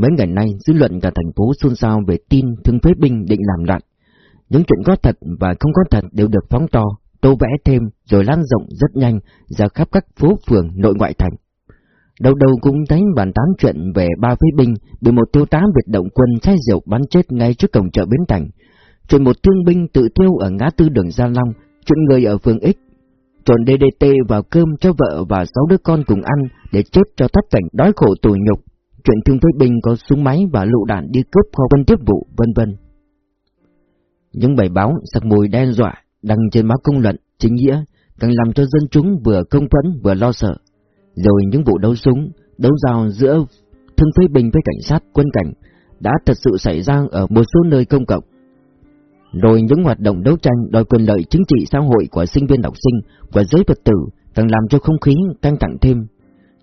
Mấy ngày nay, dư luận cả thành phố xôn xao về tin thương phế binh định làm loạn. Những chuyện có thật và không có thật đều được phóng to, tô vẽ thêm rồi lan rộng rất nhanh ra khắp các phố phường nội ngoại thành. Đầu đầu cũng thấy bàn tán chuyện về ba phế binh bị một tiêu tá Việt động quân say rượu bắn chết ngay trước cổng chợ Bến Thành. Chuyện một thương binh tự thiêu ở ngã tư đường Gia Long, chuyện người ở phường X. Trộn DDT vào cơm cho vợ và sáu đứa con cùng ăn để chết cho thất cảnh đói khổ tù nhục. Chuyện thương phế binh có súng máy và lựu đạn đi cướp kho quân tiếp vụ, vân vân. Những bài báo sặc mùi đe dọa đăng trên báo công luận, chính nghĩa, càng làm cho dân chúng vừa công phẫn vừa lo sợ. Rồi những vụ đấu súng, đấu dao giữa thương phế binh với cảnh sát, quân cảnh đã thật sự xảy ra ở một số nơi công cộng. Rồi những hoạt động đấu tranh đòi quyền lợi chính trị xã hội của sinh viên học sinh, của giới Phật tử càng làm cho không khí căng thẳng thêm.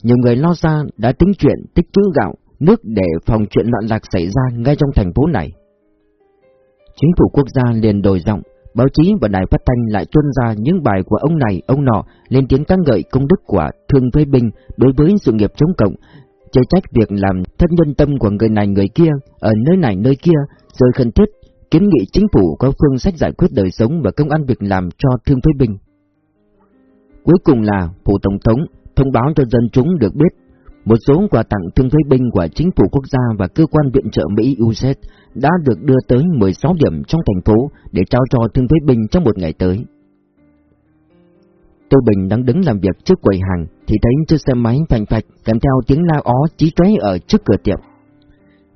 Nhiều người lo xa đã tính chuyện tích trữ gạo, nước để phòng chuyện loạn lạc xảy ra ngay trong thành phố này. Chính phủ quốc gia liền đổi giọng, báo chí và đài phát thanh lại tuân ra những bài của ông này, ông nọ lên tiếng ca ngợi công đức của thương phế binh đối với sự nghiệp chống cộng, chê trách việc làm thất nhân tâm của người này người kia ở nơi này nơi kia, rồi khẩn thiết kiến nghị chính phủ có phương sách giải quyết đời sống và công an việc làm cho thương phế binh. Cuối cùng là Phủ Tổng thống thông báo cho dân chúng được biết một số quà tặng thương phế binh của chính phủ quốc gia và cơ quan viện trợ Mỹ USAID đã được đưa tới 16 điểm trong thành phố để trao cho thương phế binh trong một ngày tới. Tô Bình đang đứng làm việc trước quầy hàng thì thấy chiếc xe máy phành phạch kèm theo tiếng la ó chí chóe ở trước cửa tiệm.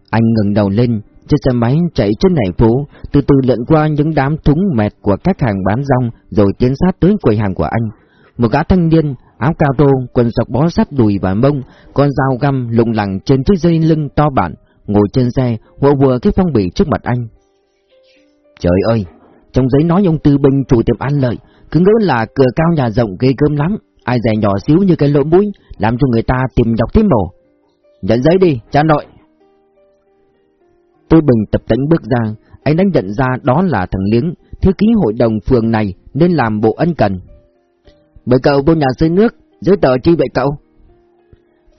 Anh ngẩng đầu lên, chiếc xe máy chạy trên nẻo phố, từ từ lượn qua những đám thúng mệt của các hàng bán rong rồi tiến sát tới quầy hàng của anh. Một gã thanh niên, áo cao tô, quần sọc bó sát đùi và mông, con dao găm lùng lẳng trên chiếc dây lưng to bản, ngồi trên xe, hùa vừa cái phong bì trước mặt anh. Trời ơi, trong giấy nói ông Tư Bình chủ tiệm ăn lợi, cứ ngỡ là cửa cao nhà rộng ghê gớm lắm, ai dè nhỏ xíu như cái lỗ mũi, làm cho người ta tìm đọc tím mổ. Nhận giấy đi, cha nội. Tư Bình tập tĩnh bước ra, anh đã nhận ra đó là thằng Liếng, thư ký hội đồng phường này nên làm bộ ân cần. Mời cậu vô nhà xây nước, giấy tờ chi vậy cậu?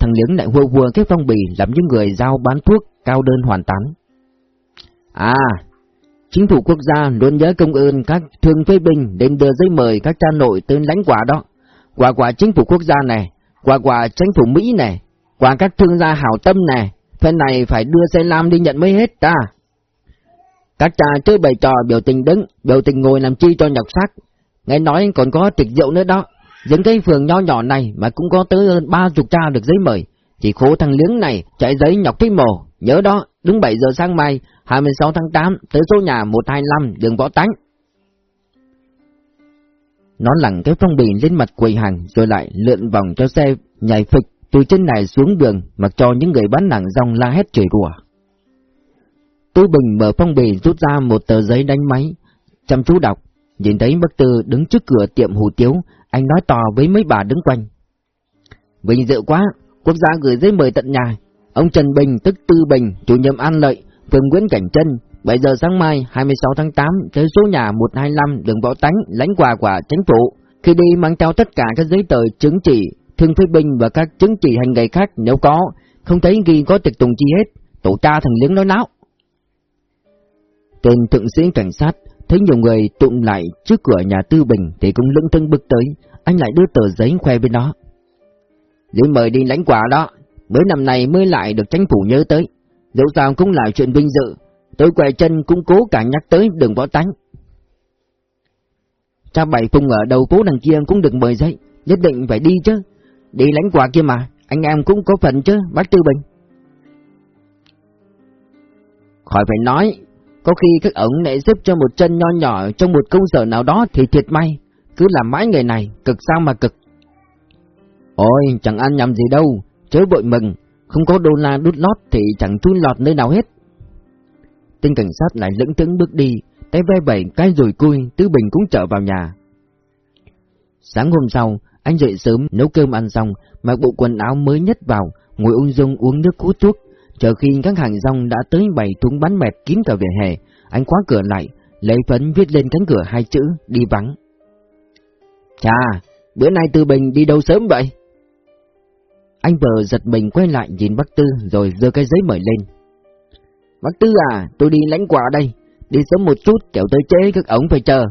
Thằng Liếng lại hùa hùa cái phong bì làm những người giao bán thuốc cao đơn hoàn tán. À, chính phủ quốc gia luôn nhớ công ơn các thương phế binh đến đưa giấy mời các cha nội tới lãnh quả đó. Quả quả chính phủ quốc gia này, quả quả chính phủ Mỹ này, quả các thương gia hảo tâm này, phần này phải đưa xe lam đi nhận mới hết ta. Các cha chơi bày trò biểu tình đứng, biểu tình ngồi làm chi cho nhọc sắc. Nghe nói còn có tiệc rượu nữa đó. Những cái phường nho nhỏ này mà cũng có tới hơn ba chục cha được giấy mời. Chỉ khổ thằng liếng này chạy giấy nhọc cái mồ. Nhớ đó, đúng 7 giờ sáng mai, 26 tháng 8, tới số nhà 125, đường Võ Tánh. Nó lẳng cái phong bì lên mặt quầy hàng rồi lại lượn vòng cho xe nhảy phịch từ trên này xuống đường mặc cho những người bán hàng rong la hét chửi rủa. Tư Bình mở phong bì rút ra một tờ giấy đánh máy, chăm chú đọc, nhìn thấy bác Tư đứng trước cửa tiệm hủ tiếu, anh nói to với mấy bà đứng quanh. Vinh dự quá, quốc gia gửi giấy mời tận nhà, ông Trần Bình tức Tư Bình, chủ nhiệm An Lợi, phường Nguyễn Cảnh Trân, 7 giờ sáng mai 26 tháng 8 tới số nhà 125 đường Võ Tánh lãnh quà của chính phủ. Khi đi mang theo tất cả các giấy tờ chứng chỉ, thương phế binh và các chứng chỉ hành nghề khác nếu có, không thấy ghi có tịch tùng chi hết, tổ cha thằng liếng nói náo. Tên thượng sĩ cảnh sát thấy nhiều người tụm lại trước cửa nhà Tư Bình thì cũng lưỡng thân bước tới, anh lại đưa tờ giấy khoe với nó. Giấy mời đi lãnh quả đó, mới năm này mới lại được chính phủ nhớ tới, dẫu sao cũng là chuyện vinh dự, tôi quay chân cũng cố cả nhắc tới đường võ tánh. Cha bảy phùng ở đầu phố đằng kia cũng được mời giấy, nhất định phải đi chứ, đi lãnh quả kia mà, anh em cũng có phần chứ, bác Tư Bình. Khỏi phải nói, có khi các ổng lại giúp cho một chân nho nhỏ trong một công sở nào đó thì thiệt may, cứ làm mãi người này, cực sao mà cực. Ôi, chẳng ăn nhầm gì đâu, chớ bội mừng, không có đô la đút lót thì chẳng chui lọt nơi nào hết. Tên cảnh sát lại lững tướng bước đi, tay ve bảy cái rồi cui, Tứ Bình cũng trở vào nhà. Sáng hôm sau, anh dậy sớm nấu cơm ăn xong, mặc bộ quần áo mới nhất vào, ngồi ung dung uống nước hút thuốc, chờ khi các hàng rong đã tới bảy thúng bắn mẹt kín cả vỉa hè, anh khóa cửa lại, lấy phấn viết lên cánh cửa hai chữ, đi vắng. Chà, bữa nay Tư Bình đi đâu sớm vậy? Anh vợ giật mình quay lại nhìn bác Tư rồi giơ cái giấy mời lên. Bác Tư à, tôi đi lãnh quả đây, đi sớm một chút kẻo tới chế các ống phải chờ.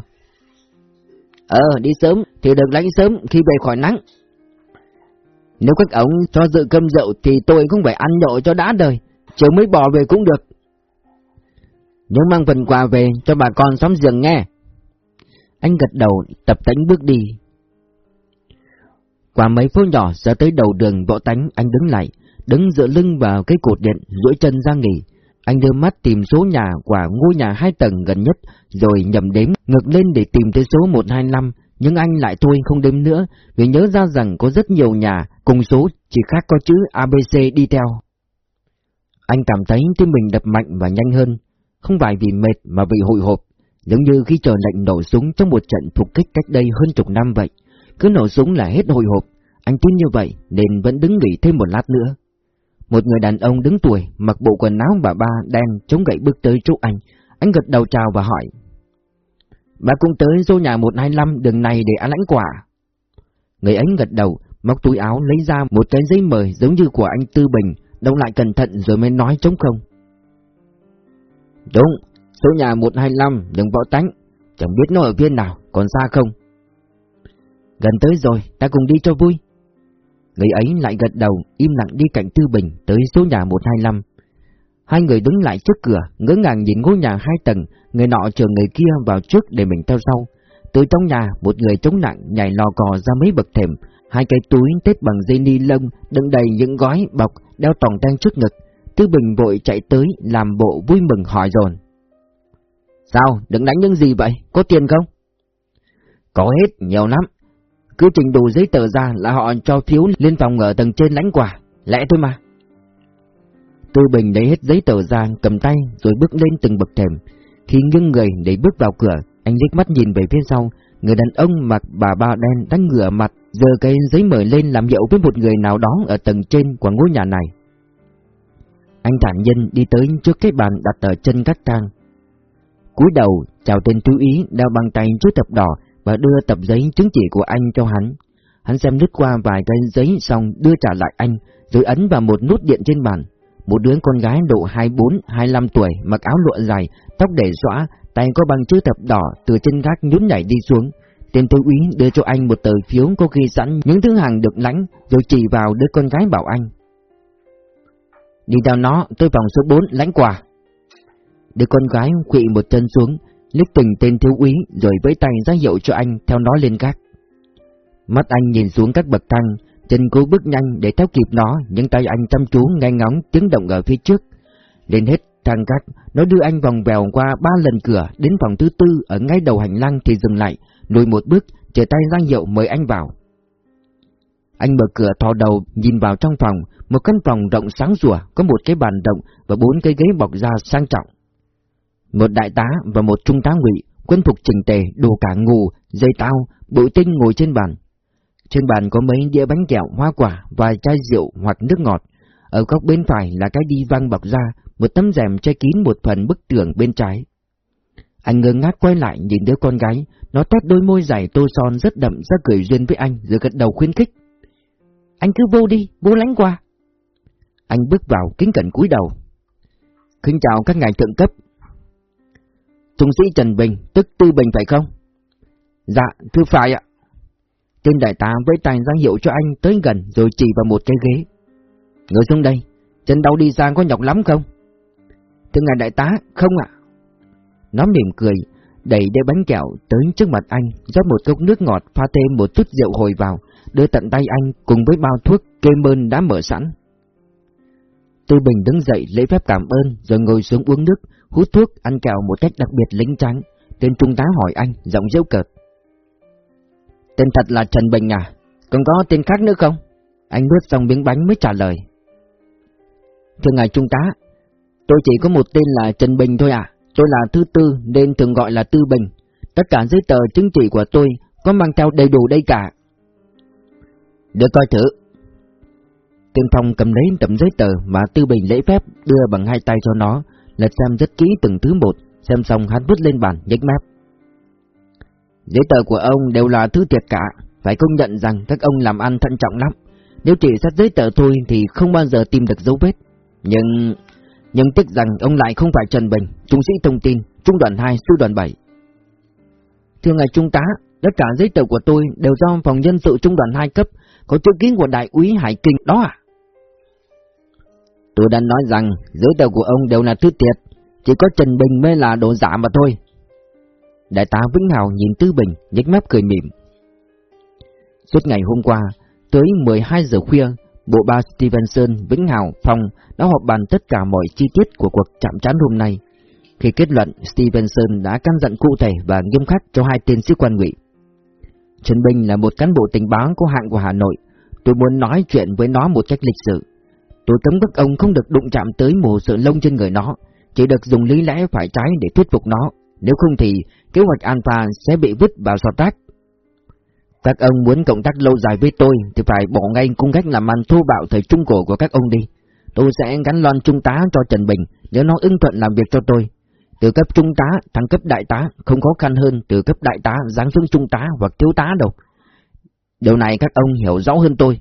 Ờ, đi sớm thì được lãnh sớm khi về khỏi nắng. Nếu các ống cho dự cơm rượu thì tôi cũng phải ăn nhậu cho đã đời, chiều mới bỏ về cũng được. nhớ mang phần quà về cho bà con xóm giường nghe. Anh gật đầu, tập tánh bước đi. Qua mấy phố nhỏ sẽ tới đầu đường võ tánh, anh đứng lại, đứng dựa lưng vào cái cột điện, duỗi chân ra nghỉ. Anh đưa mắt tìm số nhà của ngôi nhà hai tầng gần nhất, rồi nhầm đếm ngược lên để tìm tới số 125, nhưng anh lại thôi không đếm nữa, vì nhớ ra rằng có rất nhiều nhà, cùng số chỉ khác có chữ ABC đi theo. Anh cảm thấy tim mình đập mạnh và nhanh hơn, không phải vì mệt mà vì hội hộp, giống như khi chờ lệnh nổ súng trong một trận phục kích cách đây hơn chục năm vậy. Cứ nổ súng là hết hồi hộp, anh tin như vậy nên vẫn đứng nghỉ thêm một lát nữa. Một người đàn ông đứng tuổi, mặc bộ quần áo bà ba đen chống gậy bước tới chỗ anh. Anh gật đầu chào và hỏi. Bà cũng tới số nhà 125 đường này để ăn lãnh quả. Người ấy gật đầu, móc túi áo lấy ra một cái giấy mời giống như của anh Tư Bình, đóng lại cẩn thận rồi mới nói trống không. Đúng, số nhà 125 đường võ tánh, chẳng biết nó ở viên nào, còn xa không? Gần tới rồi, ta cùng đi cho vui. Người ấy lại gật đầu, im lặng đi cạnh Tư Bình tới số nhà 125. Hai người đứng lại trước cửa, ngỡ ngàng nhìn ngôi nhà hai tầng, người nọ chờ người kia vào trước để mình theo sau. Từ trong nhà, một người chống nặng nhảy lò cò ra mấy bậc thềm, hai cái túi tết bằng dây ni lông đựng đầy những gói bọc đeo toàn đen trước ngực. Tư Bình vội chạy tới làm bộ vui mừng hỏi dồn. Sao, đừng đánh những gì vậy, có tiền không? Có hết, nhiều lắm, cứ trình đủ giấy tờ ra là họ cho thiếu lên phòng ở tầng trên lãnh quả, lẽ thôi mà. Tư Bình lấy hết giấy tờ ra, cầm tay rồi bước lên từng bậc thềm. Khi nghiêng người để bước vào cửa, anh liếc mắt nhìn về phía sau, người đàn ông mặc bà ba đen đang ngửa mặt, giơ cái giấy mời lên làm hiệu với một người nào đó ở tầng trên của ngôi nhà này. Anh thản nhiên đi tới trước cái bàn đặt ở chân các thang. cúi đầu, chào tên chú ý đeo bằng tay chú tập đỏ và đưa tập giấy chứng chỉ của anh cho hắn. Hắn xem lướt qua vài cái giấy xong đưa trả lại anh, rồi ấn vào một nút điện trên bàn. Một đứa con gái độ 24-25 tuổi, mặc áo lụa dài, tóc để xõa, tay có bằng chữ thập đỏ từ trên gác nhún nhảy đi xuống. Tên tư úy đưa cho anh một tờ phiếu có ghi sẵn những thứ hàng được lãnh, rồi chỉ vào đứa con gái bảo anh. Đi theo nó, tôi phòng số 4 lãnh quà. Đứa con gái quỵ một chân xuống, liếc tình tên thiếu úy rồi với tay ra hiệu cho anh theo nó lên gác. Mắt anh nhìn xuống các bậc thang, Trình cố bước nhanh để theo kịp nó, nhưng tay anh chăm chú nghe ngóng tiếng động ở phía trước. Lên hết thang gác, nó đưa anh vòng vèo qua ba lần cửa đến phòng thứ tư ở ngay đầu hành lang thì dừng lại, lùi một bước, chờ tay ra hiệu mời anh vào. Anh mở cửa thò đầu nhìn vào trong phòng, một căn phòng rộng sáng rủa, có một cái bàn rộng và bốn cái ghế bọc da sang trọng. Một đại tá và một trung tá ngụy, quân phục chỉnh tề, đồ cả ngù, dây tao, bụi tinh ngồi trên bàn. Trên bàn có mấy đĩa bánh kẹo, hoa quả và chai rượu hoặc nước ngọt. Ở góc bên phải là cái đi văng bọc ra, một tấm rèm che kín một phần bức tường bên trái. Anh ngơ ngác quay lại nhìn đứa con gái, nó tét đôi môi dài tô son rất đậm ra cười duyên với anh rồi gật đầu khuyến khích. Anh cứ vô đi, vô lánh qua. Anh bước vào kính cẩn cúi đầu. Kính chào các ngài thượng cấp, Trung sĩ Trần Bình, tức Tư Bình phải không? Dạ, thưa phải ạ. Tên đại tá với tay ra hiệu cho anh tới gần rồi chỉ vào một cái ghế. Ngồi xuống đây, chân đau đi sang có nhọc lắm không? Thưa ngài đại tá, không ạ. Nó mỉm cười, đẩy đĩa bánh kẹo tới trước mặt anh, rót một cốc nước ngọt pha thêm một chút rượu hồi vào, đưa tận tay anh cùng với bao thuốc kê mơn đã mở sẵn. Tư Bình đứng dậy lấy phép cảm ơn rồi ngồi xuống uống nước, hút thuốc, ăn kẹo một cách đặc biệt lính trắng. Tên trung tá hỏi anh, giọng dễu cợt. Tên thật là Trần Bình à? Còn có tên khác nữa không? Anh bước xong miếng bánh mới trả lời. Thưa ngài trung tá, tôi chỉ có một tên là Trần Bình thôi à. Tôi là thứ tư nên thường gọi là Tư Bình. Tất cả giấy tờ chứng chỉ của tôi có mang theo đầy đủ đây cả. Được coi thử. Tiên Phong cầm lấy tấm giấy tờ mà Tư Bình lễ phép đưa bằng hai tay cho nó, lật xem rất kỹ từng thứ một, xem xong hắn vứt lên bàn, nhếch mép. Giấy tờ của ông đều là thứ thiệt cả, phải công nhận rằng các ông làm ăn thận trọng lắm. Nếu chỉ xét giấy tờ thôi thì không bao giờ tìm được dấu vết. Nhưng... Nhưng tiếc rằng ông lại không phải Trần Bình, trung sĩ thông tin, trung đoàn 2, sư đoàn 7. Thưa ngài trung tá, tất cả giấy tờ của tôi đều do phòng nhân sự trung đoàn 2 cấp, có chữ ký của đại úy Hải Kinh đó à? Tôi đã nói rằng giấy tờ của ông đều là thứ thiệt, chỉ có Trần Bình mới là đồ giả mà thôi. Đại tá Vĩnh Hào nhìn Tư Bình, nhếch mép cười mỉm. Suốt ngày hôm qua, tới 12 giờ khuya, bộ ba Stevenson, Vĩnh Hào, Phong đã họp bàn tất cả mọi chi tiết của cuộc chạm trán hôm nay. Khi kết luận, Stevenson đã căn dặn cụ thể và nghiêm khắc cho hai tên sĩ quan ngụy. Trần Bình là một cán bộ tình báo có hạng của Hà Nội. Tôi muốn nói chuyện với nó một cách lịch sự. Tôi cấm các ông không được đụng chạm tới mồ sợi lông trên người nó, chỉ được dùng lý lẽ phải trái để thuyết phục nó. Nếu không thì, kế hoạch Alpha sẽ bị vứt vào sọt rác. Các ông muốn cộng tác lâu dài với tôi thì phải bỏ ngay cung cách làm ăn thô bạo thời trung cổ của các ông đi. Tôi sẽ gắn loan trung tá cho Trần Bình, nếu nó ưng thuận làm việc cho tôi. Từ cấp trung tá thăng cấp đại tá, không khó khăn hơn từ cấp đại tá giáng xuống trung tá hoặc thiếu tá đâu. Điều này các ông hiểu rõ hơn tôi.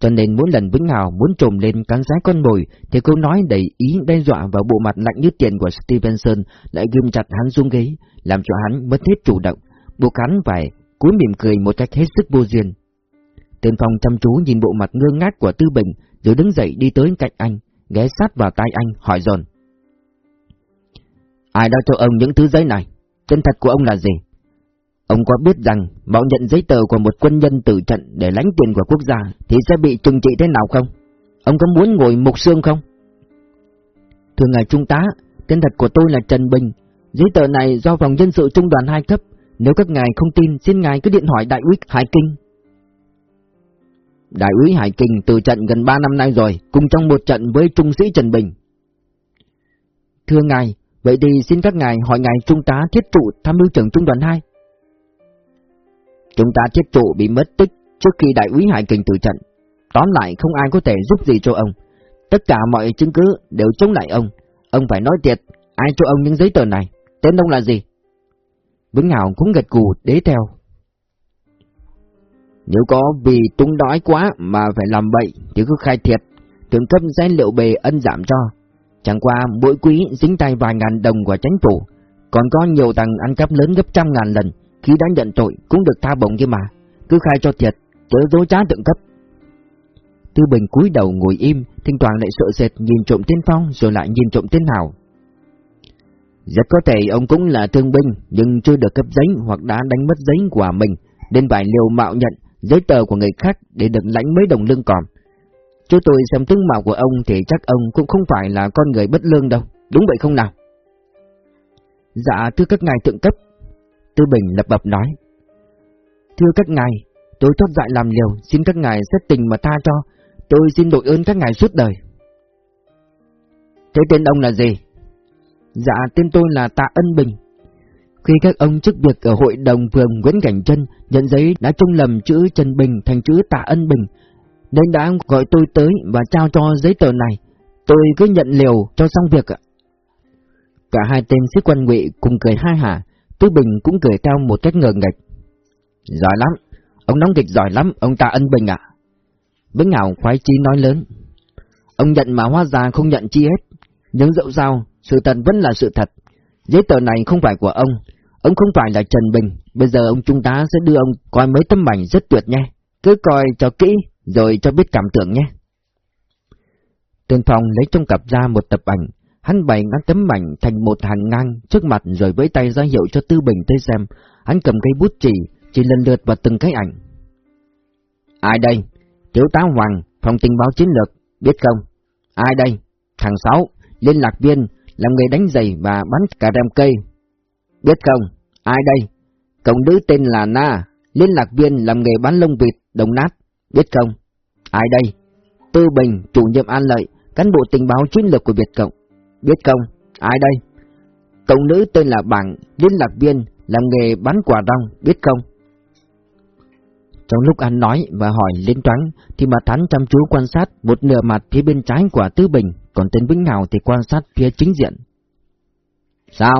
Cho nên mỗi lần Vĩnh Hào muốn trồm lên cắn giá con mồi thì câu nói đầy ý đe dọa vào bộ mặt lạnh như tiền của Stevenson lại ghim chặt hắn xuống ghế, làm cho hắn mất hết chủ động, buộc hắn phải cúi mỉm cười một cách hết sức vô duyên. Tên Phong chăm chú nhìn bộ mặt ngơ ngác của Tư Bình rồi đứng dậy đi tới cạnh anh, ghé sát vào tai anh hỏi dồn. Ai đã cho ông những thứ giấy này? Tên thật của ông là gì? Ông có biết rằng mạo nhận giấy tờ của một quân nhân tử trận để lãnh tiền của quốc gia thì sẽ bị trừng trị thế nào không? Ông có muốn ngồi mục xương không? Thưa ngài trung tá, tên thật của tôi là Trần Bình. Giấy tờ này do phòng dân sự trung đoàn 2 cấp. Nếu các ngài không tin, xin ngài cứ điện hỏi đại úy Hải Kinh. Đại úy Hải Kinh từ trận gần 3 năm nay rồi, cùng trong một trận với trung sĩ Trần Bình. Thưa ngài, vậy thì xin các ngài hỏi ngài trung tá thiết trụ tham mưu trưởng trung đoàn 2. Chúng ta chết trụ bị mất tích trước khi đại úy Hải Kình từ trận. Tóm lại không ai có thể giúp gì cho ông. Tất cả mọi chứng cứ đều chống lại ông. Ông phải nói thiệt, ai cho ông những giấy tờ này? Tên ông là gì? Vĩnh Hảo cũng gật cù đế theo. Nếu có vì túng đói quá mà phải làm bậy thì cứ khai thiệt, tưởng cấp sẽ liệu bề ân giảm cho. Chẳng qua mỗi quý dính tay vài ngàn đồng của chánh phủ, còn có nhiều tầng ăn cắp lớn gấp trăm ngàn lần, khi đã nhận tội cũng được tha bổng kia mà, cứ khai cho thiệt, chớ dối trá tượng cấp. Tư Bình cúi đầu ngồi im, thỉnh thoảng lại sợ sệt nhìn trộm tên Phong rồi lại nhìn trộm tên Hào. Rất có thể ông cũng là thương binh nhưng chưa được cấp giấy hoặc đã đánh mất giấy của mình nên phải liều mạo nhận giấy tờ của người khác để được lãnh mấy đồng lương còn. Chú tôi xem tướng mạo của ông thì chắc ông cũng không phải là con người bất lương đâu, đúng vậy không nào? Dạ thưa các ngài thượng cấp, Tư Bình lập bập nói. Thưa các ngài, tôi thoát dại làm liều, xin các ngài xét tình mà tha cho, tôi xin đội ơn các ngài suốt đời. Thế tên ông là gì? Dạ, tên tôi là Tạ Ân Bình. Khi các ông chức việc ở hội đồng phường Nguyễn Cảnh Trân nhận giấy đã trông lầm chữ Trần Bình thành chữ Tạ Ân Bình, nên đã gọi tôi tới và trao cho giấy tờ này. Tôi cứ nhận liều cho xong việc ạ. Cả hai tên sĩ quan ngụy cùng cười hai hả, Tú Bình cũng cười theo một cách ngờ nghệch. Giỏi lắm, ông đóng kịch giỏi lắm, ông ta ân bình ạ. À? Vĩnh Hảo khoái chí nói lớn. Ông nhận mà hóa ra không nhận chi hết, nhưng dẫu sao, sự thật vẫn là sự thật. Giấy tờ này không phải của ông, ông không phải là Trần Bình, bây giờ ông chúng ta sẽ đưa ông coi mấy tấm ảnh rất tuyệt nha. Cứ coi cho kỹ, rồi cho biết cảm tưởng nhé. Tên Phong lấy trong cặp ra một tập ảnh, Hắn bày các tấm mảnh thành một hàng ngang trước mặt rồi với tay ra hiệu cho Tư Bình tới xem. Hắn cầm cây bút chỉ, chỉ lần lượt vào từng cái ảnh. Ai đây? Tiểu tá Hoàng, phòng tình báo chiến lược, biết không? Ai đây? Thằng Sáu, liên lạc viên, làm nghề đánh giày và bắn cà rem cây. Biết không? Ai đây? Cậu nữ tên là Na, liên lạc viên làm nghề bán lông vịt, đồng nát. Biết không? Ai đây? Tư Bình, chủ nhiệm An Lợi, cán bộ tình báo chiến lược của Việt Cộng. Biết không? Ai đây? Cậu nữ tên là Bảng, liên lạc viên, làm nghề bán quà rong, biết không? Trong lúc anh nói và hỏi lên toán, thì mặt hắn chăm chú quan sát một nửa mặt phía bên trái của Tư Bình, còn tên Vĩnh Hào thì quan sát phía chính diện. Sao?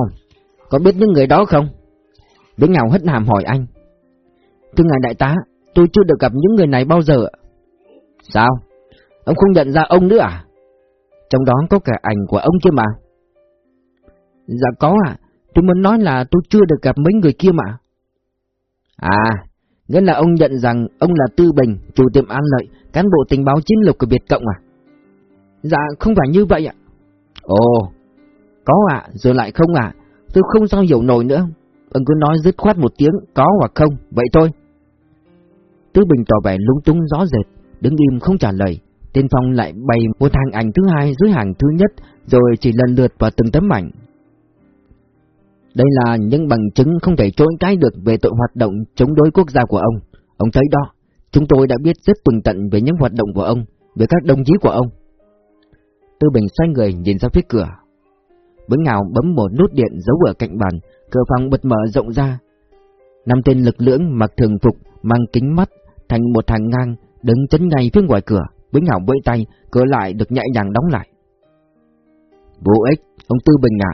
Có biết những người đó không? Vĩnh Hào hất hàm hỏi anh. Thưa ngài đại tá, tôi chưa được gặp những người này bao giờ. Sao? Ông không nhận ra ông nữa à? Trong đó có cả ảnh của ông kia mà. Dạ có à, tôi muốn nói là tôi chưa được gặp mấy người kia mà. À, nghĩa là ông nhận rằng ông là Tư Bình, chủ tiệm An Lợi, cán bộ tình báo chiến lược của Việt Cộng à? Dạ, không phải như vậy ạ. Ồ, có ạ, rồi lại không ạ, tôi không sao hiểu nổi nữa. Ông cứ nói dứt khoát một tiếng, có hoặc không, vậy thôi. Tư Bình tỏ vẻ lúng túng rõ rệt, đứng im không trả lời. Tiên Phong lại bày một hàng ảnh thứ hai dưới hàng thứ nhất, rồi chỉ lần lượt vào từng tấm ảnh. Đây là những bằng chứng không thể chối cãi được về tội hoạt động chống đối quốc gia của ông. Ông thấy đó, chúng tôi đã biết rất tường tận về những hoạt động của ông, về các đồng chí của ông. Tư Bình xoay người nhìn ra phía cửa. Bứng ngào bấm một nút điện giấu ở cạnh bàn, cửa phòng bật mở rộng ra. Năm tên lực lưỡng mặc thường phục, mang kính mắt, thành một hàng ngang, đứng chấn ngay phía ngoài cửa. Bính Hảo vẫy tay, cửa lại được nhẹ nhàng đóng lại. Vô ích, ông Tư Bình ạ,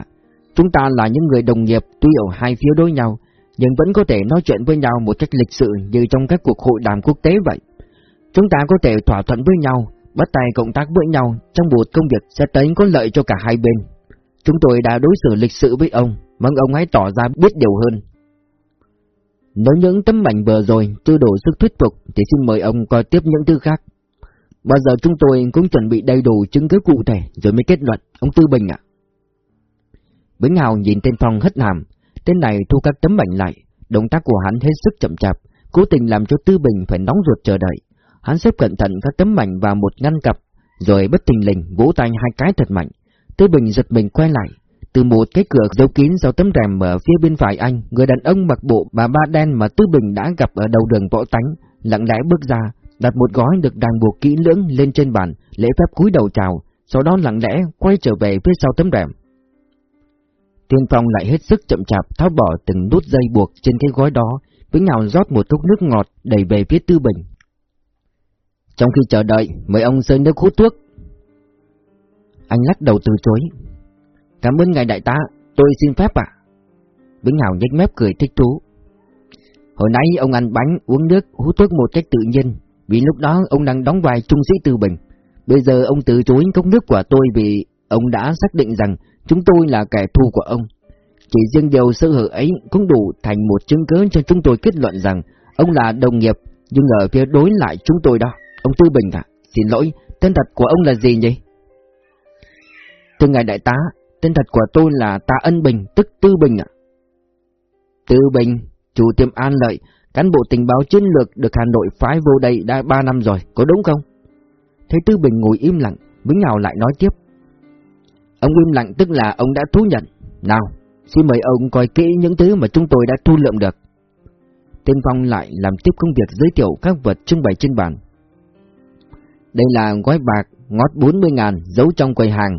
chúng ta là những người đồng nghiệp tuy ở hai phía đối nhau, nhưng vẫn có thể nói chuyện với nhau một cách lịch sự như trong các cuộc hội đàm quốc tế vậy. Chúng ta có thể thỏa thuận với nhau, bắt tay cộng tác với nhau trong một công việc sẽ tới có lợi cho cả hai bên. Chúng tôi đã đối xử lịch sự với ông, mong ông hãy tỏ ra biết điều hơn. Nếu những tấm ảnh vừa rồi chưa đủ sức thuyết phục thì xin mời ông coi tiếp những thứ khác. Bao giờ chúng tôi cũng chuẩn bị đầy đủ chứng cứ cụ thể rồi mới kết luận, ông Tư Bình ạ. Bính Hào nhìn tên Phong hất hàm, tên này thu các tấm bệnh lại, động tác của hắn hết sức chậm chạp, cố tình làm cho Tư Bình phải nóng ruột chờ đợi. Hắn xếp cẩn thận các tấm mảnh vào một ngăn cặp, rồi bất tình lình vỗ tay hai cái thật mạnh. Tư Bình giật mình quay lại, từ một cái cửa giấu kín sau tấm rèm ở phía bên phải anh, người đàn ông mặc bộ bà ba đen mà Tư Bình đã gặp ở đầu đường võ tánh, lặng lẽ bước ra, đặt một gói được đàn buộc kỹ lưỡng lên trên bàn, lễ phép cúi đầu chào, sau đó lặng lẽ quay trở về phía sau tấm rèm. Tiên Phong lại hết sức chậm chạp tháo bỏ từng nút dây buộc trên cái gói đó, với ngào rót một cốc nước ngọt đẩy về phía Tư Bình. Trong khi chờ đợi, mời ông sơn nước hút thuốc. Anh lắc đầu từ chối. Cảm ơn ngài đại tá, tôi xin phép ạ. À? Vĩnh Hào nhếch mép cười thích thú. Hồi nãy ông ăn bánh, uống nước, hút thuốc một cách tự nhiên, vì lúc đó ông đang đóng vai trung sĩ Tư Bình. Bây giờ ông từ chối cốc nước của tôi vì ông đã xác định rằng chúng tôi là kẻ thù của ông. Chỉ riêng điều sơ hở ấy cũng đủ thành một chứng cứ cho chúng tôi kết luận rằng ông là đồng nghiệp, nhưng ở phía đối lại chúng tôi đó. Ông Tư Bình à, xin lỗi, tên thật của ông là gì nhỉ? Thưa ngài đại tá, tên thật của tôi là Tạ Ân Bình, tức Tư Bình ạ. Tư Bình, chủ tiệm An Lợi, cán bộ tình báo chiến lược được Hà Nội phái vô đây đã ba năm rồi, có đúng không? Thấy Tư Bình ngồi im lặng, Vĩnh Hào lại nói tiếp. Ông im lặng tức là ông đã thú nhận. Nào, xin mời ông coi kỹ những thứ mà chúng tôi đã thu lượm được. Tiên Phong lại làm tiếp công việc giới thiệu các vật trưng bày trên bàn. Đây là gói bạc ngót 40 ngàn giấu trong quầy hàng.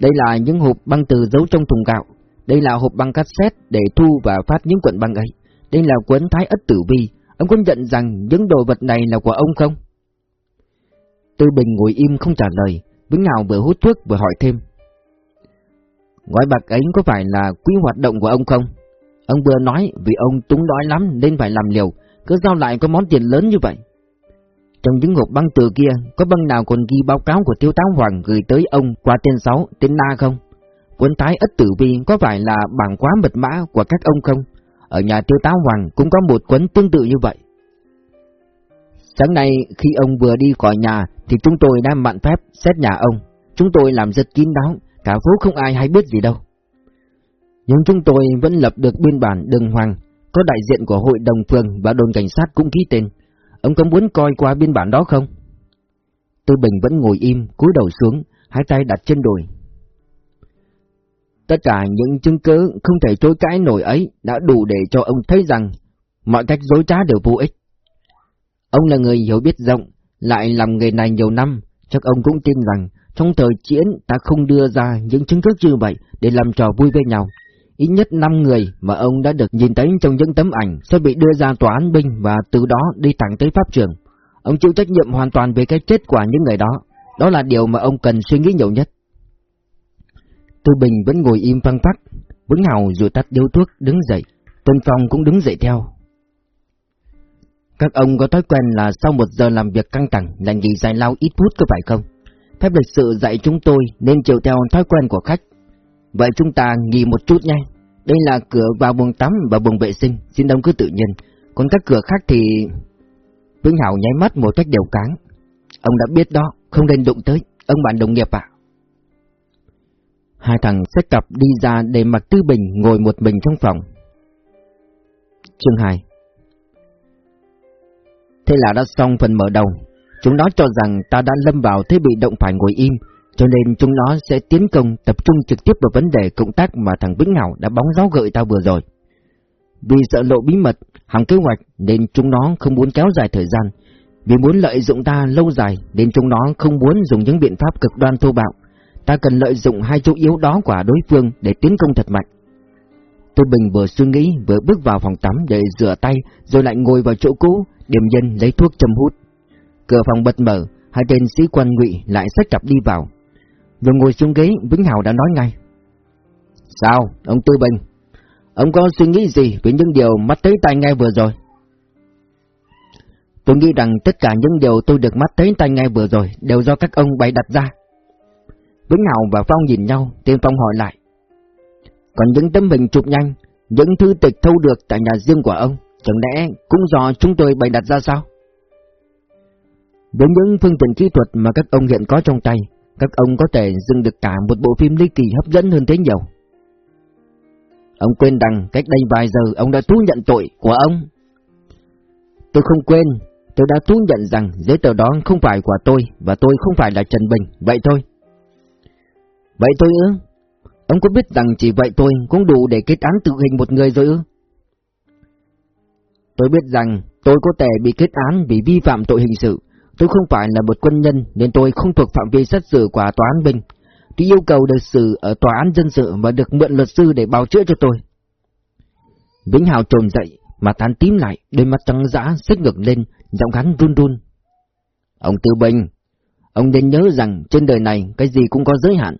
Đây là những hộp băng từ giấu trong thùng gạo. Đây là hộp băng cassette để thu và phát những cuộn băng ấy. Đây là cuốn Thái Ất Tử Vi. Ông có nhận rằng những đồ vật này là của ông không? Tư Bình ngồi im không trả lời, Vĩnh Hào vừa hút thuốc vừa hỏi thêm. Gói bạc ấy có phải là quỹ hoạt động của ông không? Ông vừa nói vì ông túng đói lắm nên phải làm liều, cứ giao lại có món tiền lớn như vậy. Trong những hộp băng từ kia, có băng nào còn ghi báo cáo của Tiêu Táo Hoàng gửi tới ông qua tên sáu, tên Na không? Cuốn thái ất tử vi có phải là bảng quá mật mã của các ông không? Ở nhà Tiêu Táo Hoàng cũng có một quấn tương tự như vậy. Sáng nay khi ông vừa đi khỏi nhà thì chúng tôi đã mạn phép xét nhà ông. Chúng tôi làm rất kín đáo, cả phố không ai hay biết gì đâu. Nhưng chúng tôi vẫn lập được biên bản đường hoàng, có đại diện của hội đồng phường và đồn cảnh sát cũng ký tên. Ông có muốn coi qua biên bản đó không? Tư Bình vẫn ngồi im, cúi đầu xuống, hai tay đặt trên đùi. Tất cả những chứng cứ không thể chối cãi nổi ấy đã đủ để cho ông thấy rằng mọi cách dối trá đều vô ích. Ông là người hiểu biết rộng, lại làm nghề này nhiều năm, chắc ông cũng tin rằng trong thời chiến ta không đưa ra những chứng cứ như vậy để làm trò vui với nhau. Ít nhất 5 người mà ông đã được nhìn thấy trong những tấm ảnh sẽ bị đưa ra tòa án binh và từ đó đi thẳng tới pháp trường. Ông chịu trách nhiệm hoàn toàn về cái chết của những người đó. Đó là điều mà ông cần suy nghĩ nhiều nhất. Tư Bình vẫn ngồi im văng phát. Vững Hào dù tắt điếu thuốc đứng dậy. Tân Phong cũng đứng dậy theo. Các ông có thói quen là sau một giờ làm việc căng thẳng là nghỉ giải lao ít phút có phải không? Phép lịch sự dạy chúng tôi nên chiều theo thói quen của khách. Vậy chúng ta nghỉ một chút nha. Đây là cửa vào buồng tắm và buồng vệ sinh, xin đông cứ tự nhiên. Còn các cửa khác thì... Vĩnh Hảo nháy mắt một cách đều cáng. Ông đã biết đó, không nên đụng tới, ông bạn đồng nghiệp ạ. Hai thằng xách cặp đi ra để mặc Tư Bình ngồi một mình trong phòng. Chương 2 Thế là đã xong phần mở đầu. Chúng nó cho rằng ta đã lâm vào thế bị động phải ngồi im, cho nên chúng nó sẽ tiến công tập trung trực tiếp vào vấn đề công tác mà thằng Vĩnh Hảo đã bóng gió gợi tao vừa rồi. Vì sợ lộ bí mật, hàng kế hoạch nên chúng nó không muốn kéo dài thời gian. Vì muốn lợi dụng ta lâu dài nên chúng nó không muốn dùng những biện pháp cực đoan thô bạo. Ta cần lợi dụng hai chỗ yếu đó của đối phương để tiến công thật mạnh. Tô Bình vừa suy nghĩ vừa bước vào phòng tắm để rửa tay rồi lại ngồi vào chỗ cũ, điểm nhân lấy thuốc châm hút. Cửa phòng bật mở, hai tên sĩ quan ngụy lại xách cặp đi vào. Vừa ngồi xuống ghế, Vĩnh Hào đã nói ngay. Sao, ông Tư Bình? Ông có suy nghĩ gì về những điều mắt thấy tai nghe vừa rồi? Tôi nghĩ rằng tất cả những điều tôi được mắt thấy tai nghe vừa rồi đều do các ông bày đặt ra. Tuấn Hào và Phong nhìn nhau, Tiên Phong hỏi lại. Còn những tấm hình chụp nhanh, những thư tịch thâu được tại nhà riêng của ông, chẳng lẽ cũng do chúng tôi bày đặt ra sao? Với những phương tiện kỹ thuật mà các ông hiện có trong tay, các ông có thể dừng được cả một bộ phim ly kỳ hấp dẫn hơn thế nhiều. Ông quên rằng cách đây vài giờ ông đã thú nhận tội của ông. Tôi không quên, tôi đã thú nhận rằng giấy tờ đó không phải của tôi và tôi không phải là Trần Bình, vậy thôi. Vậy thôi ư? Ông có biết rằng chỉ vậy tôi cũng đủ để kết án tự hình một người rồi ư? Tôi biết rằng tôi có thể bị kết án vì vi phạm tội hình sự. Tôi không phải là một quân nhân nên tôi không thuộc phạm vi xét xử của tòa án binh. Tôi yêu cầu được xử ở tòa án dân sự và được mượn luật sư để bào chữa cho tôi. Vĩnh Hào trồn dậy, mà tán tím lại, đôi mắt trắng dã xích ngược lên, giọng hắn run run. Ông Tư Bình, ông nên nhớ rằng trên đời này cái gì cũng có giới hạn.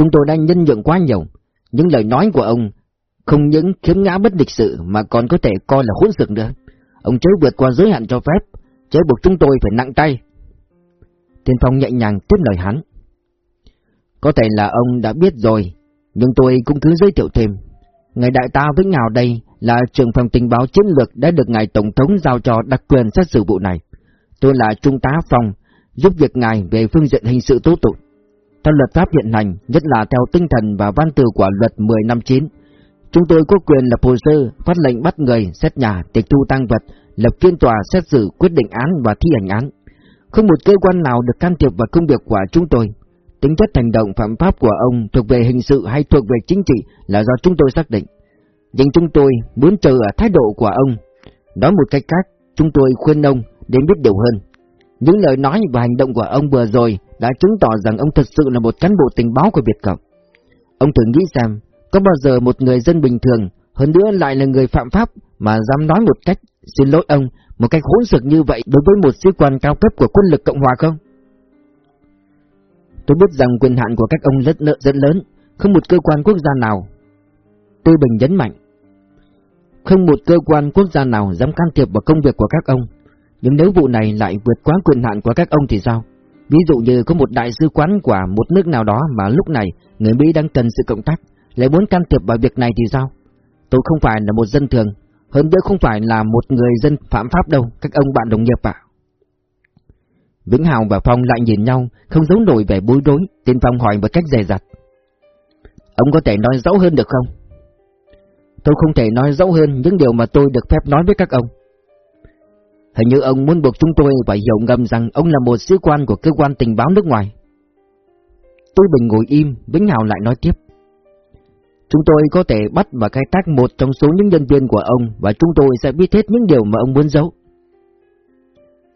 Chúng tôi đang nhân nhượng quá nhiều. Những lời nói của ông không những khiếm ngã bất lịch sự mà còn có thể coi là hỗn xược nữa. Ông chớ vượt qua giới hạn cho phép, chớ buộc chúng tôi phải nặng tay. Tiên Phong nhẹ nhàng tiếp lời hắn. Có thể là ông đã biết rồi, nhưng tôi cũng cứ giới thiệu thêm. Ngài đại ta Vĩnh Hào đây là trưởng phòng tình báo chiến lược đã được ngài Tổng thống giao cho đặc quyền xét xử vụ này. Tôi là Trung tá Phong, giúp việc ngài về phương diện hình sự tố tụng. Theo luật pháp hiện hành, nhất là theo tinh thần và văn từ của luật 10 năm 9, chúng tôi có quyền lập hồ sơ, phát lệnh bắt người, xét nhà, tịch thu tăng vật, lập phiên tòa xét xử, quyết định án và thi hành án. Không một cơ quan nào được can thiệp vào công việc của chúng tôi. Tính chất hành động phạm pháp của ông thuộc về hình sự hay thuộc về chính trị là do chúng tôi xác định. Nhưng chúng tôi muốn chờ ở thái độ của ông. Nói một cách khác, chúng tôi khuyên ông đến biết điều hơn. Những lời nói và hành động của ông vừa rồi đã chứng tỏ rằng ông thật sự là một cán bộ tình báo của Việt Cộng. Ông thử nghĩ xem, có bao giờ một người dân bình thường, hơn nữa lại là người phạm pháp mà dám nói một cách, xin lỗi ông, một cách hỗn xược như vậy đối với một sĩ quan cao cấp của quân lực Cộng Hòa không? Tôi biết rằng quyền hạn của các ông rất nợ rất lớn, không một cơ quan quốc gia nào. Tư Bình nhấn mạnh, không một cơ quan quốc gia nào dám can thiệp vào công việc của các ông. Nhưng nếu vụ này lại vượt quá quyền hạn của các ông thì sao? Ví dụ như có một đại sứ quán của một nước nào đó mà lúc này người Mỹ đang cần sự cộng tác, lại muốn can thiệp vào việc này thì sao? Tôi không phải là một dân thường, hơn nữa không phải là một người dân phạm pháp đâu, các ông bạn đồng nghiệp ạ. Vĩnh Hào và Phong lại nhìn nhau, không giấu nổi vẻ bối rối, Tin Phong hỏi một cách dè dặt. Ông có thể nói rõ hơn được không? Tôi không thể nói rõ hơn những điều mà tôi được phép nói với các ông. Hình như ông muốn buộc chúng tôi phải hiểu ngầm rằng ông là một sĩ quan của cơ quan tình báo nước ngoài. Tôi bình ngồi im, Vĩnh Hào lại nói tiếp. Chúng tôi có thể bắt và khai thác một trong số những nhân viên của ông và chúng tôi sẽ biết hết những điều mà ông muốn giấu.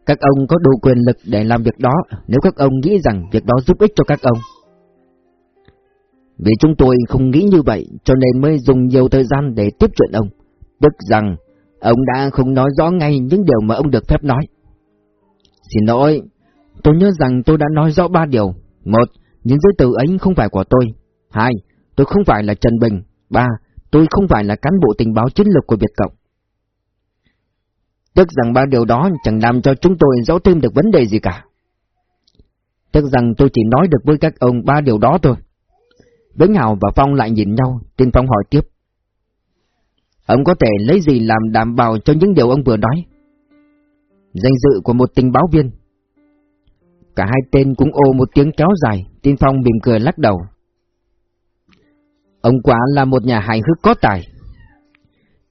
Các ông có đủ quyền lực để làm việc đó nếu các ông nghĩ rằng việc đó giúp ích cho các ông. Vì chúng tôi không nghĩ như vậy cho nên mới dùng nhiều thời gian để tiếp chuyện ông. Tức rằng ông đã không nói rõ ngay những điều mà ông được phép nói. Xin lỗi, tôi nhớ rằng tôi đã nói rõ ba điều. Một, những giấy tờ ấy không phải của tôi. Hai, tôi không phải là Trần Bình. Ba, tôi không phải là cán bộ tình báo chiến lược của Việt Cộng. Tức rằng ba điều đó chẳng làm cho chúng tôi rõ thêm được vấn đề gì cả. Tức rằng tôi chỉ nói được với các ông ba điều đó thôi. Vĩnh Hào và Phong lại nhìn nhau, Tiên Phong hỏi tiếp. Ông có thể lấy gì làm đảm bảo cho những điều ông vừa nói? Danh dự của một tình báo viên. Cả hai tên cũng ô một tiếng kéo dài, Tiên Phong mỉm cười lắc đầu. Ông quả là một nhà hài hước có tài.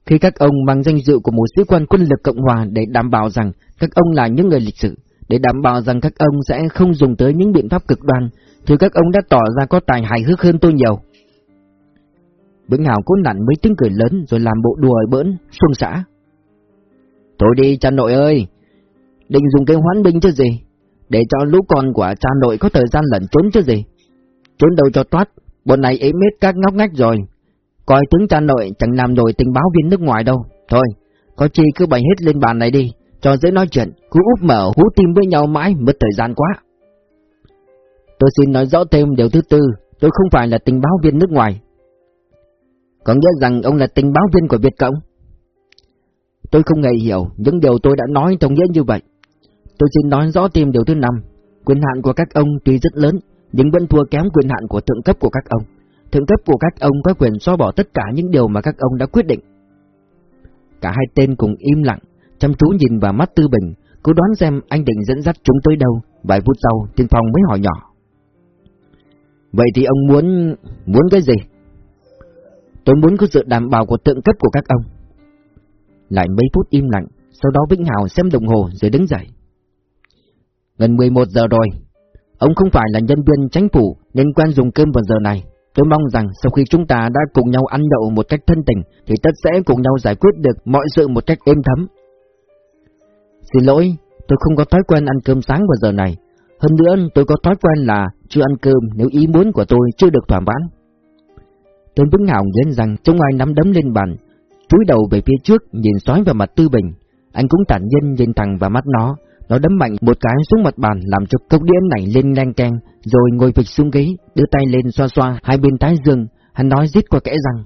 Khi các ông mang danh dự của một sĩ quan quân lực Cộng Hòa để đảm bảo rằng các ông là những người lịch sử, để đảm bảo rằng các ông sẽ không dùng tới những biện pháp cực đoan, thì các ông đã tỏ ra có tài hài hước hơn tôi nhiều. Vĩnh Hào cố nặn mấy tiếng cười lớn rồi làm bộ đùa bỡn, xuân xã. Thôi đi cha nội ơi, định dùng cái hoán binh chứ gì, để cho lũ con của cha nội có thời gian lẩn trốn chứ gì. Trốn đâu cho toát, bọn này ếm hết các ngóc ngách rồi. Coi tướng cha nội chẳng làm nổi tình báo viên nước ngoài đâu. Thôi, có chi cứ bày hết lên bàn này đi, cho dễ nói chuyện, cứ úp mở hú tim với nhau mãi mất thời gian quá. Tôi xin nói rõ thêm điều thứ tư, tôi không phải là tình báo viên nước ngoài. Có nghĩa rằng ông là tình báo viên của Việt Cộng? Tôi không hề hiểu những điều tôi đã nói trong nghĩa như vậy. Tôi xin nói rõ thêm điều thứ năm, quyền hạn của các ông tuy rất lớn, nhưng vẫn thua kém quyền hạn của thượng cấp của các ông. Thượng cấp của các ông có quyền xóa bỏ tất cả những điều mà các ông đã quyết định. Cả hai tên cùng im lặng, chăm chú nhìn vào mắt Tư Bình, cố đoán xem anh định dẫn dắt chúng tới đâu. Vài phút sau, Tiên Phong mới hỏi nhỏ. Vậy thì ông muốn... muốn cái gì? Tôi muốn có sự đảm bảo của tượng cấp của các ông. Lại mấy phút im lặng, sau đó Vĩnh Hào xem đồng hồ rồi đứng dậy. Gần 11 giờ rồi, ông không phải là nhân viên chính phủ nên quen dùng cơm vào giờ này. Tôi mong rằng sau khi chúng ta đã cùng nhau ăn nhậu một cách thân tình thì tất sẽ cùng nhau giải quyết được mọi sự một cách êm thấm. Xin lỗi, tôi không có thói quen ăn cơm sáng vào giờ này. Hơn nữa tôi có thói quen là chưa ăn cơm nếu ý muốn của tôi chưa được thỏa mãn. Tôn Vĩnh Hào nghiến rằng trông ai nắm đấm lên bàn, cúi đầu về phía trước nhìn xoáy vào mặt Tư Bình. Anh cũng tản nhiên nhìn thẳng vào mắt nó, nó đấm mạnh một cái xuống mặt bàn làm cho cốc đĩa này lên leng keng, rồi ngồi phịch xuống ghế, đưa tay lên xoa xoa hai bên thái dương, hắn nói rít qua kẽ răng.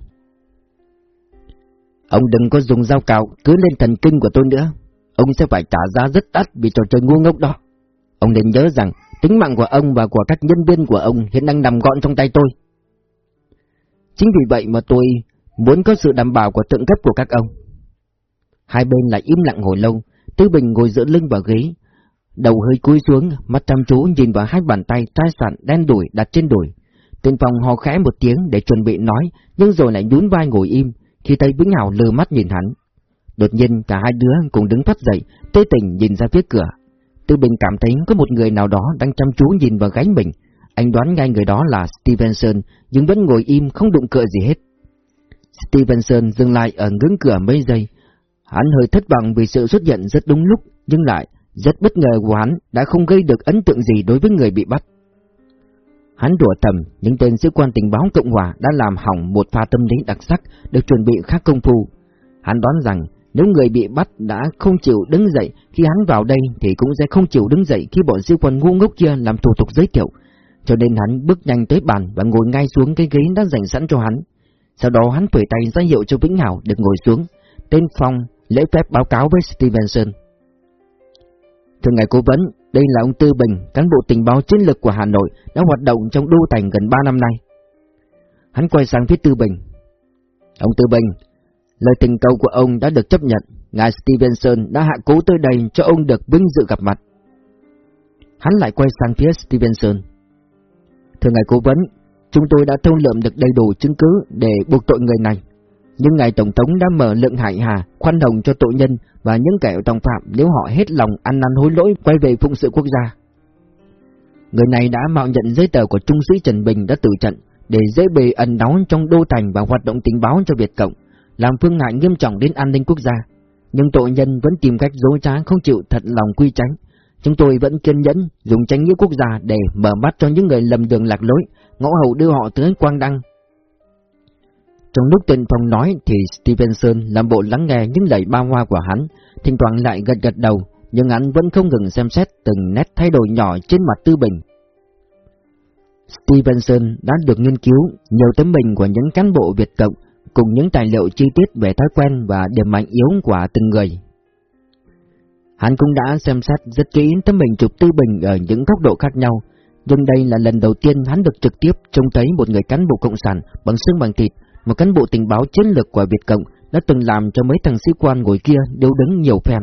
Ông đừng có dùng dao cạo cứ lên thần kinh của tôi nữa, ông sẽ phải trả giá rất đắt vì trò chơi ngu ngốc đó. Ông nên nhớ rằng tính mạng của ông và của các nhân viên của ông hiện đang nằm gọn trong tay tôi. Chính vì vậy mà tôi muốn có sự đảm bảo của tượng cấp của các ông. Hai bên lại im lặng hồi lâu, Tư Bình ngồi giữa lưng vào ghế, đầu hơi cúi xuống, mắt chăm chú nhìn vào hai bàn tay trai soạn đen đuổi đặt trên đùi. Tên phòng hò khẽ một tiếng để chuẩn bị nói, nhưng rồi lại nhún vai ngồi im, khi thấy Vĩnh Hào lơ mắt nhìn hắn. Đột nhiên cả hai đứa cùng đứng phát dậy, tê tỉnh nhìn ra phía cửa. Tư Bình cảm thấy có một người nào đó đang chăm chú nhìn vào gáy mình. Anh đoán ngay người đó là Stevenson, nhưng vẫn ngồi im không đụng cựa gì hết. Stevenson dừng lại ở ngưỡng cửa mấy giây. Hắn hơi thất vọng vì sự xuất hiện rất đúng lúc, nhưng lại rất bất ngờ của hắn đã không gây được ấn tượng gì đối với người bị bắt. Hắn đùa tầm, những tên sĩ quan tình báo Cộng Hòa đã làm hỏng một pha tâm lý đặc sắc được chuẩn bị khá công phu. Hắn đoán rằng nếu người bị bắt đã không chịu đứng dậy khi hắn vào đây thì cũng sẽ không chịu đứng dậy khi bọn sĩ quan ngu ngốc kia làm thủ tục giới thiệu. Cho nên hắn bước nhanh tới bàn và ngồi ngay xuống cái ghế đã dành sẵn cho hắn. Sau đó hắn phẩy tay ra hiệu cho Vĩnh Hảo được ngồi xuống. Tên Phong lễ phép báo cáo với Stevenson. Thưa ngài cố vấn, đây là ông Tư Bình, cán bộ tình báo chiến lược của Hà Nội, đã hoạt động trong đô thành gần 3 năm nay. Hắn quay sang phía Tư Bình. Ông Tư Bình, lời tình cầu của ông đã được chấp nhận, ngài Stevenson đã hạ cố tới đây cho ông được vinh dự gặp mặt. Hắn lại quay sang phía Stevenson. Thưa ngài cố vấn, chúng tôi đã thu lượm được đầy đủ chứng cứ để buộc tội người này. Nhưng ngài Tổng thống đã mở lượng hải hà, khoan hồng cho tội nhân và những kẻ đồng phạm nếu họ hết lòng ăn năn hối lỗi quay về phụng sự quốc gia. Người này đã mạo nhận giấy tờ của trung sĩ Trần Bình đã tử trận để dễ bề ẩn náu trong đô thành và hoạt động tình báo cho Việt Cộng, làm phương hại nghiêm trọng đến an ninh quốc gia. Nhưng tội nhân vẫn tìm cách dối trá không chịu thật lòng quy tránh. Chúng tôi vẫn kiên nhẫn dùng tranh nghĩa quốc gia để mở mắt cho những người lầm đường lạc lối, ngõ hầu đưa họ tới quang đăng trong lúc tên Phong nói thì Stevenson làm bộ lắng nghe những lời ba hoa của hắn, thỉnh thoảng lại gật gật đầu, nhưng hắn vẫn không ngừng xem xét từng nét thay đổi nhỏ trên mặt Tư Bình. Stevenson đã được nghiên cứu nhiều tấm bình của những cán bộ Việt Cộng cùng những tài liệu chi tiết về thói quen và điểm mạnh yếu của từng người. Hắn cũng đã xem xét rất kỹ tấm hình chụp Tư Bình ở những góc độ khác nhau, nhưng đây là lần đầu tiên hắn được trực tiếp trông thấy một người cán bộ cộng sản bằng xương bằng thịt, một cán bộ tình báo chiến lược của Việt Cộng đã từng làm cho mấy thằng sĩ quan ngồi kia đều đứng nhiều phen.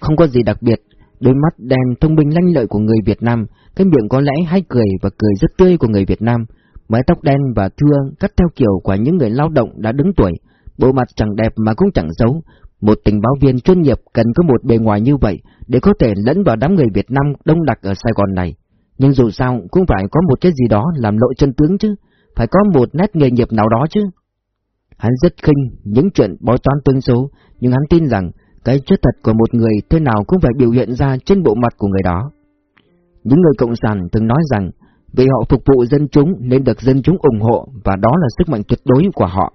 Không có gì đặc biệt, đôi mắt đen thông minh lanh lợi của người Việt Nam, cái miệng có lẽ hay cười và cười rất tươi của người Việt Nam, mái tóc đen và thưa cắt theo kiểu của những người lao động đã đứng tuổi, bộ mặt chẳng đẹp mà cũng chẳng xấu. Một tình báo viên chuyên nghiệp cần có một bề ngoài như vậy để có thể lẫn vào đám người Việt Nam đông đặc ở Sài Gòn này. Nhưng dù sao cũng phải có một cái gì đó làm lộ chân tướng chứ, phải có một nét nghề nghiệp nào đó chứ. Hắn rất khinh những chuyện bói toán tương số, nhưng hắn tin rằng cái chất thật của một người thế nào cũng phải biểu hiện ra trên bộ mặt của người đó. Những người cộng sản từng nói rằng vì họ phục vụ dân chúng nên được dân chúng ủng hộ và đó là sức mạnh tuyệt đối của họ.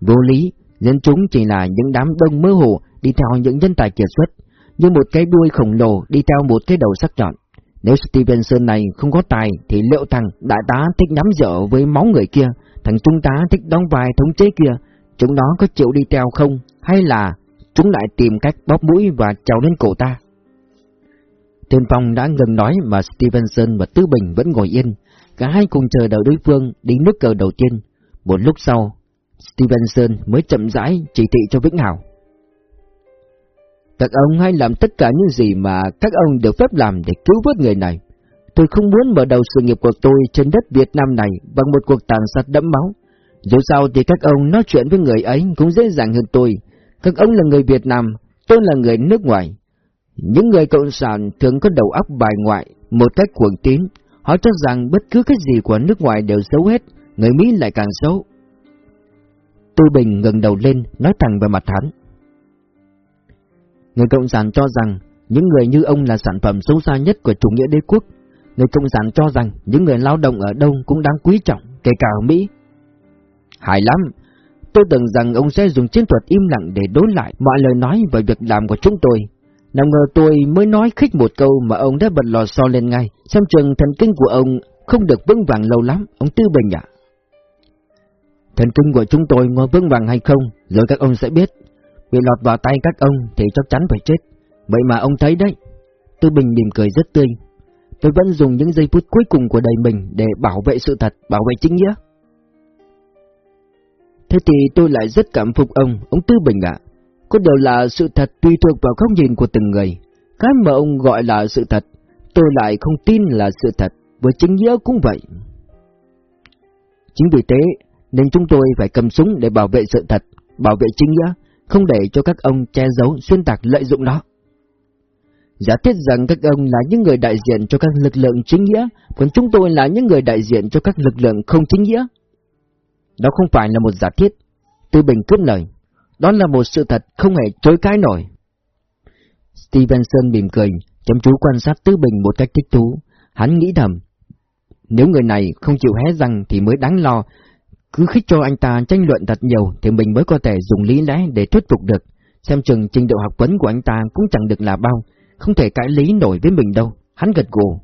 Vô lý, dân chúng chỉ là những đám đông mơ hồ đi theo những nhân tài kiệt xuất, như một cái đuôi khổng lồ đi theo một cái đầu sắc nhọn. Nếu Stevenson này không có tài thì liệu thằng đại tá thích nắm dở với máu người kia, thằng trung tá thích đóng vai thống chế kia, chúng nó có chịu đi theo không, hay là chúng lại tìm cách bóp mũi và trèo lên cổ ta? Tiên Phong đã ngừng nói mà Stevenson và Tư Bình vẫn ngồi yên, cả hai cùng chờ đợi đối phương đến nước cờ đầu tiên. Một lúc sau, Stevenson mới chậm rãi chỉ thị cho Vĩnh Hảo. Các ông hãy làm tất cả những gì mà các ông được phép làm để cứu vớt người này. Tôi không muốn mở đầu sự nghiệp của tôi trên đất Việt Nam này bằng một cuộc tàn sát đẫm máu. Dù sao thì các ông nói chuyện với người ấy cũng dễ dàng hơn tôi. Các ông là người Việt Nam, tôi là người nước ngoài. Những người cộng sản thường có đầu óc bài ngoại, một cách cuồng tín. Họ cho rằng bất cứ cái gì của nước ngoài đều xấu hết, người Mỹ lại càng xấu. Tư Bình ngừng đầu lên, nói thẳng vào mặt hắn. Người Cộng sản cho rằng những người như ông là sản phẩm xấu xa nhất của chủ nghĩa đế quốc. Người Cộng sản cho rằng những người lao động ở đâu cũng đáng quý trọng, kể cả ở Mỹ. Hài lắm! Tôi tưởng rằng ông sẽ dùng chiến thuật im lặng để đối lại mọi lời nói và việc làm của chúng tôi. Nào ngờ tôi mới nói khích một câu mà ông đã bật lò xo lên ngay, xem chừng thần kinh của ông không được vững vàng lâu lắm, ông Tư Bình ạ. Thần kinh của chúng tôi có vững vàng hay không, rồi các ông sẽ biết. Bị lọt vào tay các ông thì chắc chắn phải chết. Vậy mà ông thấy đấy. Tư Bình mỉm cười rất tươi. Tôi vẫn dùng những giây phút cuối cùng của đời mình để bảo vệ sự thật, bảo vệ chính nghĩa. Thế thì tôi lại rất cảm phục ông, ông Tư Bình ạ. Có điều là sự thật tùy thuộc vào góc nhìn của từng người. Cái mà ông gọi là sự thật, tôi lại không tin là sự thật, với chính nghĩa cũng vậy. Chính vì thế, nên chúng tôi phải cầm súng để bảo vệ sự thật, bảo vệ chính nghĩa, không để cho các ông che giấu, xuyên tạc lợi dụng nó. Giả thiết rằng các ông là những người đại diện cho các lực lượng chính nghĩa, còn chúng tôi là những người đại diện cho các lực lượng không chính nghĩa. Đó không phải là một giả thiết. Tư Bình cướp lời. Đó là một sự thật không hề chối cãi nổi. Stevenson mỉm cười, chăm chú quan sát Tư Bình một cách thích thú. Hắn nghĩ thầm, nếu người này không chịu hé răng thì mới đáng lo, cứ khích cho anh ta tranh luận thật nhiều thì mình mới có thể dùng lý lẽ để thuyết phục được. Xem chừng trình độ học vấn của anh ta cũng chẳng được là bao, không thể cãi lý nổi với mình đâu. Hắn gật gù.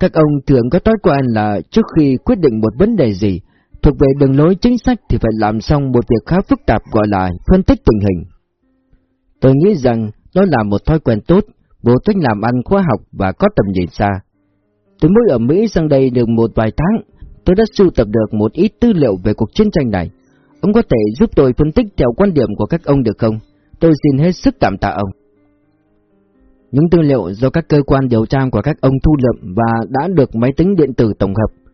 Các ông thường có thói quen là trước khi quyết định một vấn đề gì, thuộc về đường lối chính sách thì phải làm xong một việc khá phức tạp gọi là phân tích tình hình. Tôi nghĩ rằng đó là một thói quen tốt, một cách làm ăn khoa học và có tầm nhìn xa. Tôi mới ở Mỹ sang đây được một vài tháng, tôi đã sưu tập được một ít tư liệu về cuộc chiến tranh này. Ông có thể giúp tôi phân tích theo quan điểm của các ông được không? Tôi xin hết sức cảm tạ ông. Những tư liệu do các cơ quan điều tra của các ông thu lượm và đã được máy tính điện tử tổng hợp.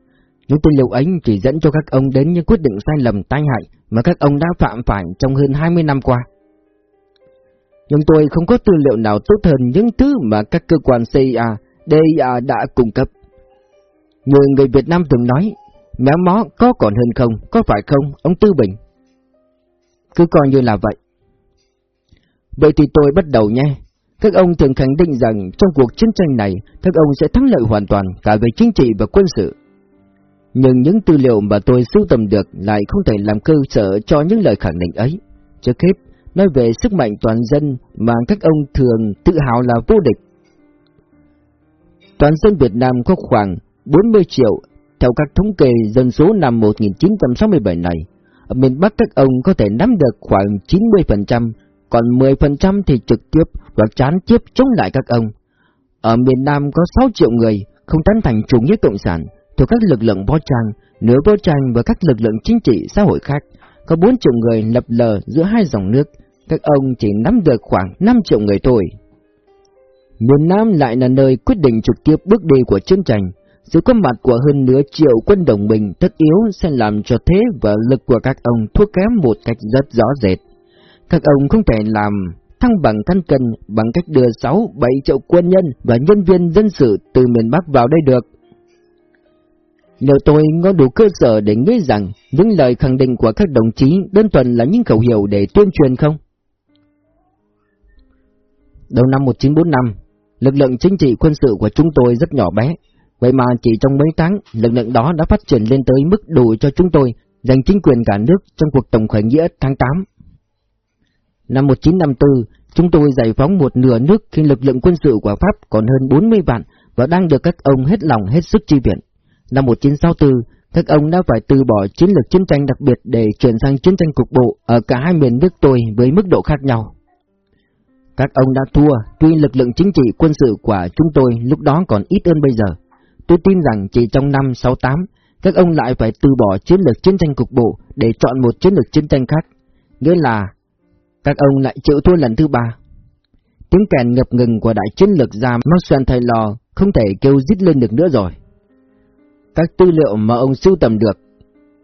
Những tư liệu ấy chỉ dẫn cho các ông đến những quyết định sai lầm tai hại mà các ông đã phạm phải trong hơn 20 năm qua. Nhưng tôi không có tư liệu nào tốt hơn những thứ mà các cơ quan CIA, DIA đã cung cấp. Người người Việt Nam từng nói, méo mó có còn hơn không, có phải không, ông Tư Bình? Cứ coi như là vậy. Vậy thì tôi bắt đầu nhé. Các ông thường khẳng định rằng trong cuộc chiến tranh này, các ông sẽ thắng lợi hoàn toàn cả về chính trị và quân sự. Nhưng những tư liệu mà tôi sưu tầm được lại không thể làm cơ sở cho những lời khẳng định ấy. Trước hết, nói về sức mạnh toàn dân mà các ông thường tự hào là vô địch. Toàn dân Việt Nam có khoảng 40 triệu, theo các thống kê dân số năm 1967 này. Ở miền Bắc các ông có thể nắm được khoảng 90%, còn 10% thì trực tiếp hoặc chán tiếp chống lại các ông. Ở miền Nam có 6 triệu người không tán thành chủ nghĩa cộng sản, thuộc các lực lượng võ trang, nửa võ trang và các lực lượng chính trị xã hội khác, có 4 triệu người lập lờ giữa hai dòng nước, các ông chỉ nắm được khoảng 5 triệu người thôi. Miền Nam lại là nơi quyết định trực tiếp bước đi của chiến tranh, sự có mặt của hơn nửa triệu quân đồng minh tất yếu sẽ làm cho thế và lực của các ông thua kém một cách rất rõ rệt. Các ông không thể làm thăng bằng căn cân bằng cách đưa 6-7 triệu quân nhân và nhân viên dân sự từ miền Bắc vào đây được. Nếu tôi có đủ cơ sở để nghĩ rằng những lời khẳng định của các đồng chí đơn thuần là những khẩu hiệu để tuyên truyền không? Đầu năm 1945, lực lượng chính trị quân sự của chúng tôi rất nhỏ bé, vậy mà chỉ trong mấy tháng, lực lượng đó đã phát triển lên tới mức đủ cho chúng tôi giành chính quyền cả nước trong cuộc tổng khởi nghĩa tháng 8. Năm 1954, chúng tôi giải phóng một nửa nước khi lực lượng quân sự của Pháp còn hơn 40 vạn và đang được các ông hết lòng hết sức chi viện. Năm 1964, các ông đã phải từ bỏ chiến lược chiến tranh đặc biệt để chuyển sang chiến tranh cục bộ ở cả hai miền nước tôi với mức độ khác nhau. Các ông đã thua, tuy lực lượng chính trị quân sự của chúng tôi lúc đó còn ít hơn bây giờ. Tôi tin rằng chỉ trong năm 68, các ông lại phải từ bỏ chiến lược chiến tranh cục bộ để chọn một chiến lược chiến tranh khác. Nghĩa là, các ông lại chịu thua lần thứ ba. Tiếng kèn ngập ngừng của đại chiến lược gia Maxwell Taylor không thể kêu dít lên được nữa rồi. Các tư liệu mà ông sưu tầm được,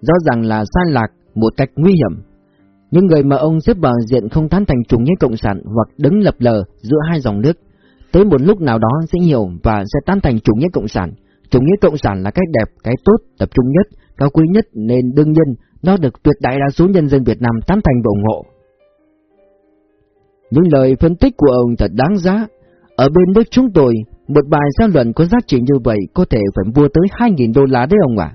rõ ràng là sai lạc một cách nguy hiểm, những người mà ông xếp vào diện không tán thành chủ nghĩa cộng sản hoặc đứng lập lờ giữa hai dòng nước, tới một lúc nào đó sẽ hiểu và sẽ tán thành chủ nghĩa cộng sản. Chủ nghĩa cộng sản là cách đẹp, cái tốt, tập trung nhất, cao quý nhất nên đương nhiên nó được tuyệt đại đa số nhân dân Việt Nam tán thành và ủng hộ. Những lời phân tích của ông thật đáng giá. Ở bên nước chúng tôi, một bài giao luận có giá trị như vậy có thể phải mua tới 2.000 đô la đấy ông ạ.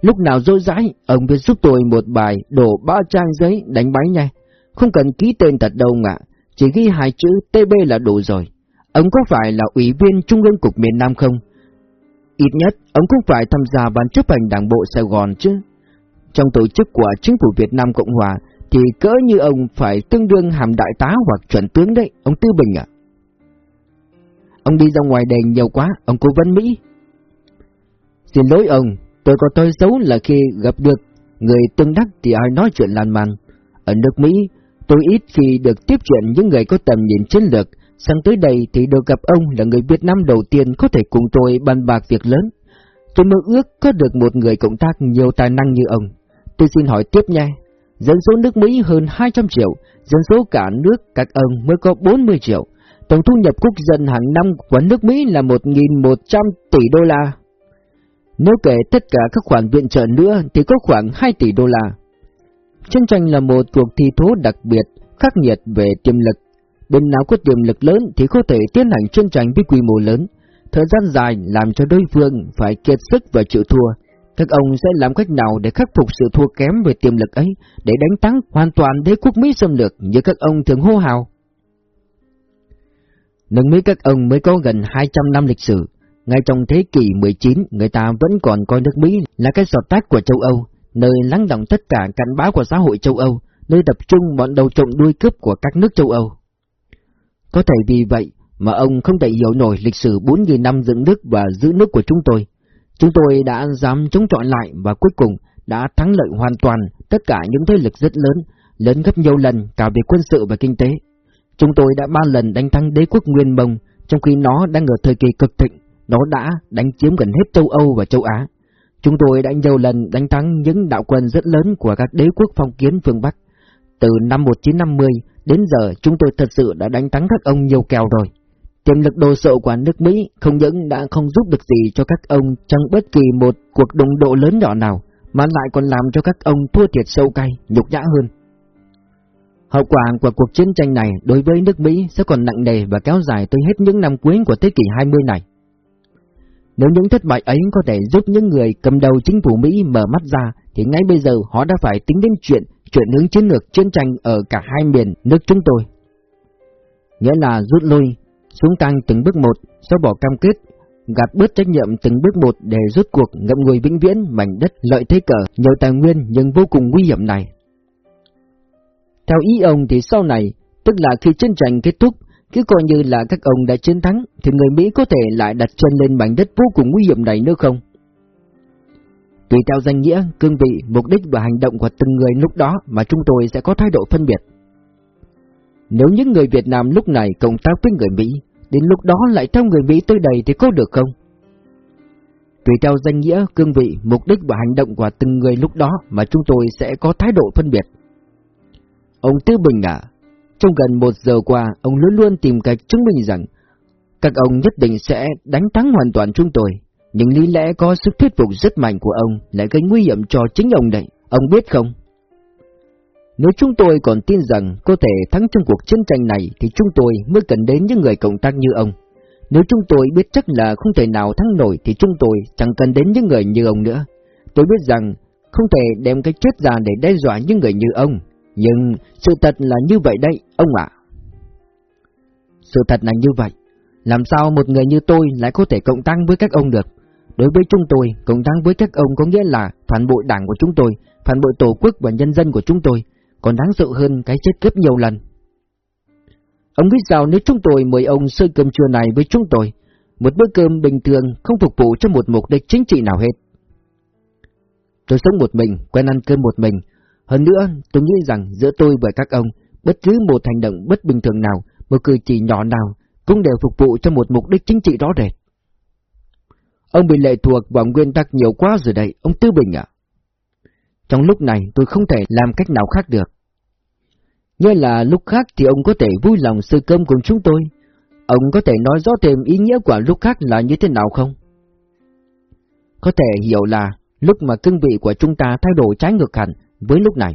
Lúc nào dối dãi, ông biết giúp tôi một bài đổ ba trang giấy đánh báy nha. Không cần ký tên thật đâu ạ, chỉ ghi hai chữ TB là đủ rồi. Ông có phải là ủy viên Trung ương Cục miền Nam không? Ít nhất, ông cũng phải tham gia ban chấp hành đảng bộ Sài Gòn chứ. Trong tổ chức của chính phủ Việt Nam Cộng Hòa, thì cỡ như ông phải tương đương hàm đại tá hoặc chuẩn tướng đấy, ông Tư Bình ạ. Ông đi ra ngoài đèn nhiều quá, ông cố vấn Mỹ. Xin lỗi ông, Tôi có tôi xấu là khi gặp được người tương đắc thì ai nói chuyện lan man. Ở nước Mỹ, tôi ít khi được tiếp chuyện những người có tầm nhìn chiến lược, sang tới đây thì được gặp ông là người Việt Nam đầu tiên có thể cùng tôi bàn bạc việc lớn. Tôi mơ ước có được một người cộng tác nhiều tài năng như ông. Tôi xin hỏi tiếp nha. Dân số nước Mỹ hơn 200 triệu, dân số cả nước các ông mới có 40 triệu. Tổng thu nhập quốc dân hàng năm của nước Mỹ là 1.100 tỷ đô la. Nếu kể tất cả các khoản viện trợ nữa thì có khoảng 2 tỷ đô la. Chiến tranh là một cuộc thi thố đặc biệt, khắc nghiệt về tiềm lực. Bên nào có tiềm lực lớn thì có thể tiến hành chiến tranh với quy mô lớn. Thời gian dài làm cho đối phương phải kiệt sức và chịu thua. Các ông sẽ làm cách nào để khắc phục sự thua kém về tiềm lực ấy, để đánh thắng hoàn toàn đế quốc Mỹ xâm lược như các ông thường hô hào? Nước Mỹ các ông mới có gần 200 năm lịch sử, ngay trong thế kỷ 19, người ta vẫn còn coi nước Mỹ là cái sọt tác của châu Âu, nơi lắng động tất cả cảnh báo của xã hội châu Âu, nơi tập trung bọn đầu trộm đuôi cướp của các nước châu Âu. Có thể vì vậy mà ông không thể hiểu nổi lịch sử 4.000 năm dựng nước và giữ nước của chúng tôi. Chúng tôi đã dám chống chọi lại và cuối cùng đã thắng lợi hoàn toàn tất cả những thế lực rất lớn, lớn gấp nhiều lần cả về quân sự và kinh tế. Chúng tôi đã ba lần đánh thắng đế quốc Nguyên Mông, trong khi nó đang ở thời kỳ cực thịnh nó đã đánh chiếm gần hết châu Âu và châu Á. Chúng tôi đã nhiều lần đánh thắng những đạo quân rất lớn của các đế quốc phong kiến phương Bắc. Từ năm 1950 đến giờ chúng tôi thật sự đã đánh thắng các ông nhiều kèo rồi. Tiềm lực đồ sộ của nước Mỹ không những đã không giúp được gì cho các ông trong bất kỳ một cuộc đụng độ lớn nhỏ nào, mà lại còn làm cho các ông thua thiệt sâu cay, nhục nhã hơn. Hậu quả của cuộc chiến tranh này đối với nước Mỹ sẽ còn nặng nề và kéo dài tới hết những năm cuối của thế kỷ 20 này. Nếu những thất bại ấy có thể giúp những người cầm đầu chính phủ Mỹ mở mắt ra, thì ngay bây giờ họ đã phải tính đến chuyện chuyển hướng chiến lược chiến tranh ở cả hai miền nước chúng tôi. Nghĩa là rút lui, xuống tăng từng bước một, xóa bỏ cam kết, gạt bớt trách nhiệm từng bước một để rút cuộc ngậm ngùi vĩnh viễn mảnh đất lợi thế cờ, nhiều tài nguyên nhưng vô cùng nguy hiểm này. Theo ý ông thì sau này, Tức là khi chiến tranh kết thúc, cứ coi như là các ông đã chiến thắng, thì người Mỹ có thể lại đặt chân lên mảnh đất vô cùng nguy hiểm này nữa không? Tùy theo danh nghĩa, cương vị, mục đích và hành động của từng người lúc đó mà chúng tôi sẽ có thái độ phân biệt. Nếu những người Việt Nam lúc này cộng tác với người Mỹ, đến lúc đó lại theo người Mỹ tới đây thì có được không? Tùy theo danh nghĩa, cương vị, mục đích và hành động của từng người lúc đó mà chúng tôi sẽ có thái độ phân biệt. Ông Tư Bình à, trong gần một giờ qua, ông luôn luôn tìm cách chứng minh rằng các ông nhất định sẽ đánh thắng hoàn toàn chúng tôi. Nhưng lý lẽ có sức thuyết phục rất mạnh của ông lại gây nguy hiểm cho chính ông đấy, ông biết không? Nếu chúng tôi còn tin rằng có thể thắng trong cuộc chiến tranh này thì chúng tôi mới cần đến những người cộng tác như ông. Nếu chúng tôi biết chắc là không thể nào thắng nổi thì chúng tôi chẳng cần đến những người như ông nữa. Tôi biết rằng không thể đem cái chết ra để đe dọa những người như ông. Nhưng sự thật là như vậy đấy, ông ạ. Sự thật là như vậy. Làm sao một người như tôi lại có thể cộng tăng với các ông được? Đối với chúng tôi, cộng đáng với các ông có nghĩa là phản bội đảng của chúng tôi, phản bội tổ quốc và nhân dân của chúng tôi, còn đáng sợ hơn cái chết gấp nhiều lần. Ông biết sao nếu chúng tôi mời ông sơi cơm trưa này với chúng tôi, một bữa cơm bình thường không phục vụ cho một mục đích chính trị nào hết. Tôi sống một mình, quen ăn cơm một mình. Hơn nữa, tôi nghĩ rằng giữa tôi và các ông, bất cứ một hành động bất bình thường nào, một cử chỉ nhỏ nào, cũng đều phục vụ cho một mục đích chính trị rõ rệt. Ông bị lệ thuộc vào nguyên tắc nhiều quá rồi đây, ông Tư Bình ạ. Trong lúc này tôi không thể làm cách nào khác được. Như là lúc khác thì ông có thể vui lòng sư cơm cùng chúng tôi. Ông có thể nói rõ thêm ý nghĩa của lúc khác là như thế nào không? Có thể hiểu là lúc mà cương vị của chúng ta thay đổi trái ngược hẳn với lúc này.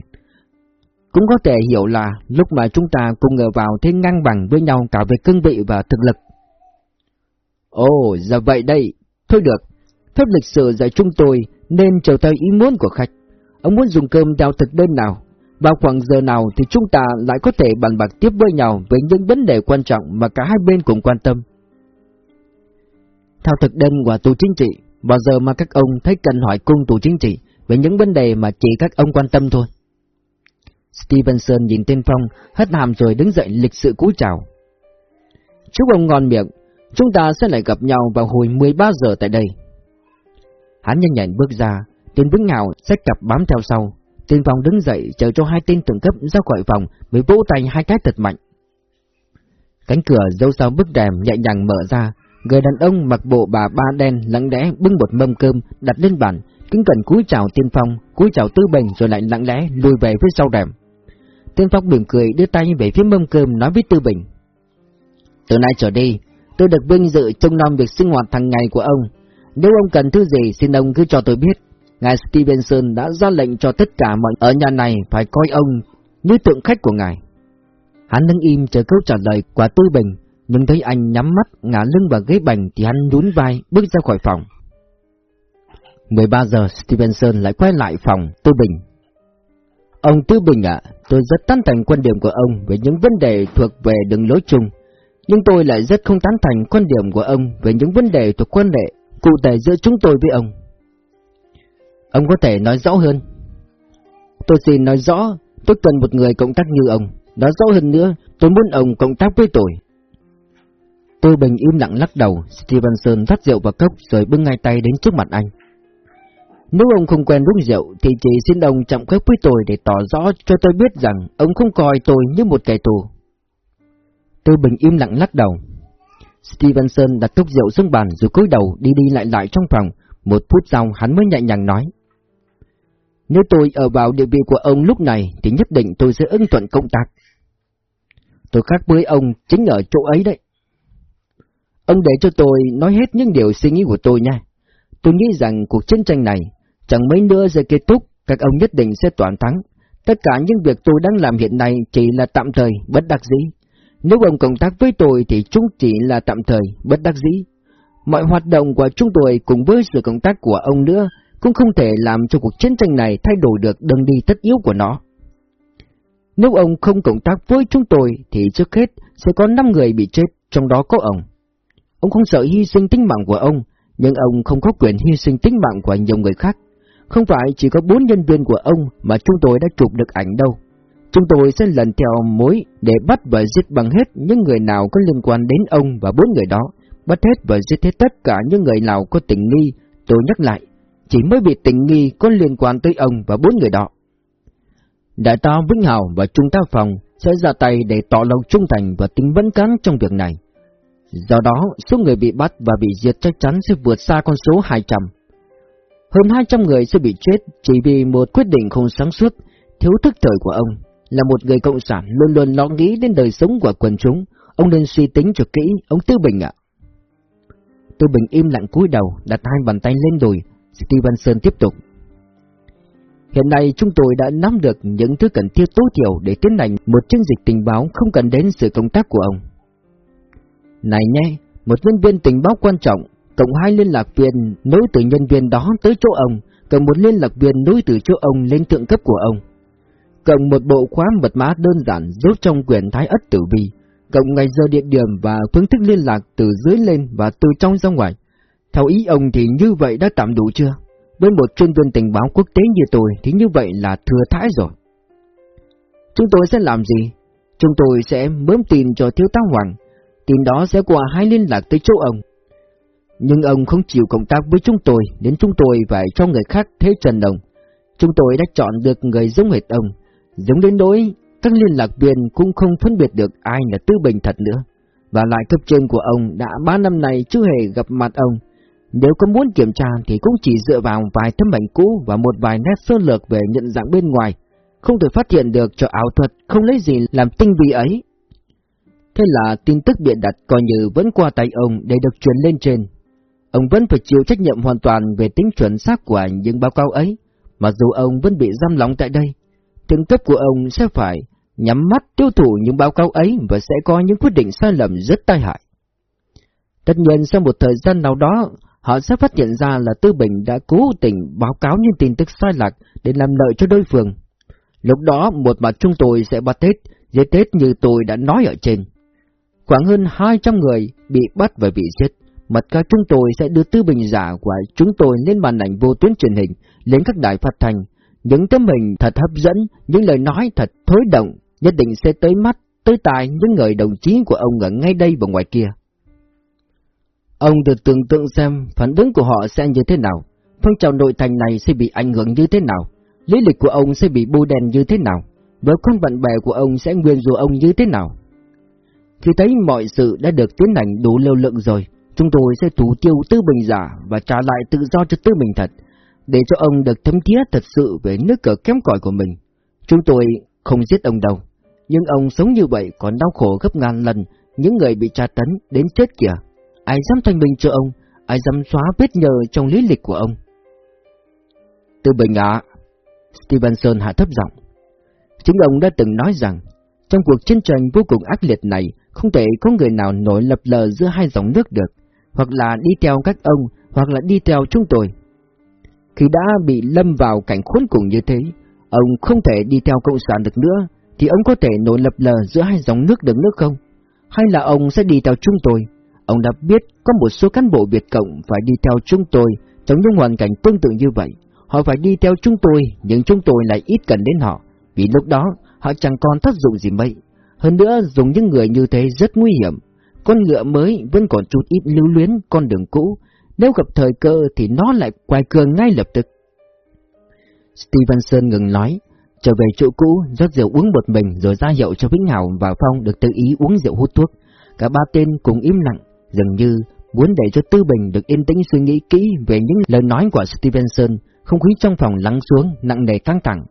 Cũng có thể hiểu là lúc mà chúng ta cùng ngờ vào thế ngang bằng với nhau cả về cương vị và thực lực. Ồ, giờ vậy đây, thôi được, phép lịch sử dạy chúng tôi nên chờ theo ý muốn của khách. Ông muốn dùng cơm theo thực đơn nào? Vào khoảng giờ nào thì chúng ta lại có thể bàn bạc tiếp với nhau về những vấn đề quan trọng mà cả hai bên cùng quan tâm. Theo thực đơn của tù chính trị, bao giờ mà các ông thấy cần hỏi cung tù chính trị về những vấn đề mà chỉ các ông quan tâm thôi. Stevenson nhìn tên Phong, hất hàm rồi đứng dậy lịch sự cú chào. Chúc ông ngon miệng, chúng ta sẽ lại gặp nhau vào hồi 13 giờ tại đây. Hắn nhanh nhẹn bước ra, tên Vĩnh Ngạo xách cặp bám theo sau. Tên Phong đứng dậy chờ cho hai tên từng cấp ra khỏi phòng mới vỗ tay hai cái thật mạnh. Cánh cửa dâu sau bức rèm nhẹ nhàng mở ra, người đàn ông mặc bộ bà ba đen lặng lẽ bưng một mâm cơm đặt lên bàn, kính cẩn cúi chào Tiên Phong, cúi chào Tư Bình rồi lại lặng lẽ lùi về phía sau rèm. Tiên Phong mỉm cười đưa tay về phía mâm cơm nói với Tư Bình. Từ nay trở đi, tôi được vinh dự trông nom việc sinh hoạt hàng ngày của ông. Nếu ông cần thứ gì xin ông cứ cho tôi biết. Ngài Stevenson đã ra lệnh cho tất cả mọi ở nhà này phải coi ông như tượng khách của ngài. Hắn đứng im chờ câu trả lời của tôi Bình, nhưng thấy anh nhắm mắt ngả lưng vào ghế bành thì hắn nhún vai bước ra khỏi phòng. 13 giờ Stevenson lại quay lại phòng Tư Bình. Ông Tư Bình ạ, tôi rất tán thành quan điểm của ông về những vấn đề thuộc về đường lối chung, nhưng tôi lại rất không tán thành quan điểm của ông về những vấn đề thuộc quan hệ cụ thể giữa chúng tôi với ông. Ông có thể nói rõ hơn. Tôi xin nói rõ, tôi cần một người cộng tác như ông. Nói rõ hơn nữa, tôi muốn ông cộng tác với tôi. tôi Bình im lặng lắc đầu, Stevenson vắt rượu vào cốc rồi bưng ngay tay đến trước mặt anh. Nếu ông không quen uống rượu thì chỉ xin ông chậm khớp với tôi để tỏ rõ cho tôi biết rằng ông không coi tôi như một kẻ thù. Tư Bình im lặng lắc đầu. Stevenson đặt cốc rượu xuống bàn rồi cúi đầu đi đi lại lại trong phòng. Một phút sau hắn mới nhẹ nhàng nói. Nếu tôi ở vào địa vị của ông lúc này thì nhất định tôi sẽ ưng thuận công tác. Tôi khác với ông chính ở chỗ ấy đấy. Ông để cho tôi nói hết những điều suy nghĩ của tôi nha. Tôi nghĩ rằng cuộc chiến tranh này chẳng mấy nữa sẽ kết thúc, các ông nhất định sẽ toàn thắng. Tất cả những việc tôi đang làm hiện nay chỉ là tạm thời, bất đặc dĩ. Nếu ông cộng tác với tôi thì chúng chỉ là tạm thời, bất đắc dĩ. Mọi hoạt động của chúng tôi cùng với sự cộng tác của ông nữa cũng không thể làm cho cuộc chiến tranh này thay đổi được đường đi tất yếu của nó. Nếu ông không cộng tác với chúng tôi thì trước hết sẽ có 5 người bị chết, trong đó có ông. Ông không sợ hy sinh tính mạng của ông, nhưng ông không có quyền hy sinh tính mạng của nhiều người khác. Không phải chỉ có bốn nhân viên của ông mà chúng tôi đã chụp được ảnh đâu. Chúng tôi sẽ lần theo mối để bắt và giết bằng hết những người nào có liên quan đến ông và bốn người đó, bắt hết và giết hết tất cả những người nào có tình nghi, tôi nhắc lại, chỉ mới bị tình nghi có liên quan tới ông và bốn người đó. Đại tá Vĩnh Hào và Trung tá Phòng sẽ ra tay để tỏ lòng trung thành và tính vấn cán trong việc này. Do đó, số người bị bắt và bị diệt chắc chắn sẽ vượt xa con số 200. Hơn 200 người sẽ bị chết chỉ vì một quyết định không sáng suốt, thiếu thức thời của ông. Là một người cộng sản luôn luôn lo nghĩ đến đời sống của quần chúng, ông nên suy tính cho kỹ, ông Tư Bình ạ. Tư Bình im lặng cúi đầu, đặt hai bàn tay lên đùi, Stevenson tiếp tục. Hiện nay chúng tôi đã nắm được những thứ cần thiết tối thiểu để tiến hành một chiến dịch tình báo không cần đến sự công tác của ông. Này nhé, một nhân viên tình báo quan trọng, cộng hai liên lạc viên nối từ nhân viên đó tới chỗ ông, cộng một liên lạc viên nối từ chỗ ông lên thượng cấp của ông. Cộng một bộ khóa mật mã đơn giản giúp trong quyển thái ất tử vi, cộng ngày giờ địa điểm và phương thức liên lạc từ dưới lên và từ trong ra ngoài. Theo ý ông thì như vậy đã tạm đủ chưa? Với một chuyên viên tình báo quốc tế như tôi thì như vậy là thừa thãi rồi. Chúng tôi sẽ làm gì? Chúng tôi sẽ bấm tin cho thiếu tá Hoàng. Tin đó sẽ qua hai liên lạc tới chỗ ông. Nhưng ông không chịu cộng tác với chúng tôi, đến chúng tôi phải cho người khác thế trần đồng. Chúng tôi đã chọn được người giống hệt ông, giống đến nỗi các liên lạc viên cũng không phân biệt được ai là Tư Bình thật nữa. Và lại cấp trên của ông đã ba năm nay chưa hề gặp mặt ông, nếu có muốn kiểm tra thì cũng chỉ dựa vào vài tấm ảnh cũ và một vài nét sơ lược về nhận dạng bên ngoài, không thể phát hiện được cho ảo thuật, không lấy gì làm tinh vi ấy. Thế là tin tức biện đặt coi như vẫn qua tay ông để được truyền lên trên. Ông vẫn phải chịu trách nhiệm hoàn toàn về tính chuẩn xác của những báo cáo ấy, mặc dù ông vẫn bị giam lỏng tại đây. Thượng cấp của ông sẽ phải nhắm mắt tiêu thụ những báo cáo ấy và sẽ có những quyết định sai lầm rất tai hại. Tất nhiên sau một thời gian nào đó, họ sẽ phát hiện ra là Tư Bình đã cố tình báo cáo những tin tức sai lạc để làm lợi cho đối phương. Lúc đó một mặt chúng tôi sẽ bắt Tết, giết Tết như tôi đã nói ở trên. Khoảng hơn 200 người bị bắt và bị giết. Mặt khác chúng tôi sẽ đưa Tư Bình giả của chúng tôi lên màn ảnh vô tuyến truyền hình, lên các đài phát thanh. Những tấm hình thật hấp dẫn, những lời nói thật thối động, nhất định sẽ tới mắt, tới tai những người đồng chí của ông ở ngay đây và ngoài kia. Ông được tưởng tượng xem phản ứng của họ sẽ như thế nào, phong trào nội thành này sẽ bị ảnh hưởng như thế nào, lý lịch của ông sẽ bị bôi đen như thế nào, với con bạn bè của ông sẽ nguyên rủa ông như thế nào. Khi thấy mọi sự đã được tiến hành đủ lưu lượng rồi, chúng tôi sẽ thủ tiêu tư bình giả và trả lại tự do cho tư bình thật, để cho ông được thấm thía thật sự về nước cờ kém cỏi của mình. Chúng tôi không giết ông đâu, nhưng ông sống như vậy còn đau khổ gấp ngàn lần những người bị tra tấn đến chết kìa. Ai dám thanh minh cho ông, ai dám xóa vết nhờ trong lý lịch của ông. Từ Bình ạ, Stevenson hạ thấp giọng. Chính ông đã từng nói rằng, trong cuộc chiến tranh vô cùng ác liệt này, không thể có người nào nổi lập lờ giữa hai dòng nước được, hoặc là đi theo các ông, hoặc là đi theo chúng tôi. Khi đã bị lâm vào cảnh khốn cùng như thế, ông không thể đi theo cộng sản được nữa, thì ông có thể nổi lập lờ giữa hai dòng nước đứng nước không? Hay là ông sẽ đi theo chúng tôi, Ông đã biết có một số cán bộ Việt Cộng phải đi theo chúng tôi trong những hoàn cảnh tương tự như vậy. Họ phải đi theo chúng tôi, nhưng chúng tôi lại ít cần đến họ, vì lúc đó họ chẳng còn tác dụng gì mấy. Hơn nữa, dùng những người như thế rất nguy hiểm. Con ngựa mới vẫn còn chút ít lưu luyến con đường cũ, nếu gặp thời cơ thì nó lại quay cường ngay lập tức. Stevenson ngừng nói, trở về chỗ cũ, rót rượu uống một mình rồi ra hiệu cho Vĩnh Hảo và Phong được tự ý uống rượu hút thuốc. Cả ba tên cùng im lặng, dường như muốn để cho Tư Bình được yên tĩnh suy nghĩ kỹ về những lời nói của Stevenson, không khí trong phòng lắng xuống, nặng nề căng thẳng.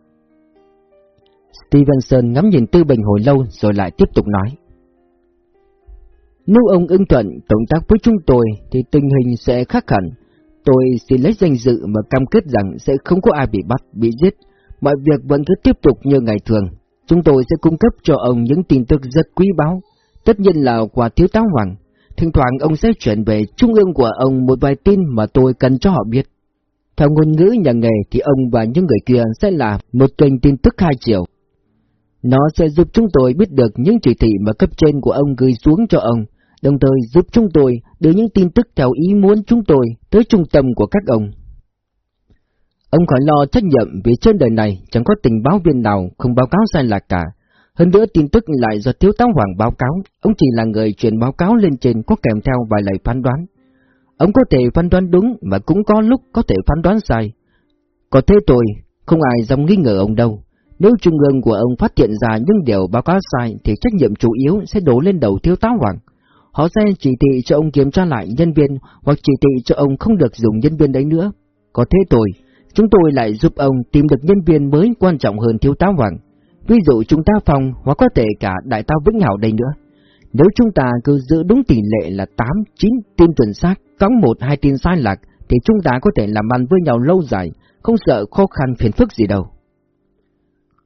Stevenson ngắm nhìn Tư Bình hồi lâu rồi lại tiếp tục nói. Nếu ông ưng thuận cộng tác với chúng tôi thì tình hình sẽ khác hẳn. Tôi xin lấy danh dự mà cam kết rằng sẽ không có ai bị bắt, bị giết. Mọi việc vẫn cứ tiếp tục như ngày thường. Chúng tôi sẽ cung cấp cho ông những tin tức rất quý báu. Tất nhiên là quà thiếu tá hoàng. Thỉnh thoảng ông sẽ chuyển về trung ương của ông một vài tin mà tôi cần cho họ biết. Theo ngôn ngữ nhà nghề thì ông và những người kia sẽ là một kênh tin tức hai chiều. Nó sẽ giúp chúng tôi biết được những chỉ thị mà cấp trên của ông gửi xuống cho ông, đồng thời giúp chúng tôi đưa những tin tức theo ý muốn chúng tôi tới trung tâm của các ông. Ông khỏi lo trách nhiệm vì trên đời này chẳng có tình báo viên nào không báo cáo sai lạc cả. Hơn nữa tin tức lại do thiếu tá hoàng báo cáo, ông chỉ là người truyền báo cáo lên trên có kèm theo vài lời phán đoán. Ông có thể phán đoán đúng mà cũng có lúc có thể phán đoán sai. Có thế tôi, không ai dám nghi ngờ ông đâu. Nếu trung ương của ông phát hiện ra những điều báo cáo sai thì trách nhiệm chủ yếu sẽ đổ lên đầu thiếu tá hoàng. Họ sẽ chỉ thị cho ông kiểm tra lại nhân viên hoặc chỉ thị cho ông không được dùng nhân viên đấy nữa. Có thế tôi, chúng tôi lại giúp ông tìm được nhân viên mới quan trọng hơn thiếu tá hoàng. Ví dụ chúng ta phòng hoặc có thể cả đại tá Vĩnh Hảo đây nữa. Nếu chúng ta cứ giữ đúng tỷ lệ là 8, 9 tin chuẩn xác, có một hai tin sai lạc, thì chúng ta có thể làm ăn với nhau lâu dài, không sợ khó khăn phiền phức gì đâu.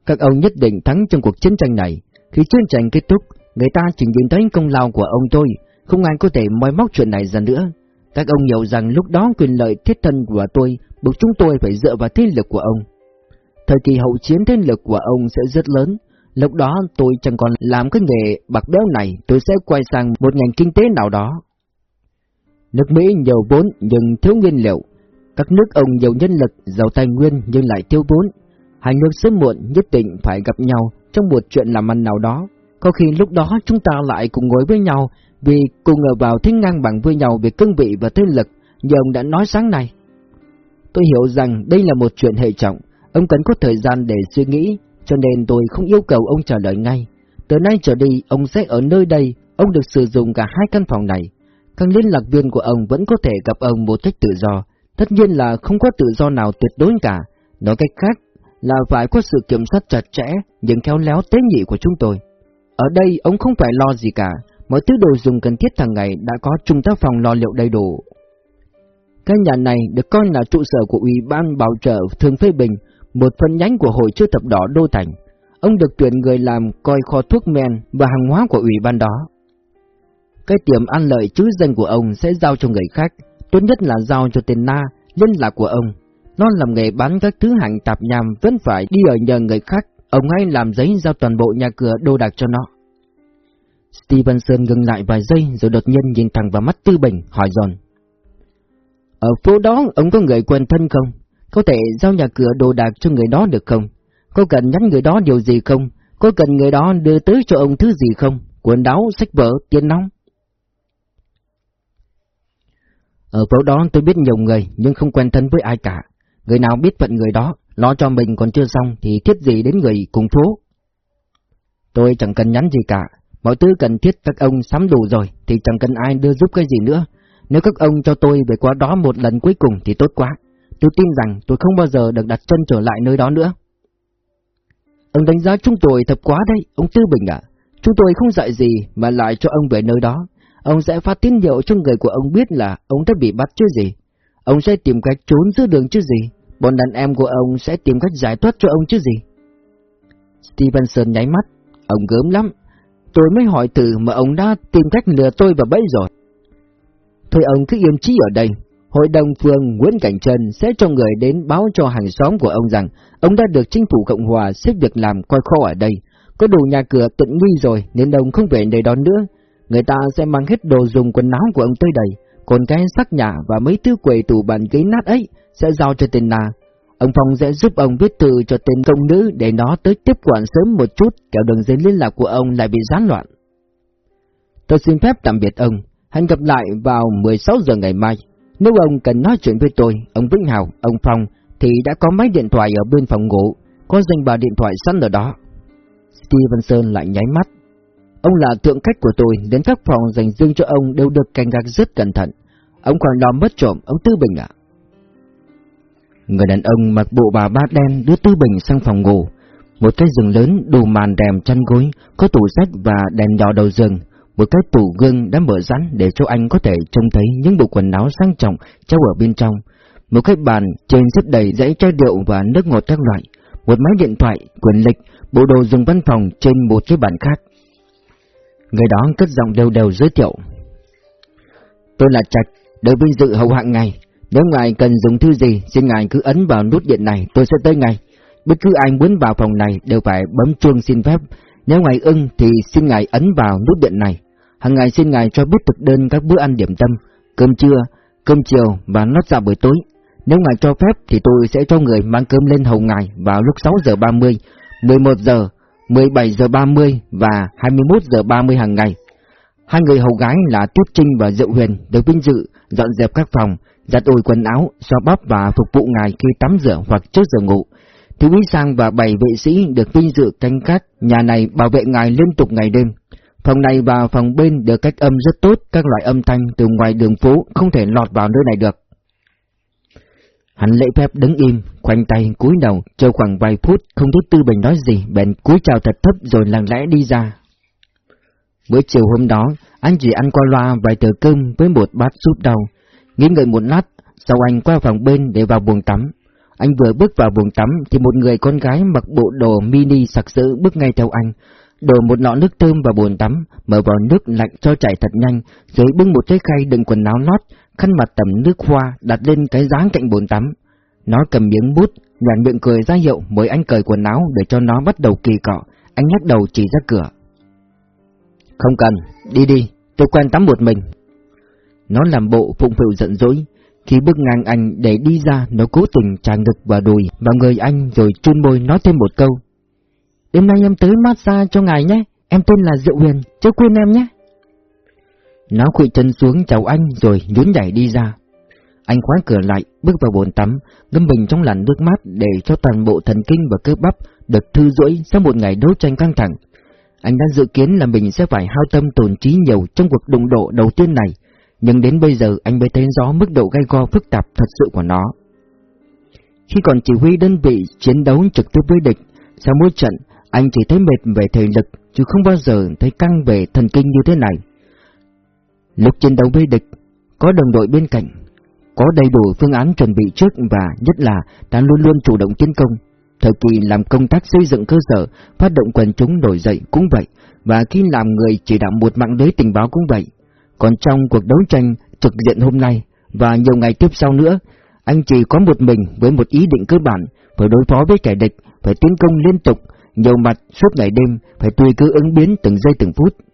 Các ông nhất định thắng trong cuộc chiến tranh này. Khi chiến tranh kết thúc, người ta chỉ nhìn thấy công lao của ông tôi, không ai có thể moi móc chuyện này ra nữa. Các ông hiểu rằng lúc đó quyền lợi thiết thân của tôi buộc chúng tôi phải dựa vào thế lực của ông. Thời kỳ hậu chiến thế lực của ông sẽ rất lớn, lúc đó tôi chẳng còn làm cái nghề bạc béo này, tôi sẽ quay sang một ngành kinh tế nào đó. Nước Mỹ nhiều vốn nhưng thiếu nguyên liệu, các nước ông nhiều nhân lực, giàu tài nguyên nhưng lại thiếu vốn. Hai nước sớm muộn nhất định phải gặp nhau trong một chuyện làm ăn nào đó. Có khi lúc đó chúng ta lại cùng ngồi với nhau vì cùng ở vào thế ngang bằng với nhau về cương vị và thế lực như ông đã nói sáng nay. Tôi hiểu rằng đây là một chuyện hệ trọng, ông cần có thời gian để suy nghĩ, cho nên tôi không yêu cầu ông trả lời ngay. Từ nay trở đi, ông sẽ ở nơi đây, ông được sử dụng cả hai căn phòng này. Các liên lạc viên của ông vẫn có thể gặp ông một cách tự do, tất nhiên là không có tự do nào tuyệt đối cả. Nói cách khác là phải có sự kiểm soát chặt chẽ, nhưng khéo léo tế nhị của chúng tôi. Ở đây ông không phải lo gì cả, mọi thứ đồ dùng cần thiết hàng ngày đã có trung tá phòng lo liệu đầy đủ. Cái nhà này được coi là trụ sở của Ủy ban Bảo trợ Thường Phê Bình, một phần nhánh của Hội Chữ Thập Đỏ Đô Thành. Ông được tuyển người làm coi kho thuốc men và hàng hóa của ủy ban đó. Cái tiệm ăn lợi chữ danh của ông sẽ giao cho người khác, tốt nhất là giao cho tên Na, liên lạc của ông. Nó làm nghề bán các thứ hàng tạp nhàm vẫn phải đi ở nhờ người khác, ông ấy làm giấy giao toàn bộ nhà cửa đồ đạc cho nó. Stevenson ngừng lại vài giây rồi đột nhiên nhìn thẳng vào mắt Tư Bình, hỏi dồn. Ở phố đó ông có người quen thân không? Có thể giao nhà cửa đồ đạc cho người đó được không? Có cần nhắn người đó điều gì không? Có cần người đó đưa tới cho ông thứ gì không? Quần áo, sách vở, tiền nóng? Ở phố đó tôi biết nhiều người nhưng không quen thân với ai cả. Người nào biết phận người đó, lo cho mình còn chưa xong thì thiết gì đến người cùng phố. Tôi chẳng cần nhắn gì cả, mọi thứ cần thiết các ông sắm đủ rồi thì chẳng cần ai đưa giúp cái gì nữa. Nếu các ông cho tôi về qua đó một lần cuối cùng thì tốt quá. Tôi tin rằng tôi không bao giờ được đặt chân trở lại nơi đó nữa. Ông đánh giá chúng tôi thật quá đấy, ông Tư Bình ạ. Chúng tôi không dạy gì mà lại cho ông về nơi đó. Ông sẽ phát tín hiệu cho người của ông biết là ông đã bị bắt chứ gì. Ông sẽ tìm cách trốn giữa đường chứ gì. Bọn đàn em của ông sẽ tìm cách giải thoát cho ông chứ gì. Stevenson nháy mắt. Ông gớm lắm. Tôi mới hỏi từ mà ông đã tìm cách lừa tôi vào bẫy rồi. Thôi ông cứ yên trí ở đây. Hội đồng phường Nguyễn Cảnh Trần sẽ cho người đến báo cho hàng xóm của ông rằng ông đã được chính phủ Cộng Hòa xếp việc làm coi kho ở đây. Có đủ nhà cửa tận nguy rồi, nên ông không về nơi đó nữa. Người ta sẽ mang hết đồ dùng quần áo của ông tới đây. Còn cái sắc nhà và mấy thứ quầy tủ bàn ghế nát ấy sẽ giao cho tên Na. Ông Phong sẽ giúp ông viết thư cho tên công nữ để nó tới tiếp quản sớm một chút, kẻo đường dây liên lạc của ông lại bị gián loạn. Tôi xin phép tạm biệt ông, hẹn gặp lại vào 16 giờ ngày mai. Nếu ông cần nói chuyện với tôi, ông Vĩnh Hào, ông Phong, thì đã có máy điện thoại ở bên phòng ngủ, có danh bà điện thoại sẵn ở đó. Stevenson lại nháy mắt. Ông là thượng khách của tôi, đến các phòng dành riêng cho ông đều được canh gác rất cẩn thận. Ông còn lo mất trộm, ông Tư Bình ạ. Người đàn ông mặc bộ bà ba đen đưa Tư Bình sang phòng ngủ. Một cái giường lớn đủ màn đèm chăn gối, có tủ sách và đèn nhỏ đầu giường. Một cái tủ gương đã mở rắn để cho anh có thể trông thấy những bộ quần áo sang trọng treo ở bên trong. Một cái bàn trên rất đầy dãy chai rượu và nước ngọt các loại. Một máy điện thoại, quyển lịch, bộ đồ dùng văn phòng trên một cái bàn khác. Người đó cất giọng đều đều giới thiệu. Tôi là Trạch, được vinh dự hầu hạng ngày Nếu ngài cần dùng thư gì, xin ngài cứ ấn vào nút điện này, tôi sẽ tới ngay. Bất cứ ai muốn vào phòng này đều phải bấm chuông xin phép. Nếu ngài ưng thì xin ngài ấn vào nút điện này. Hàng ngày xin ngài cho biết thực đơn các bữa ăn điểm tâm, cơm trưa, cơm chiều và nốt dạo buổi tối. Nếu ngài cho phép thì tôi sẽ cho người mang cơm lên hầu ngài vào lúc 6 giờ 30, 11 giờ, 17 giờ 30 và 21 giờ 30 hàng ngày. Hai người hầu gái là Tuyết Trinh và Diệu Huyền được vinh dự dọn dẹp các phòng, giặt ủi quần áo, xoa bóp và phục vụ ngài khi tắm rửa hoặc trước giờ ngủ. Thiếu úy Sang và bảy vệ sĩ được vinh dự canh gác nhà này bảo vệ ngài liên tục ngày đêm. Phòng này và phòng bên được cách âm rất tốt, các loại âm thanh từ ngoài đường phố không thể lọt vào nơi này được. Hắn lễ phép đứng im, khoanh tay cúi đầu, chờ khoảng vài phút không thấy Tư Bình nói gì, bèn cúi chào thật thấp rồi lặng lẽ đi ra. Bữa chiều hôm đó, anh chỉ ăn qua loa vài tờ cơm với một bát súp đầu. nghĩ ngợi một lát, sau anh qua phòng bên để vào buồng tắm. Anh vừa bước vào buồng tắm thì một người con gái mặc bộ đồ mini sặc sỡ bước ngay theo anh, đổ một nọ nước thơm vào bồn tắm, mở vào nước lạnh cho chảy thật nhanh, rồi bưng một cái khay đựng quần áo lót, khăn mặt tẩm nước hoa đặt lên cái dáng cạnh bồn tắm. Nó cầm miếng bút, nhàn miệng cười ra hiệu mời anh cởi quần áo để cho nó bắt đầu kỳ cọ. Anh nhắc đầu chỉ ra cửa. Không cần, đi đi, tôi quen tắm một mình. Nó làm bộ phụng phịu giận dỗi. Khi bước ngang anh để đi ra, nó cố tình tràn ngực và đùi vào người anh rồi chun môi nói thêm một câu. Đêm nay em tới massage cho ngài nhé, em tên là Diệu Huyền, chứ quên em nhé. Nó khuỵu chân xuống chào anh rồi nhún nhảy đi ra. Anh khóa cửa lại, bước vào bồn tắm, ngâm mình trong làn nước mát để cho toàn bộ thần kinh và cơ bắp được thư duỗi sau một ngày đấu tranh căng thẳng. Anh đã dự kiến là mình sẽ phải hao tâm tổn trí nhiều trong cuộc đụng độ đầu tiên này, nhưng đến bây giờ anh mới thấy rõ mức độ gai go phức tạp thật sự của nó. Khi còn chỉ huy đơn vị chiến đấu trực tiếp với địch, sau mỗi trận, anh chỉ thấy mệt về thể lực, chứ không bao giờ thấy căng về thần kinh như thế này. Lúc chiến đấu với địch, có đồng đội bên cạnh, có đầy đủ phương án chuẩn bị trước và nhất là ta luôn luôn chủ động tiến công. Thời kỳ làm công tác xây dựng cơ sở, phát động quần chúng nổi dậy cũng vậy, và khi làm người chỉ đạo một mạng lưới tình báo cũng vậy. Còn trong cuộc đấu tranh trực diện hôm nay và nhiều ngày tiếp sau nữa, anh chỉ có một mình với một ý định cơ bản, phải đối phó với kẻ địch, phải tiến công liên tục, nhiều mặt suốt ngày đêm, phải tùy cứ ứng biến từng giây từng phút.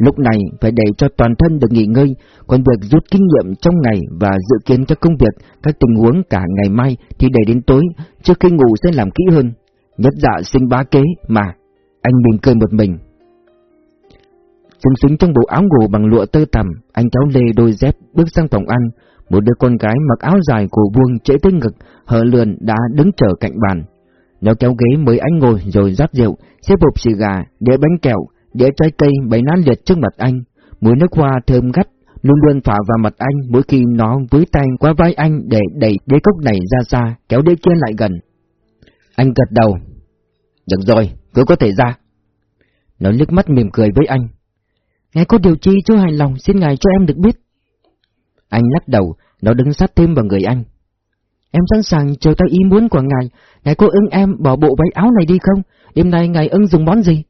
Lúc này phải để cho toàn thân được nghỉ ngơi, còn việc rút kinh nghiệm trong ngày và dự kiến các công việc, các tình huống cả ngày mai thì để đến tối, trước khi ngủ sẽ làm kỹ hơn. Nhất dạ sinh bá kế mà, anh mỉm cười một mình. Sung xứng trong bộ áo ngủ bằng lụa tơ tằm, anh cháu lê đôi dép bước sang phòng ăn, một đứa con gái mặc áo dài cổ vuông trễ tới ngực, hở lườn đã đứng chờ cạnh bàn. Nó kéo ghế mời anh ngồi rồi rót rượu, xếp hộp xì gà, để bánh kẹo, đĩa trái cây bày nát liệt trước mặt anh. Mùi nước hoa thơm gắt luôn luôn phả vào mặt anh mỗi khi nó với tay qua vai anh để đẩy đĩa cốc này ra xa, kéo đĩa kia lại gần. Anh gật đầu. Được rồi, cứ có thể ra. Nó liếc mắt mỉm cười với anh. Ngài có điều chi chưa hài lòng xin ngài cho em được biết. Anh lắc đầu, nó đứng sát thêm vào người anh. Em sẵn sàng chờ theo ý muốn của ngài, ngài có ưng em bỏ bộ váy áo này đi không? Đêm nay ngài ưng dùng món gì?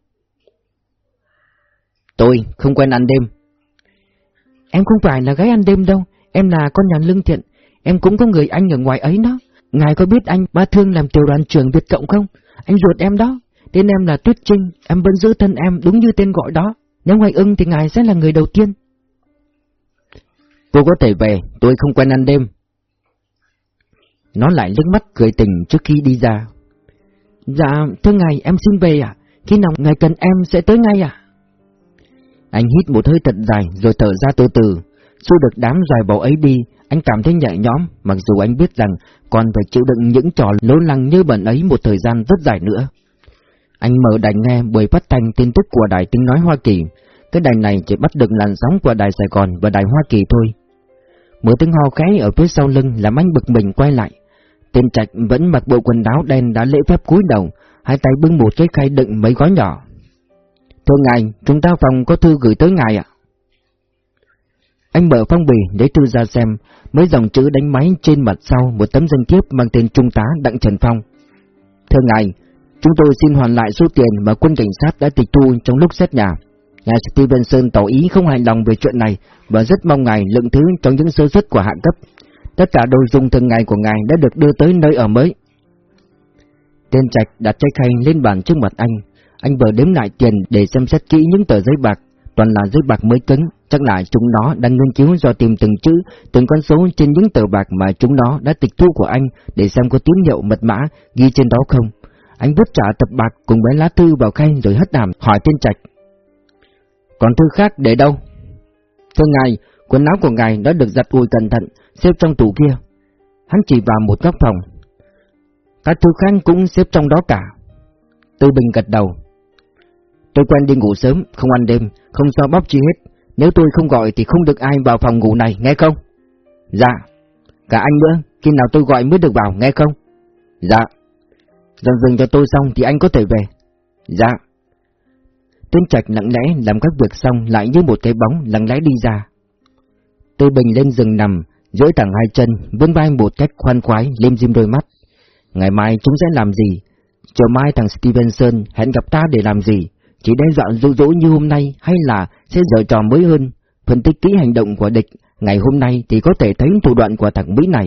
Tôi không quen ăn đêm. Em không phải là gái ăn đêm đâu, em là con nhà lương thiện, em cũng có người anh ở ngoài ấy đó. Ngài có biết anh ba thương làm tiểu đoàn trưởng Việt Cộng không? Anh ruột em đó, tên em là Tuyết Trinh, em vẫn giữ thân em đúng như tên gọi đó. Nếu ngài ưng thì ngài sẽ là người đầu tiên. Cô có thể về, tôi không quen ăn đêm. Nó lại liếc mắt cười tình trước khi đi ra. Dạ, thưa ngài, em xin về ạ. Khi nào ngài cần em sẽ tới ngay ạ. Anh hít một hơi thật dài rồi thở ra từ từ. Xua được đám dài bầu ấy đi, anh cảm thấy nhẹ nhõm, mặc dù anh biết rằng còn phải chịu đựng những trò lố lăng như bẩn ấy một thời gian rất dài nữa. Anh mở đài nghe buổi phát thanh tin tức của đài tiếng nói Hoa Kỳ. Cái đài này chỉ bắt được làn sóng của đài Sài Gòn và đài Hoa Kỳ thôi. Một tiếng ho khẽ ở phía sau lưng làm anh bực mình quay lại. Tên trạch vẫn mặc bộ quần áo đen đã lễ phép cúi đầu, hai tay bưng một cái khay đựng mấy gói nhỏ. Thưa ngài, chúng ta phòng có thư gửi tới ngài ạ. Anh mở phong bì để thư ra xem, mấy dòng chữ đánh máy trên mặt sau một tấm danh thiếp mang tên Trung tá Đặng Trần Phong. Thưa ngài, chúng tôi xin hoàn lại số tiền mà quân cảnh sát đã tịch thu trong lúc xét nhà. Ngài Stevenson tỏ ý không hài lòng về chuyện này và rất mong ngài lượng thứ trong những sơ xuất của hạ cấp. Tất cả đồ dùng thường ngày của ngài đã được đưa tới nơi ở mới. Tên Trạch đặt trái khay lên bàn trước mặt anh. Anh vừa đếm lại tiền để xem xét kỹ những tờ giấy bạc. toàn là giấy bạc mới cứng, chắc là chúng nó đang nghiên cứu do tìm từng chữ, từng con số trên những tờ bạc mà chúng nó đã tịch thu của anh để xem có tín hiệu mật mã ghi trên đó không. Anh vứt trả tập bạc cùng với lá thư vào khay rồi hất đàm hỏi tên trạch. Còn thư khác để đâu? Thưa ngài, quần áo của ngài đã được giặt ủi cẩn thận, xếp trong tủ kia. Hắn chỉ vào một góc phòng. Các thư khác cũng xếp trong đó cả. Tư Bình gật đầu. Tôi quen đi ngủ sớm, không ăn đêm, không so bóp chi hết. Nếu tôi không gọi thì không được ai vào phòng ngủ này, nghe không? Dạ. Cả anh nữa, khi nào tôi gọi mới được vào, nghe không? Dạ. Dần dừng cho tôi xong thì anh có thể về. Dạ. tuấn Trạch lặng lẽ làm các việc xong lại như một cái bóng lặng lẽ đi ra. tôi Bình lên giường nằm, duỗi thẳng hai chân, vươn vai một cách khoan khoái, lim dim đôi mắt. Ngày mai chúng sẽ làm gì? Chiều mai thằng Stevenson hẹn gặp ta để làm gì? Chỉ đe dọa dụ dỗ như hôm nay hay là sẽ giở trò mới hơn? Phân tích kỹ hành động của địch ngày hôm nay thì có thể thấy thủ đoạn của thằng Mỹ này.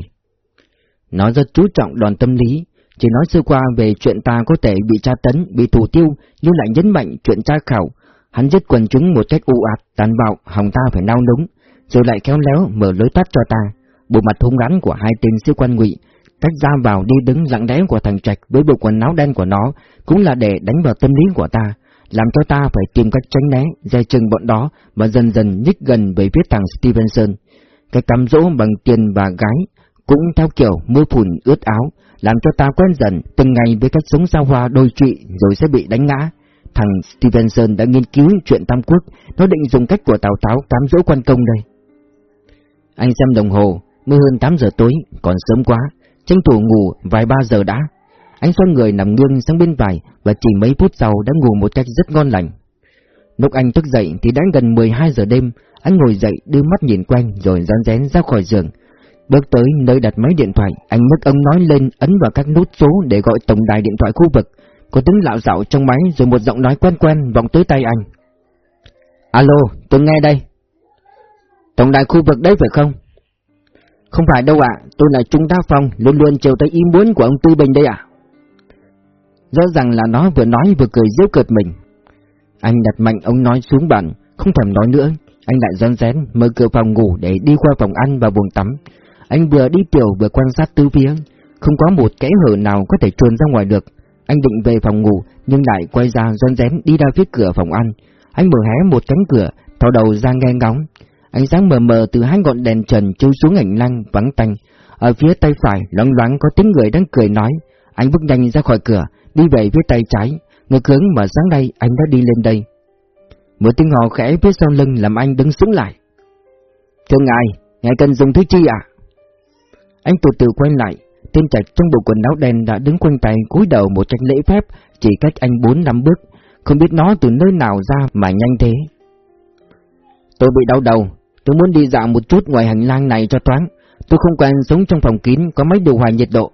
Nó rất chú trọng đoàn tâm lý, chỉ nói sơ qua về chuyện ta có thể bị tra tấn, bị thủ tiêu, nhưng lại nhấn mạnh chuyện tra khảo. Hắn giết quần chúng một cách u ạt, tàn bạo, hòng ta phải nao núng, rồi lại khéo léo mở lối tắt cho ta. Bộ mặt hung rắn của hai tên siêu quan ngụy, cách ra vào đi đứng lặng lẽ của thằng Trạch với bộ quần áo đen của nó cũng là để đánh vào tâm lý của ta, làm cho ta phải tìm cách tránh né, dè chừng bọn đó và dần dần nhích gần về phía thằng Stevenson. Cái cắm dỗ bằng tiền và gái cũng theo kiểu mưa phùn ướt áo, làm cho ta quen dần từng ngày với cách sống sao hoa đôi trụy rồi sẽ bị đánh ngã. Thằng Stevenson đã nghiên cứu chuyện Tam Quốc, nó định dùng cách của Tào Tháo cám dỗ quan công đây. Anh xem đồng hồ, mới hơn 8 giờ tối, còn sớm quá, tranh thủ ngủ vài ba giờ đã. Anh xoay người nằm nghiêng sang bên vải và chỉ mấy phút sau đã ngủ một cách rất ngon lành. Lúc anh thức dậy thì đã gần 12 giờ đêm, anh ngồi dậy đưa mắt nhìn quanh rồi rón rén ra khỏi giường. Bước tới nơi đặt máy điện thoại, anh mất ông nói lên ấn vào các nút số để gọi tổng đài điện thoại khu vực. Có tiếng lạo dạo trong máy rồi một giọng nói quen quen vọng tới tay anh. Alo, tôi nghe đây. Tổng đài khu vực đấy phải không? Không phải đâu ạ, tôi là Trung tá Phong, luôn luôn chiều tới ý muốn của ông Tư Bình đây ạ. Rõ ràng là nó vừa nói vừa cười giễu cợt mình. Anh đặt mạnh ông nói xuống bàn, không thèm nói nữa, anh lại rón rén mở cửa phòng ngủ để đi qua phòng ăn và buồng tắm. Anh vừa đi tiểu vừa quan sát tứ phía, không có một kẽ hở nào có thể trốn ra ngoài được. Anh định về phòng ngủ nhưng lại quay ra rón rén đi ra phía cửa phòng ăn. Anh mở hé một cánh cửa, thò đầu ra nghe ngóng. Ánh sáng mờ mờ từ hai ngọn đèn trần chiếu xuống hành lang vắng tanh. Ở phía tay phải loáng loáng có tiếng người đang cười nói. Anh bước nhanh ra khỏi cửa, đi về phía tay trái. Ngược hướng mà sáng nay anh đã đi lên đây. Một tiếng hò khẽ phía sau lưng làm anh đứng sững lại. Thưa ngài, ngài cần dùng thứ chi ạ? Anh từ từ quay lại, tên trạch trong bộ quần áo đen đã đứng quanh tay cúi đầu một cách lễ phép, chỉ cách anh bốn năm bước, không biết nó từ nơi nào ra mà nhanh thế. Tôi bị đau đầu, tôi muốn đi dạo một chút ngoài hành lang này cho thoáng, tôi không quen sống trong phòng kín có máy điều hòa nhiệt độ.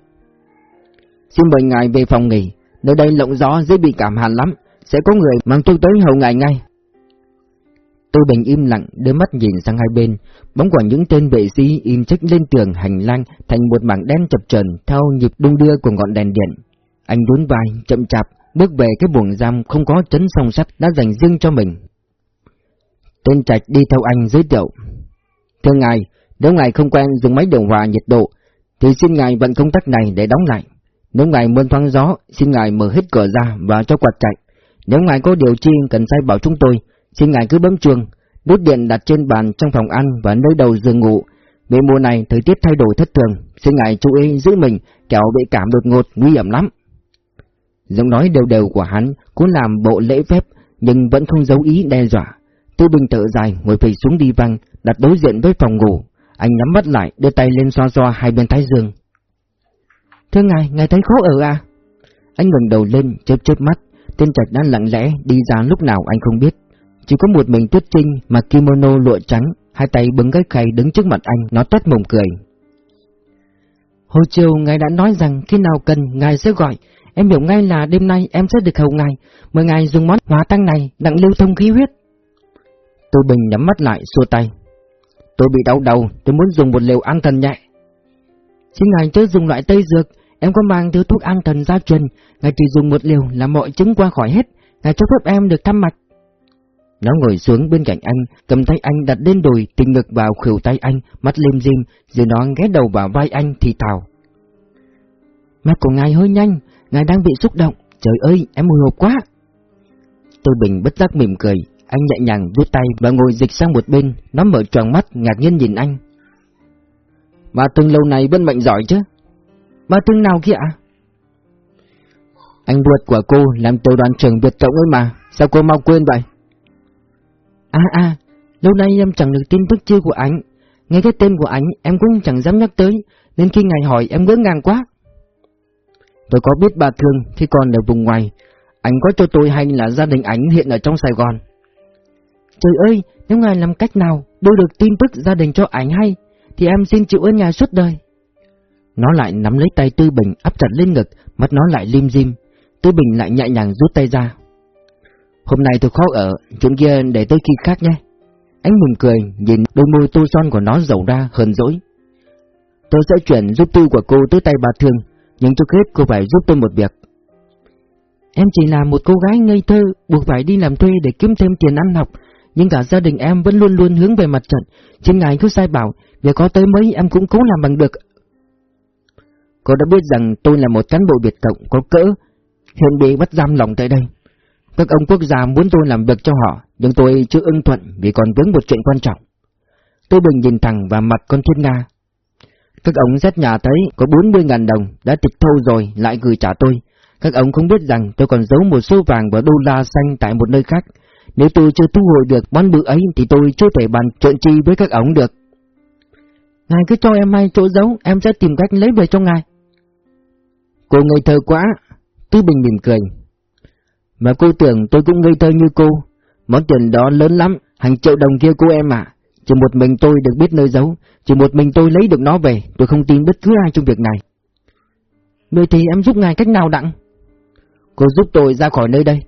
Xin mời ngài về phòng nghỉ, nơi đây lộng gió dễ bị cảm hàn lắm, sẽ có người mang tôi tới hầu ngài ngay. tôi Bình im lặng, đưa mắt nhìn sang hai bên, bóng của những tên vệ sĩ im trách lên tường hành lang thành một mảng đen chập chờn theo nhịp đung đưa của ngọn đèn điện. Anh đốn vai, chậm chạp, bước về cái buồng giam không có chấn song sắt đã dành riêng cho mình. Tên Trạch đi theo anh giới thiệu. Thưa ngài, nếu ngài không quen dùng máy điều hòa nhiệt độ, thì xin ngài vận công tắc này để đóng lại. Nếu ngài muốn thoáng gió, xin ngài mở hết cửa ra và cho quạt chạy. Nếu ngài có điều chi cần sai bảo chúng tôi, Xin ngài cứ bấm chuông, nút điện đặt trên bàn trong phòng ăn và nơi đầu giường ngủ. Vì mùa này thời tiết thay đổi thất thường, xin ngài chú ý giữ mình, kẻo bị cảm đột ngột nguy hiểm lắm. Giọng nói đều đều của hắn cũng làm bộ lễ phép, nhưng vẫn không giấu ý đe dọa. Tư Bình tự dài, ngồi phịch xuống đi văng, đặt đối diện với phòng ngủ. Anh nhắm mắt lại, đưa tay lên xoa xoa hai bên thái dương. Thưa ngài, ngài thấy khó ở à? Anh ngẩng đầu lên, chớp chớp mắt, tên trạch đã lặng lẽ đi ra lúc nào anh không biết. Chỉ có một mình Tuyết Trinh mặc kimono lụa trắng, hai tay bứng cái khay đứng trước mặt anh, nó tắt mồm cười. Hồi chiều ngài đã nói rằng khi nào cần ngài sẽ gọi, em hiểu ngay là đêm nay em sẽ được hầu ngài, mời ngài dùng món hóa tăng này đặng lưu thông khí huyết. Tô Bình nhắm mắt lại, xua tay. Tôi bị đau đầu, tôi muốn dùng một liều an thần nhẹ. Xin ngài chớ dùng loại tây dược, em có mang thứ thuốc an thần gia truyền, ngài chỉ dùng một liều là mọi chứng qua khỏi hết, ngài cho phép em được thăm mạch. Nó ngồi xuống bên cạnh anh, cầm tay anh đặt lên đùi, tình ngực vào khuỷu tay anh, mắt lim dim, rồi nó ghé đầu vào vai anh thì thào. Mắt của ngài hơi nhanh, ngài đang bị xúc động, trời ơi, em hồi hộp quá. Tôi Bình bất giác mỉm cười, anh nhẹ nhàng vuốt tay và ngồi dịch sang một bên, nó mở tròn mắt ngạc nhiên nhìn anh. Bà từng lâu này bên mạnh giỏi chứ? Bà từng nào kia ạ? Anh ruột của cô làm tiểu đoàn trưởng Việt Cộng ấy mà, sao cô mau quên vậy? À à, lâu nay em chẳng được tin tức chưa của anh, ngay cái tên của anh em cũng chẳng dám nhắc tới, nên khi ngài hỏi em ngỡ ngàng quá. Tôi có biết bà Thương khi còn ở vùng ngoài, anh có cho tôi hay là gia đình anh hiện ở trong Sài Gòn. Trời ơi, nếu ngài làm cách nào đưa được tin tức gia đình cho ảnh hay, thì em xin chịu ơn ngài suốt đời. Nó lại nắm lấy tay Tư Bình áp chặt lên ngực, mắt nó lại lim dim. Tư Bình lại nhẹ nhàng rút tay ra. Hôm nay tôi khó ở, chuyện kia để tới khi khác nhé. Anh mừng cười, nhìn đôi môi tô son của nó dầu ra, hờn dỗi. Tôi sẽ chuyển giúp tư của cô tới tay bà Thương, nhưng trước hết cô phải giúp tôi một việc. Em chỉ là một cô gái ngây thơ, buộc phải đi làm thuê để kiếm thêm tiền ăn học, nhưng cả gia đình em vẫn luôn luôn hướng về mặt trận. Trên ngài cứ sai bảo, việc có tới mấy em cũng cố làm bằng được. Cô đã biết rằng tôi là một cán bộ biệt cộng có cỡ, hiện bị bắt giam lòng tại đây. Các ông quốc gia muốn tôi làm việc cho họ, nhưng tôi chưa ưng thuận vì còn vướng một chuyện quan trọng. Tôi bình nhìn thẳng vào mặt con thiên nga. Các ông xét nhà thấy có 40.000 đồng đã tịch thâu rồi lại gửi trả tôi. Các ông không biết rằng tôi còn giấu một số vàng và đô la xanh tại một nơi khác. Nếu tôi chưa thu hồi được món bự ấy thì tôi chưa thể bàn chuyện chi với các ông được. Ngài cứ cho em hay chỗ giấu, em sẽ tìm cách lấy về cho ngài. Cô ngây thơ quá. Tư Bình mỉm cười. Mà cô tưởng tôi cũng ngây thơ như cô. Món tiền đó lớn lắm, hàng triệu đồng kia cô em ạ. Chỉ một mình tôi được biết nơi giấu, chỉ một mình tôi lấy được nó về, tôi không tin bất cứ ai trong việc này. Vậy thì em giúp ngài cách nào đặng? Cô giúp tôi ra khỏi nơi đây.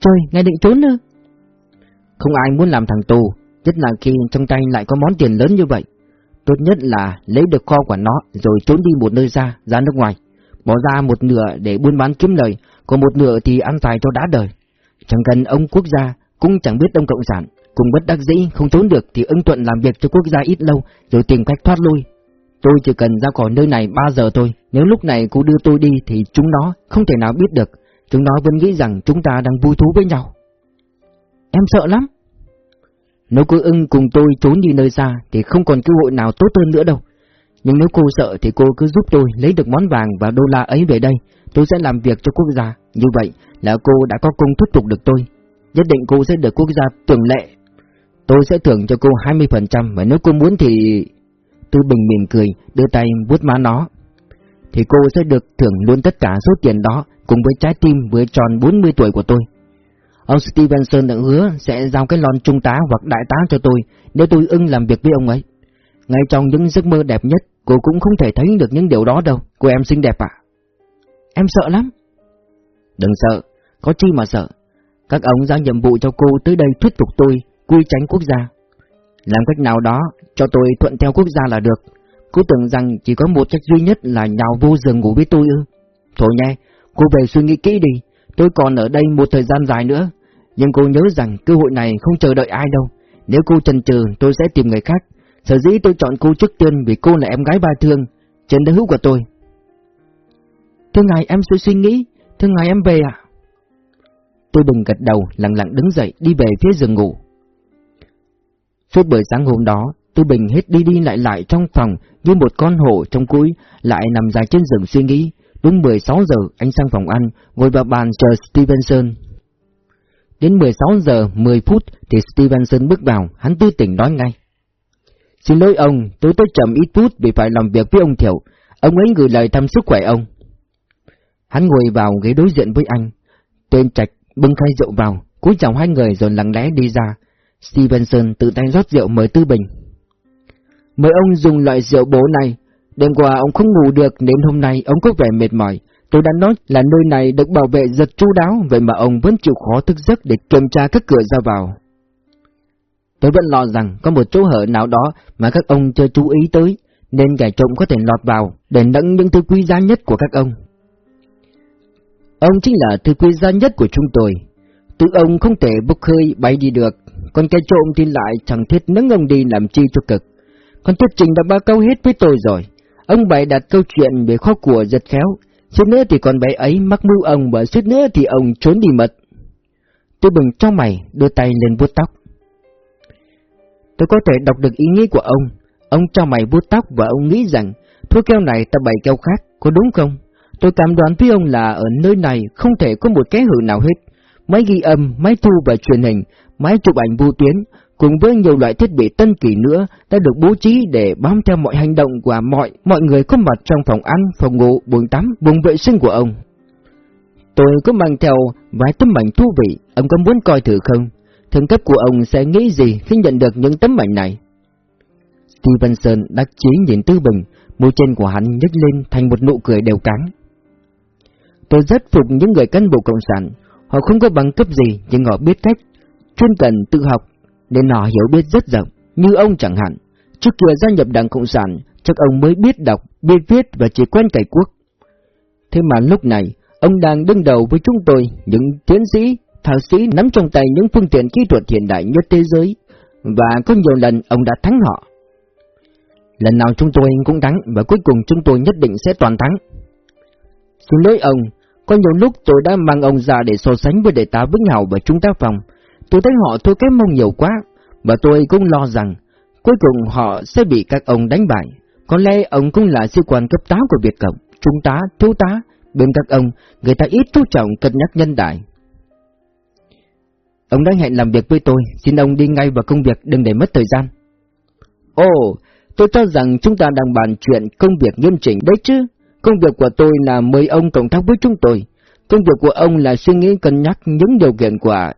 Trời, ngài định trốn ư? Không ai muốn làm thằng tù, nhất là khi trong tay lại có món tiền lớn như vậy. Tốt nhất là lấy được kho của nó rồi trốn đi một nơi xa, ra nước ngoài. Bỏ ra một nửa để buôn bán kiếm lời, còn một nửa thì ăn tài cho đã đời. Chẳng cần ông quốc gia, cũng chẳng biết ông cộng sản, cùng bất đắc dĩ không trốn được thì ưng thuận làm việc cho quốc gia ít lâu rồi tìm cách thoát lui. Tôi chỉ cần ra khỏi nơi này 3 giờ thôi, nếu lúc này cô đưa tôi đi thì chúng nó không thể nào biết được, chúng nó vẫn nghĩ rằng chúng ta đang vui thú với nhau. Em sợ lắm. Nếu cô ưng cùng tôi trốn đi nơi xa thì không còn cơ hội nào tốt hơn nữa đâu. Nhưng nếu cô sợ thì cô cứ giúp tôi lấy được món vàng và đô la ấy về đây, tôi sẽ làm việc cho quốc gia. Như vậy là cô đã có công thuyết phục được tôi. Nhất định cô sẽ được quốc gia tưởng lệ. Tôi sẽ thưởng cho cô 20% và nếu cô muốn thì... tôi Bình mỉm cười, đưa tay vuốt má nó. Thì cô sẽ được thưởng luôn tất cả số tiền đó cùng với trái tim vừa tròn 40 tuổi của tôi. Ông Stevenson đã hứa sẽ giao cái lon trung tá hoặc đại tá cho tôi nếu tôi ưng làm việc với ông ấy. Ngay trong những giấc mơ đẹp nhất, cô cũng không thể thấy được những điều đó đâu. Cô em xinh đẹp à? Em sợ lắm. Đừng sợ, có chi mà sợ. Các ông giao nhiệm vụ cho cô tới đây thuyết phục tôi quy tránh quốc gia. Làm cách nào đó cho tôi thuận theo quốc gia là được. Cô tưởng rằng chỉ có một cách duy nhất là nhào vô giường ngủ với tôi ư. Thôi nhé, cô về suy nghĩ kỹ đi. Tôi còn ở đây một thời gian dài nữa. Nhưng cô nhớ rằng cơ hội này không chờ đợi ai đâu. Nếu cô chần chừ tôi sẽ tìm người khác. Sở dĩ tôi chọn cô trước tiên vì cô là em gái ba thương, trên đất hữu của tôi. Thưa ngài em sẽ suy nghĩ, thưa ngài em về ạ. Tôi đừng gật đầu, lặng lặng đứng dậy đi về phía giường ngủ. Suốt buổi sáng hôm đó, tôi Bình hết đi đi lại lại trong phòng như một con hổ trong cũi, lại nằm dài trên giường suy nghĩ. Đúng 16 giờ, anh sang phòng ăn, ngồi vào bàn chờ Stevenson. Đến 16 giờ 10 phút thì Stevenson bước vào, hắn tư tỉnh nói ngay. Xin lỗi ông, tôi tới chậm ít phút vì phải làm việc với ông Thiệu. Ông ấy gửi lời thăm sức khỏe ông. Hắn ngồi vào ghế đối diện với anh. Tên Trạch bưng khay rượu vào, cúi chào hai người rồi lặng lẽ đi ra. Stevenson tự tay rót rượu mời Tư Bình. Mời ông dùng loại rượu bố này. Đêm qua ông không ngủ được nên hôm nay ông có vẻ mệt mỏi. Tôi đã nói là nơi này được bảo vệ rất chu đáo, vậy mà ông vẫn chịu khó thức giấc để kiểm tra các cửa ra vào. Tôi vẫn lo rằng có một chỗ hở nào đó mà các ông chưa chú ý tới, nên kẻ trộm có thể lọt vào để nâng những thứ quý giá nhất của các ông. Ông chính là thứ quý giá nhất của chúng tôi. Tự ông không thể bốc hơi bay đi được, còn kẻ trộm thì lại chẳng thiết nâng ông đi làm chi cho cực. con thuyết trình đã báo cáo hết với tôi rồi. Ông bày đặt câu chuyện về kho của giật khéo, suýt nữa thì con bé ấy mắc mưu ông và suýt nữa thì ông trốn đi mật. Tôi bừng trong mày, đưa tay lên vuốt tóc. Tôi có thể đọc được ý nghĩ của ông. Ông cho mày vuốt tóc và ông nghĩ rằng thuốc keo này ta bày keo khác, có đúng không? Tôi cảm đoán với ông là ở nơi này không thể có một cái hở nào hết. Máy ghi âm, máy thu và truyền hình, máy chụp ảnh vô tuyến, cùng với nhiều loại thiết bị tân kỳ nữa đã được bố trí để bám theo mọi hành động của mọi mọi người có mặt trong phòng ăn, phòng ngủ, buồng tắm, buồng vệ sinh của ông. Tôi có mang theo vài tấm ảnh thú vị, ông có muốn coi thử không? Thượng cấp của ông sẽ nghĩ gì khi nhận được những tấm ảnh này? Stevenson đắc chí nhìn Tư Bình, môi trên của hắn nhếch lên thành một nụ cười đều cắn. Tôi rất phục những người cán bộ cộng sản, họ không có bằng cấp gì nhưng họ biết cách, chuyên cần tự học, nên họ hiểu biết rất rộng, như ông chẳng hạn. Trước kia gia nhập đảng Cộng sản, chắc ông mới biết đọc, biết viết và chỉ quen cải quốc. Thế mà lúc này, ông đang đứng đầu với chúng tôi, những tiến sĩ, thạc sĩ nắm trong tay những phương tiện kỹ thuật hiện đại nhất thế giới, và có nhiều lần ông đã thắng họ. Lần nào chúng tôi cũng thắng và cuối cùng chúng tôi nhất định sẽ toàn thắng. Xin lỗi ông, có nhiều lúc tôi đã mang ông ra để so sánh với đại tá Vĩnh Hào và chúng ta phòng. Tôi thấy họ thua kém mong nhiều quá, và tôi cũng lo rằng cuối cùng họ sẽ bị các ông đánh bại. Có lẽ ông cũng là sĩ quan cấp tá của Việt Cộng, trung tá, thiếu tá, bên các ông, người ta ít chú trọng cân nhắc nhân đại. Ông đã hẹn làm việc với tôi, xin ông đi ngay vào công việc đừng để mất thời gian. Ồ, tôi cho rằng chúng ta đang bàn chuyện công việc nghiêm chỉnh đấy chứ. Công việc của tôi là mời ông cộng tác với chúng tôi. Công việc của ông là suy nghĩ cân nhắc những điều kiện của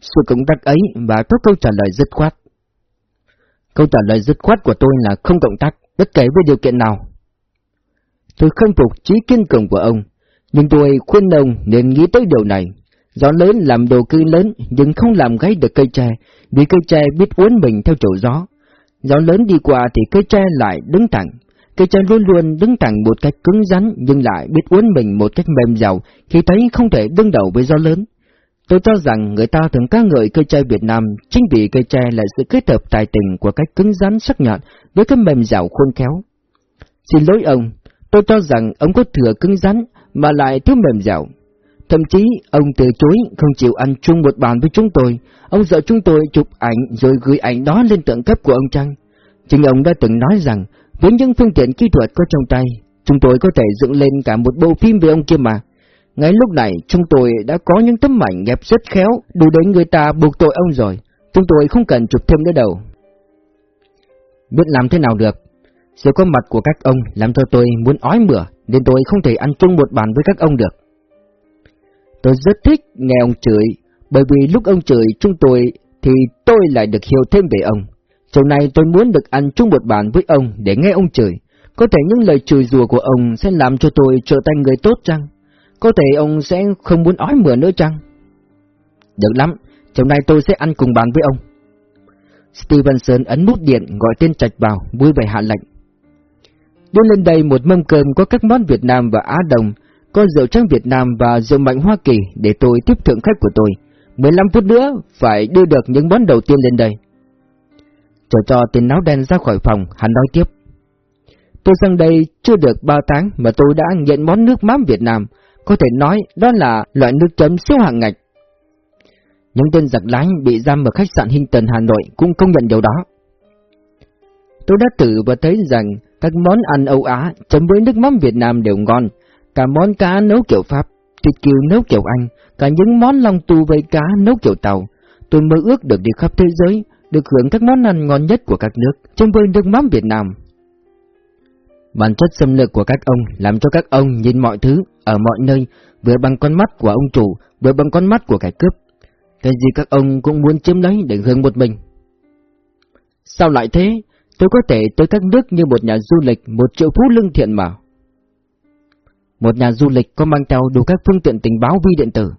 sự cộng tác ấy và có câu trả lời dứt khoát. Câu trả lời dứt khoát của tôi là không cộng tác, bất kể với điều kiện nào. Tôi không phục trí kiên cường của ông, nhưng tôi khuyên ông nên nghĩ tới điều này. Gió lớn làm đồ cư lớn nhưng không làm gãy được cây tre, vì cây tre biết uốn mình theo chiều gió. Gió lớn đi qua thì cây tre lại đứng thẳng. Cây tre luôn luôn đứng thẳng một cách cứng rắn nhưng lại biết uốn mình một cách mềm dẻo khi thấy không thể đương đầu với gió lớn. Tôi cho rằng người ta thường ca ngợi cây tre Việt Nam chính vì cây tre là sự kết hợp tài tình của cách cứng rắn sắc nhọn với cái mềm dẻo khôn khéo. Xin lỗi ông, tôi cho rằng ông có thừa cứng rắn mà lại thiếu mềm dẻo. Thậm chí ông từ chối không chịu ăn chung một bàn với chúng tôi, ông sợ chúng tôi chụp ảnh rồi gửi ảnh đó lên tượng cấp của ông Trăng. Chính ông đã từng nói rằng với những phương tiện kỹ thuật có trong tay, chúng tôi có thể dựng lên cả một bộ phim về ông kia mà. Ngay lúc này chúng tôi đã có những tấm ảnh ghép rất khéo, đủ để người ta buộc tội ông rồi. Chúng tôi không cần chụp thêm nữa đâu. Biết làm thế nào được. Sự có mặt của các ông làm cho tôi muốn ói mửa, nên tôi không thể ăn chung một bàn với các ông được. Tôi rất thích nghe ông chửi, bởi vì lúc ông chửi chúng tôi thì tôi lại được hiểu thêm về ông. Chiều nay tôi muốn được ăn chung một bàn với ông để nghe ông chửi. Có thể những lời chửi rủa của ông sẽ làm cho tôi trở thành người tốt chăng? Có thể ông sẽ không muốn ói mửa nữa chăng? Được lắm, chiều nay tôi sẽ ăn cùng bàn với ông. Stevenson ấn nút điện gọi tên trạch vào, vui vẻ hạ lệnh. Đưa lên đây một mâm cơm có các món Việt Nam và Á Đồng, có rượu trắng Việt Nam và rượu mạnh Hoa Kỳ để tôi tiếp thượng khách của tôi. 15 phút nữa phải đưa được những món đầu tiên lên đây. Chờ cho tên áo đen ra khỏi phòng, hắn nói tiếp. Tôi sang đây chưa được 3 tháng mà tôi đã nhận món nước mắm Việt Nam, có thể nói đó là loại nước chấm siêu hạng ngạch. Những tên giặc lái bị giam ở khách sạn Hinton Hà Nội cũng công nhận điều đó. Tôi đã thử và thấy rằng các món ăn Âu Á chấm với nước mắm Việt Nam đều ngon, cả món cá nấu kiểu Pháp, thịt kiều nấu kiểu Anh, cả những món long tu với cá nấu kiểu Tàu. Tôi mơ ước được đi khắp thế giới, được hưởng các món ăn ngon nhất của các nước, trong với nước mắm Việt Nam. Bản chất xâm lược của các ông làm cho các ông nhìn mọi thứ, ở mọi nơi, vừa bằng con mắt của ông chủ, vừa bằng con mắt của kẻ cướp. Cái gì các ông cũng muốn chiếm lấy để hưởng một mình. Sao lại thế? Tôi có thể tới các nước như một nhà du lịch, một triệu phú lương thiện mà. Một nhà du lịch có mang theo đủ các phương tiện tình báo vi điện tử.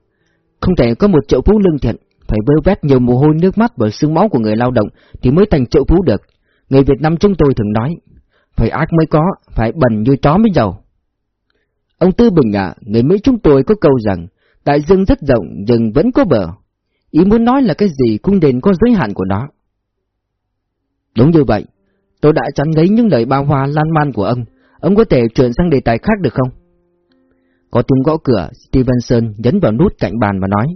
Không thể có một triệu phú lương thiện, phải vơ vét nhiều mồ hôi nước mắt và xương máu của người lao động thì mới thành triệu phú được. Người Việt Nam chúng tôi thường nói, phải ác mới có, phải bẩn như chó mới giàu. Ông Tư Bình à, người Mỹ chúng tôi có câu rằng, đại dương rất rộng nhưng vẫn có bờ. Ý muốn nói là cái gì cũng đền có giới hạn của nó. Đúng như vậy, tôi đã chắn lấy những lời bao hoa lan man của ông. Ông có thể chuyển sang đề tài khác được không? Có tiếng gõ cửa, Stevenson nhấn vào nút cạnh bàn và nói.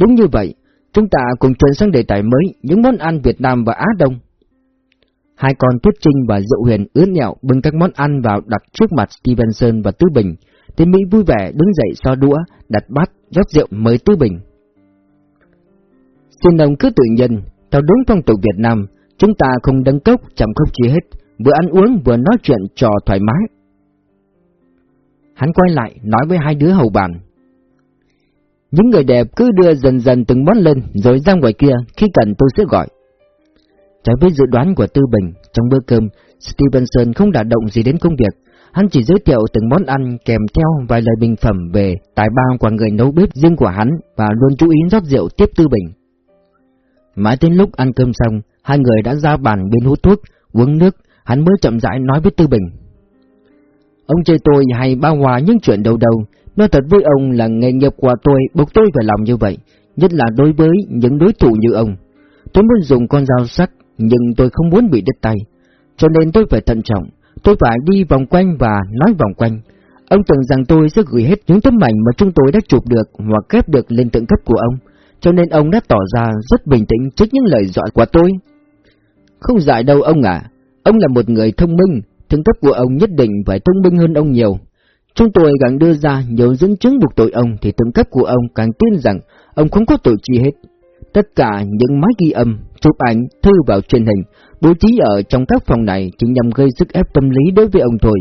Đúng như vậy, chúng ta cùng chuyển sang đề tài mới, những món ăn Việt Nam và Á Đông. Hai con Tuyết Trinh và Diệu Huyền ướn nhẹo bưng các món ăn vào đặt trước mặt Stevenson và Tư Bình. Tên Mỹ vui vẻ đứng dậy so đũa, đặt bát, rót rượu mời Tư Bình. Xin ông cứ tự nhiên, theo đúng phong tục Việt Nam, chúng ta không đấng cốc chẳng không chi hết, vừa ăn uống vừa nói chuyện trò thoải mái. Hắn quay lại nói với hai đứa hầu bàn. Những người đẹp cứ đưa dần dần từng món lên rồi ra ngoài kia, khi cần tôi sẽ gọi. Trái với dự đoán của Tư Bình, trong bữa cơm, Stevenson không đả động gì đến công việc. Hắn chỉ giới thiệu từng món ăn kèm theo vài lời bình phẩm về tài ba của người nấu bếp riêng của hắn và luôn chú ý rót rượu tiếp Tư Bình. Mãi đến lúc ăn cơm xong, hai người đã ra bàn bên hút thuốc, uống nước, hắn mới chậm rãi nói với Tư Bình. Ông chơi tôi hay bao hòa những chuyện đầu đầu, nói thật với ông là nghề nghiệp của tôi buộc tôi phải làm như vậy, nhất là đối với những đối thủ như ông. Tôi muốn dùng con dao sắc, nhưng tôi không muốn bị đứt tay, cho nên tôi phải thận trọng, tôi phải đi vòng quanh và nói vòng quanh. Ông tưởng rằng tôi sẽ gửi hết những tấm ảnh mà chúng tôi đã chụp được hoặc ghép được lên tượng cấp của ông, cho nên ông đã tỏ ra rất bình tĩnh trước những lời dọa của tôi. Không dại đâu ông à, ông là một người thông minh, thương cấp của ông nhất định phải thông minh hơn ông nhiều. Chúng tôi càng đưa ra nhiều dẫn chứng buộc tội ông thì thương cấp của ông càng tin rằng ông không có tội chi hết. Tất cả những máy ghi âm, chụp ảnh, thư vào truyền hình, bố trí ở trong các phòng này chỉ nhằm gây sức ép tâm lý đối với ông thôi.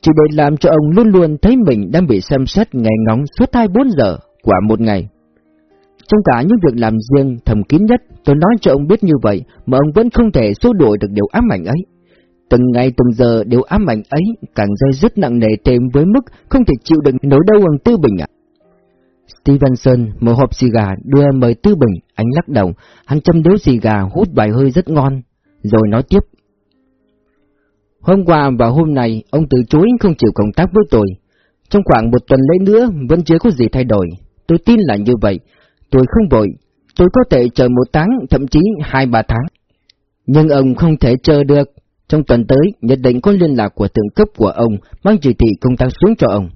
Chỉ để làm cho ông luôn luôn thấy mình đang bị xem xét ngày ngóng suốt 24 giờ quả một ngày. Trong cả những việc làm riêng thầm kín nhất, tôi nói cho ông biết như vậy mà ông vẫn không thể xua đuổi được điều ám ảnh ấy. Từng ngày từng giờ đều ám ảnh ấy càng rơi dứt nặng nề thêm với mức không thể chịu đựng nỗi đau bằng Tư Bình ạ. Stevenson mở hộp xì gà đưa mời Tư Bình, anh lắc đầu, hắn châm điếu xì gà hút vài hơi rất ngon, rồi nói tiếp. Hôm qua và hôm nay ông từ chối không chịu công tác với tôi. Trong khoảng một tuần lễ nữa vẫn chưa có gì thay đổi. Tôi tin là như vậy. Tôi không vội. Tôi có thể chờ một tháng, thậm chí hai ba tháng. Nhưng ông không thể chờ được. Trong tuần tới, nhất định có liên lạc của thượng cấp của ông mang chỉ thị công tác xuống cho ông.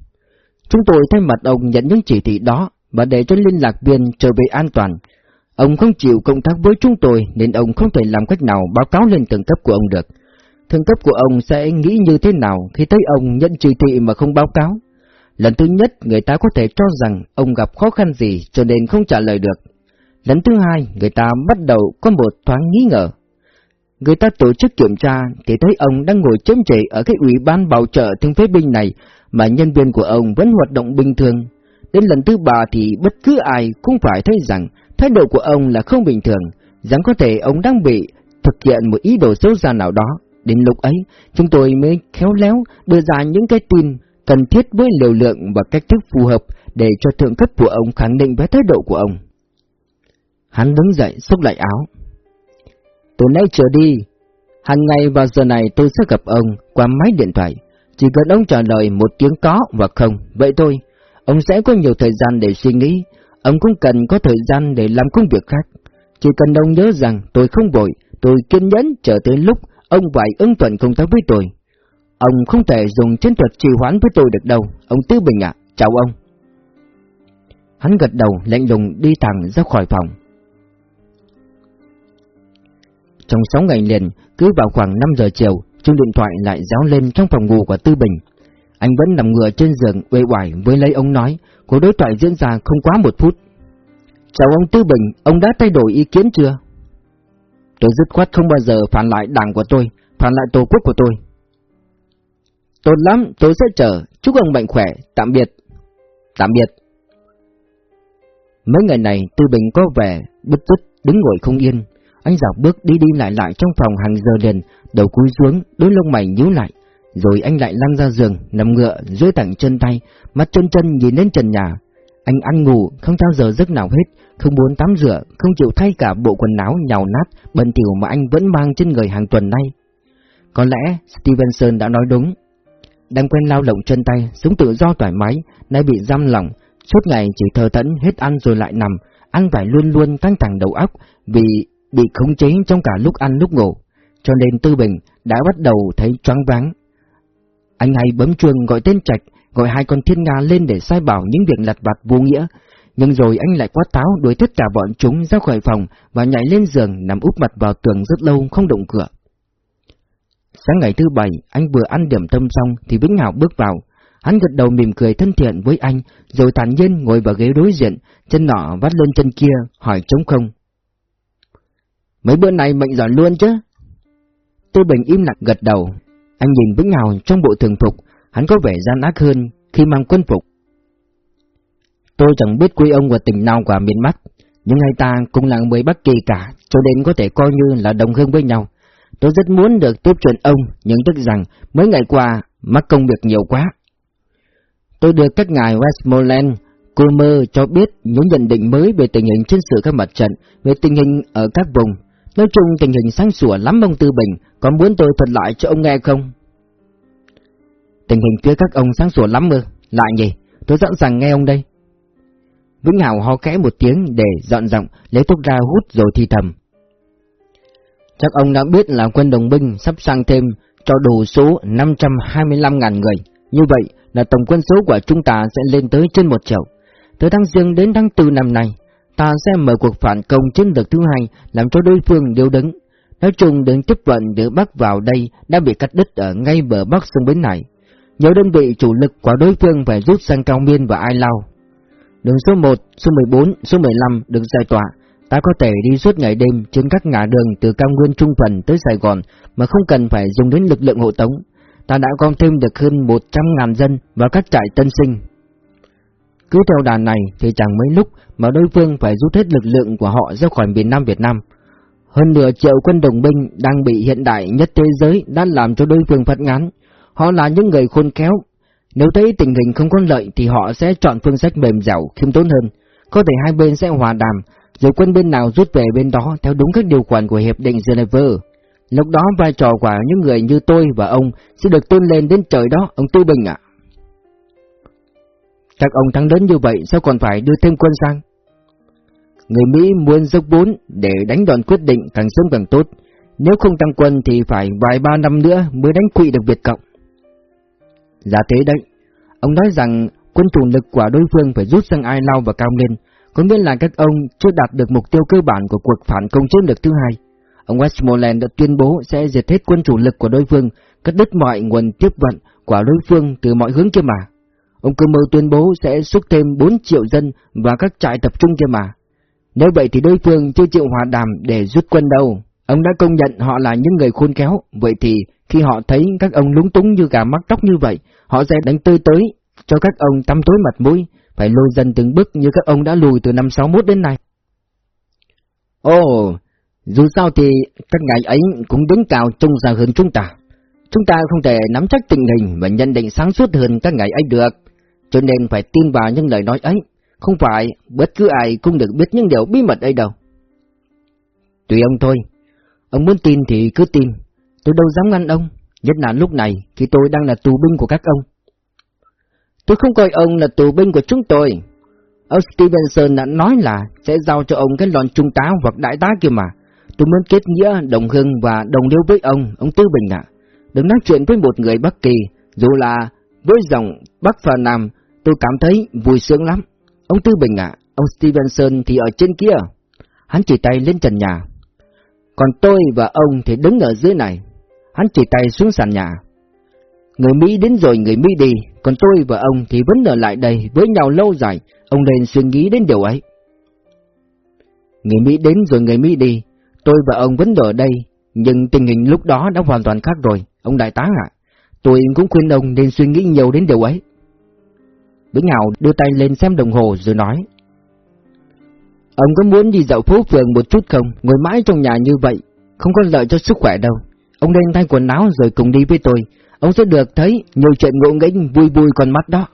Chúng tôi thay mặt ông nhận những chỉ thị đó và để cho liên lạc viên trở về an toàn. Ông không chịu công tác với chúng tôi nên ông không thể làm cách nào báo cáo lên thượng cấp của ông được. Thượng cấp của ông sẽ nghĩ như thế nào khi thấy ông nhận chỉ thị mà không báo cáo? Lần thứ nhất, người ta có thể cho rằng ông gặp khó khăn gì cho nên không trả lời được. Lần thứ hai, người ta bắt đầu có một thoáng nghi ngờ. Người ta tổ chức kiểm tra thì thấy ông đang ngồi chấm trệ ở cái ủy ban bảo trợ thương phế binh này mà nhân viên của ông vẫn hoạt động bình thường. Đến lần thứ ba thì bất cứ ai cũng phải thấy rằng thái độ của ông là không bình thường, rằng có thể ông đang bị thực hiện một ý đồ xấu xa nào đó. Đến lúc ấy, chúng tôi mới khéo léo đưa ra những cái tin cần thiết với liều lượng và cách thức phù hợp để cho thượng cấp của ông khẳng định với thái độ của ông. Hắn đứng dậy xúc lại áo. Từ nay trở đi, hàng ngày vào giờ này tôi sẽ gặp ông qua máy điện thoại. Chỉ cần ông trả lời một tiếng có và không, vậy thôi. Ông sẽ có nhiều thời gian để suy nghĩ, ông cũng cần có thời gian để làm công việc khác. Chỉ cần ông nhớ rằng tôi không vội, tôi kiên nhẫn chờ tới lúc ông phải ứng thuận công tác với tôi. Ông không thể dùng chiến thuật trì hoãn với tôi được đâu, ông Tư Bình ạ, chào ông. Hắn gật đầu lạnh lùng đi thẳng ra khỏi phòng. Trong 6 ngày liền, cứ vào khoảng 5 giờ chiều, chuông điện thoại lại réo lên trong phòng ngủ của Tư Bình. Anh vẫn nằm ngửa trên giường uể oải với lấy ông nói, cuộc đối thoại diễn ra không quá một phút. Chào ông Tư Bình, ông đã thay đổi ý kiến chưa? Tôi dứt khoát không bao giờ phản lại đảng của tôi, phản lại tổ quốc của tôi. Tốt lắm, tôi sẽ chờ, chúc ông mạnh khỏe, tạm biệt. Tạm biệt. Mấy ngày này Tư Bình có vẻ bứt rứt, đứng ngồi không yên. Anh dạo bước đi đi lại lại trong phòng hàng giờ liền, đầu cúi xuống, đôi lông mày nhíu lại. Rồi anh lại lăn ra giường, nằm ngựa, duỗi thẳng chân tay, mắt chân chân nhìn lên trần nhà. Anh ăn ngủ, không theo giờ giấc nào hết, không muốn tắm rửa, không chịu thay cả bộ quần áo nhào nát, bẩn thỉu mà anh vẫn mang trên người hàng tuần nay. Có lẽ Stevenson đã nói đúng. Đang quen lao động chân tay, sống tự do thoải mái, nay bị giam lỏng, suốt ngày chỉ thờ thẫn hết ăn rồi lại nằm, ăn phải luôn luôn căng thẳng đầu óc vì bị khống chế trong cả lúc ăn lúc ngủ, cho nên Tư Bình đã bắt đầu thấy choáng váng. Anh hay bấm chuông gọi tên Trạch, gọi hai con thiên nga lên để sai bảo những việc lặt vặt vô nghĩa, nhưng rồi anh lại quát táo đuổi tất cả bọn chúng ra khỏi phòng và nhảy lên giường nằm úp mặt vào tường rất lâu không động cửa. Sáng ngày thứ bảy, anh vừa ăn điểm tâm xong thì Vĩnh Hảo bước vào. Hắn gật đầu mỉm cười thân thiện với anh, rồi thản nhiên ngồi vào ghế đối diện, chân nọ vắt lên chân kia, hỏi trống không. Mấy bữa này mệnh giỏi luôn chứ? Tư Bình im lặng gật đầu. Anh nhìn Vĩnh Hào trong bộ thường phục, hắn có vẻ gian ác hơn khi mang quân phục. Tôi chẳng biết quý ông và tỉnh nào của miền Bắc, nhưng hai ta cũng là người Bắc Kỳ cả, cho nên có thể coi như là đồng hương với nhau. Tôi rất muốn được tiếp chuyện ông, nhưng tức rằng mấy ngày qua mắc công việc nhiều quá. Tôi được các ngài Westmoreland, cô mơ cho biết những nhận định mới về tình hình trên sự các mặt trận, về tình hình ở các vùng. Nói chung tình hình sáng sủa lắm ông Tư Bình, có muốn tôi thuật lại cho ông nghe không? Tình hình phía các ông sáng sủa lắm ư, lại nhỉ, tôi sẵn sàng nghe ông đây. Vĩnh Hảo ho khẽ một tiếng để dọn giọng, lấy thuốc ra hút rồi thì thầm. Chắc ông đã biết là quân đồng binh sắp sang thêm cho đủ số 525.000 người. Như vậy là tổng quân số của chúng ta sẽ lên tới trên một triệu. Từ tháng riêng đến tháng tư năm nay, ta sẽ mở cuộc phản công chiến lược thứ hai làm cho đối phương điêu đứng. Nói chung đường tiếp vận từ Bắc vào đây đã bị cắt đứt ở ngay bờ Bắc sông Bến này. Nhiều đơn vị chủ lực của đối phương phải rút sang Cao Miên và Ai Lao. Đường số 1, số 14, số 15 được giải tỏa, ta có thể đi suốt ngày đêm trên các ngã đường từ cao nguyên trung phần tới Sài Gòn mà không cần phải dùng đến lực lượng hộ tống. Ta đã gom thêm được hơn 100.000 dân vào các trại tân sinh. Cứ theo đàn này thì chẳng mấy lúc mà đối phương phải rút hết lực lượng của họ ra khỏi miền Nam Việt Nam. Hơn nửa triệu quân đồng binh đang bị hiện đại nhất thế giới đã làm cho đối phương phát ngán. Họ là những người khôn khéo. Nếu thấy tình hình không có lợi thì họ sẽ chọn phương sách mềm dẻo, khiêm tốn hơn. Có thể hai bên sẽ hòa đàm, rồi quân bên nào rút về bên đó theo đúng các điều khoản của Hiệp định Geneva. Lúc đó vai trò của những người như tôi và ông sẽ được tôn lên đến trời đó, ông Tư Bình ạ. Các ông thắng lớn như vậy sao còn phải đưa thêm quân sang? Người Mỹ muốn dốc vốn để đánh đòn quyết định càng sớm càng tốt. Nếu không tăng quân thì phải vài ba năm nữa mới đánh quỵ được Việt Cộng. giả thế đấy. Ông nói rằng quân chủ lực của đối phương phải rút sang Ai Lao và Cao Lên, có nghĩa là các ông chưa đạt được mục tiêu cơ bản của cuộc phản công chiến lược thứ hai. Ông Westmoreland đã tuyên bố sẽ diệt hết quân chủ lực của đối phương, cắt đứt mọi nguồn tiếp vận của đối phương từ mọi hướng kia mà. Ông Cơ Mơ tuyên bố sẽ xúc thêm 4 triệu dân vào các trại tập trung kia mà. Nếu vậy thì đối phương chưa chịu hòa đàm để rút quân đâu. Ông đã công nhận họ là những người khôn khéo, vậy thì khi họ thấy các ông lúng túng như gà mắc tóc như vậy, họ sẽ đánh tươi tới, cho các ông tắm tối mặt mũi, phải lùi dần từng bước như các ông đã lùi từ năm 61 đến nay. Ồ, dù sao thì các ngài ấy cũng đứng cao trông ra hơn chúng ta. Chúng ta không thể nắm chắc tình hình và nhận định sáng suốt hơn các ngài ấy được, cho nên phải tin vào những lời nói ấy. Không phải bất cứ ai cũng được biết những điều bí mật ấy đâu. Tùy ông thôi, ông muốn tin thì cứ tin, tôi đâu dám ngăn ông, nhất là lúc này khi tôi đang là tù binh của các ông. Tôi không coi ông là tù binh của chúng tôi. Ông Stevenson đã nói là sẽ giao cho ông cái lon trung tá hoặc đại tá kia mà. Tôi muốn kết nghĩa đồng hương và đồng liêu với ông, ông Tư Bình ạ. Đừng nói chuyện với một người Bắc Kỳ, dù là với dòng Bắc và Nam, tôi cảm thấy vui sướng lắm. Ông Tư Bình ạ, ông Stevenson thì ở trên kia. Hắn chỉ tay lên trần nhà. Còn tôi và ông thì đứng ở dưới này. Hắn chỉ tay xuống sàn nhà. Người Mỹ đến rồi người Mỹ đi, còn tôi và ông thì vẫn ở lại đây với nhau lâu dài, ông nên suy nghĩ đến điều ấy. Người Mỹ đến rồi người Mỹ đi, tôi và ông vẫn ở đây, nhưng tình hình lúc đó đã hoàn toàn khác rồi, ông đại tá ạ. Tôi cũng khuyên ông nên suy nghĩ nhiều đến điều ấy. Vĩnh Hào đưa tay lên xem đồng hồ rồi nói. Ông có muốn đi dạo phố phường một chút không? Ngồi mãi trong nhà như vậy, không có lợi cho sức khỏe đâu. Ông nên thay quần áo rồi cùng đi với tôi, ông sẽ được thấy nhiều chuyện ngộ nghĩnh vui vui con mắt đó.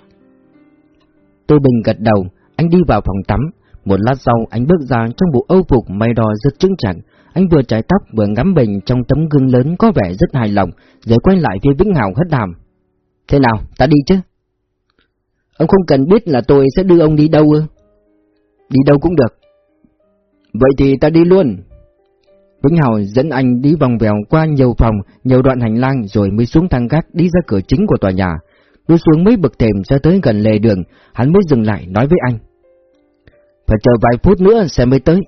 Tôi Bình gật đầu, anh đi vào phòng tắm, một lát sau anh bước ra trong bộ âu phục may đo rất chứng chặt, anh vừa chải tóc vừa ngắm mình trong tấm gương lớn có vẻ rất hài lòng, rồi quay lại phía Vĩnh Hào hất đàm. Thế nào, ta đi chứ? Ông không cần biết là tôi sẽ đưa ông đi đâu ư? Đi đâu cũng được. Vậy thì ta đi luôn. Vĩnh Hào dẫn anh đi vòng vèo qua nhiều phòng, nhiều đoạn hành lang rồi mới xuống thang gác đi ra cửa chính của tòa nhà. Đi xuống mấy bậc thềm ra tới gần lề đường, hắn mới dừng lại nói với anh. Phải chờ vài phút nữa sẽ mới tới.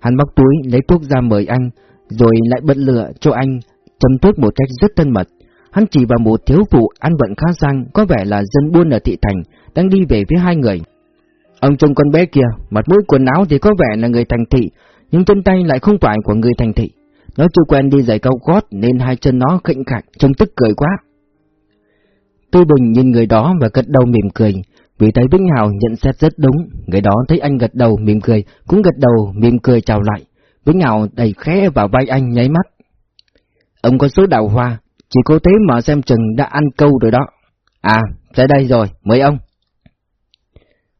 Hắn móc túi lấy thuốc ra mời anh, rồi lại bật lửa cho anh, châm thuốc một cách rất thân mật. Hắn chỉ vào một thiếu phụ ăn vận khá sang, có vẻ là dân buôn ở thị thành, đang đi về phía hai người. Ông trông con bé kia, mặt mũi quần áo thì có vẻ là người thành thị, nhưng chân tay lại không phải của người thành thị. Nó chưa quen đi giày cao gót nên hai chân nó khệnh khạch, trông tức cười quá. Tư Bình nhìn người đó và gật đầu mỉm cười, vì thấy Vĩnh Hào nhận xét rất đúng, người đó thấy anh gật đầu mỉm cười, cũng gật đầu mỉm cười chào lại. Vĩnh Hào đầy khẽ vào vai anh nháy mắt. Ông có số đào hoa, chỉ có thế mà xem chừng đã ăn câu rồi đó. À, tới đây rồi, mời ông.